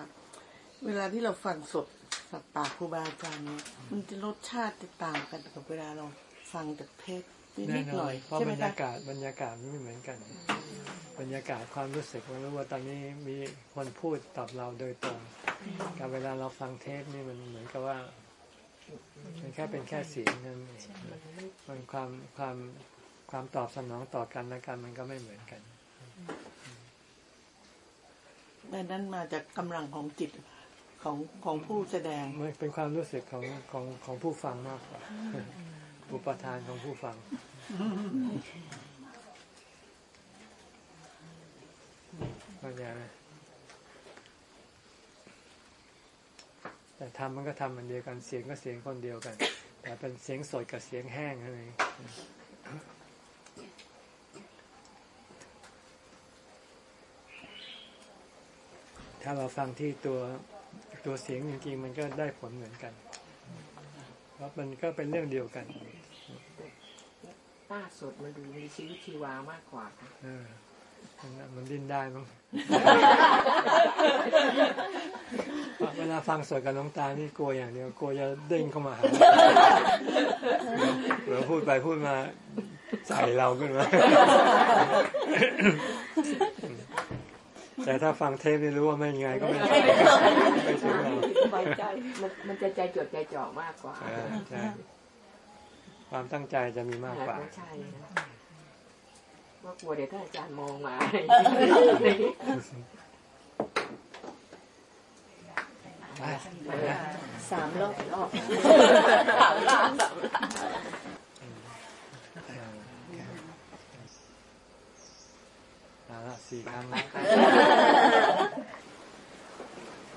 เวลาที่เราฟังสด สับปากครูบาอาจารย์เนี่ยมันจะรสชาติจะต่างกันกับเวลาเราฟังจากเทปนิแน่ดนๆหอน่นอยเพราะใช่บไหมรรคะยากาศบรรยากาศมันไม่เหมือนกัน บรรยากาศความรู้สึกมันรู้ว่าตอนนี้มีคนพูดตอบเราโดยตรงกับเวลาเราฟังเทปนี่มันเหมือนกับว่ามันแค่เป็นแค่เสียงนั่นเองมันความความความตอบสนองต่อกันและกันมันก็ไม่เหมือนกันแต่นั้นมาจากกำลังของจิต ของของผู้แสดงมันเป็นความรู้สึกของของของผู้ฟังมากกว่าอุปทานของผู้ฟัง เข้าใจไหมแต่ทำมันก็ทำมันเดียวกันเสียงก็เสียงคนเดียวกัน แต่เป็นเสียงสดกับเสียงแห้งเท่านั้นถ้าเราฟังที่ตัว ตัวเสียงจริงๆมันก็ได้ผลเหมือนกัน เพราะมันก็เป็นเรื่องเดียวกันป้าสดมาดูมีชีวิตชีวามากกว่าค่ะเออมันมันดิ้นได้มั้งเวลาฟังสดกับน้องตานี่กลัวอย่างเดียวกลัวจะเด้งเข้ามาหาเดี๋ยวพูดไปพูดมาใส่เราขึ้นมา แต่ถ้าฟังเทปนี่รู้ว่าไม่ยังไงก็ไม่ไม่ถึงเราสบายใจมันมันจะใจจดใจจ่อมากกว่าเออใช่ความตั้งใจจะมีมากกว่าใช่นะก็กลัวเดี๋ยวถ้าอาจารย์มองมาสามรอบรอบสามล้านสามล้านเอา 悲しい考え方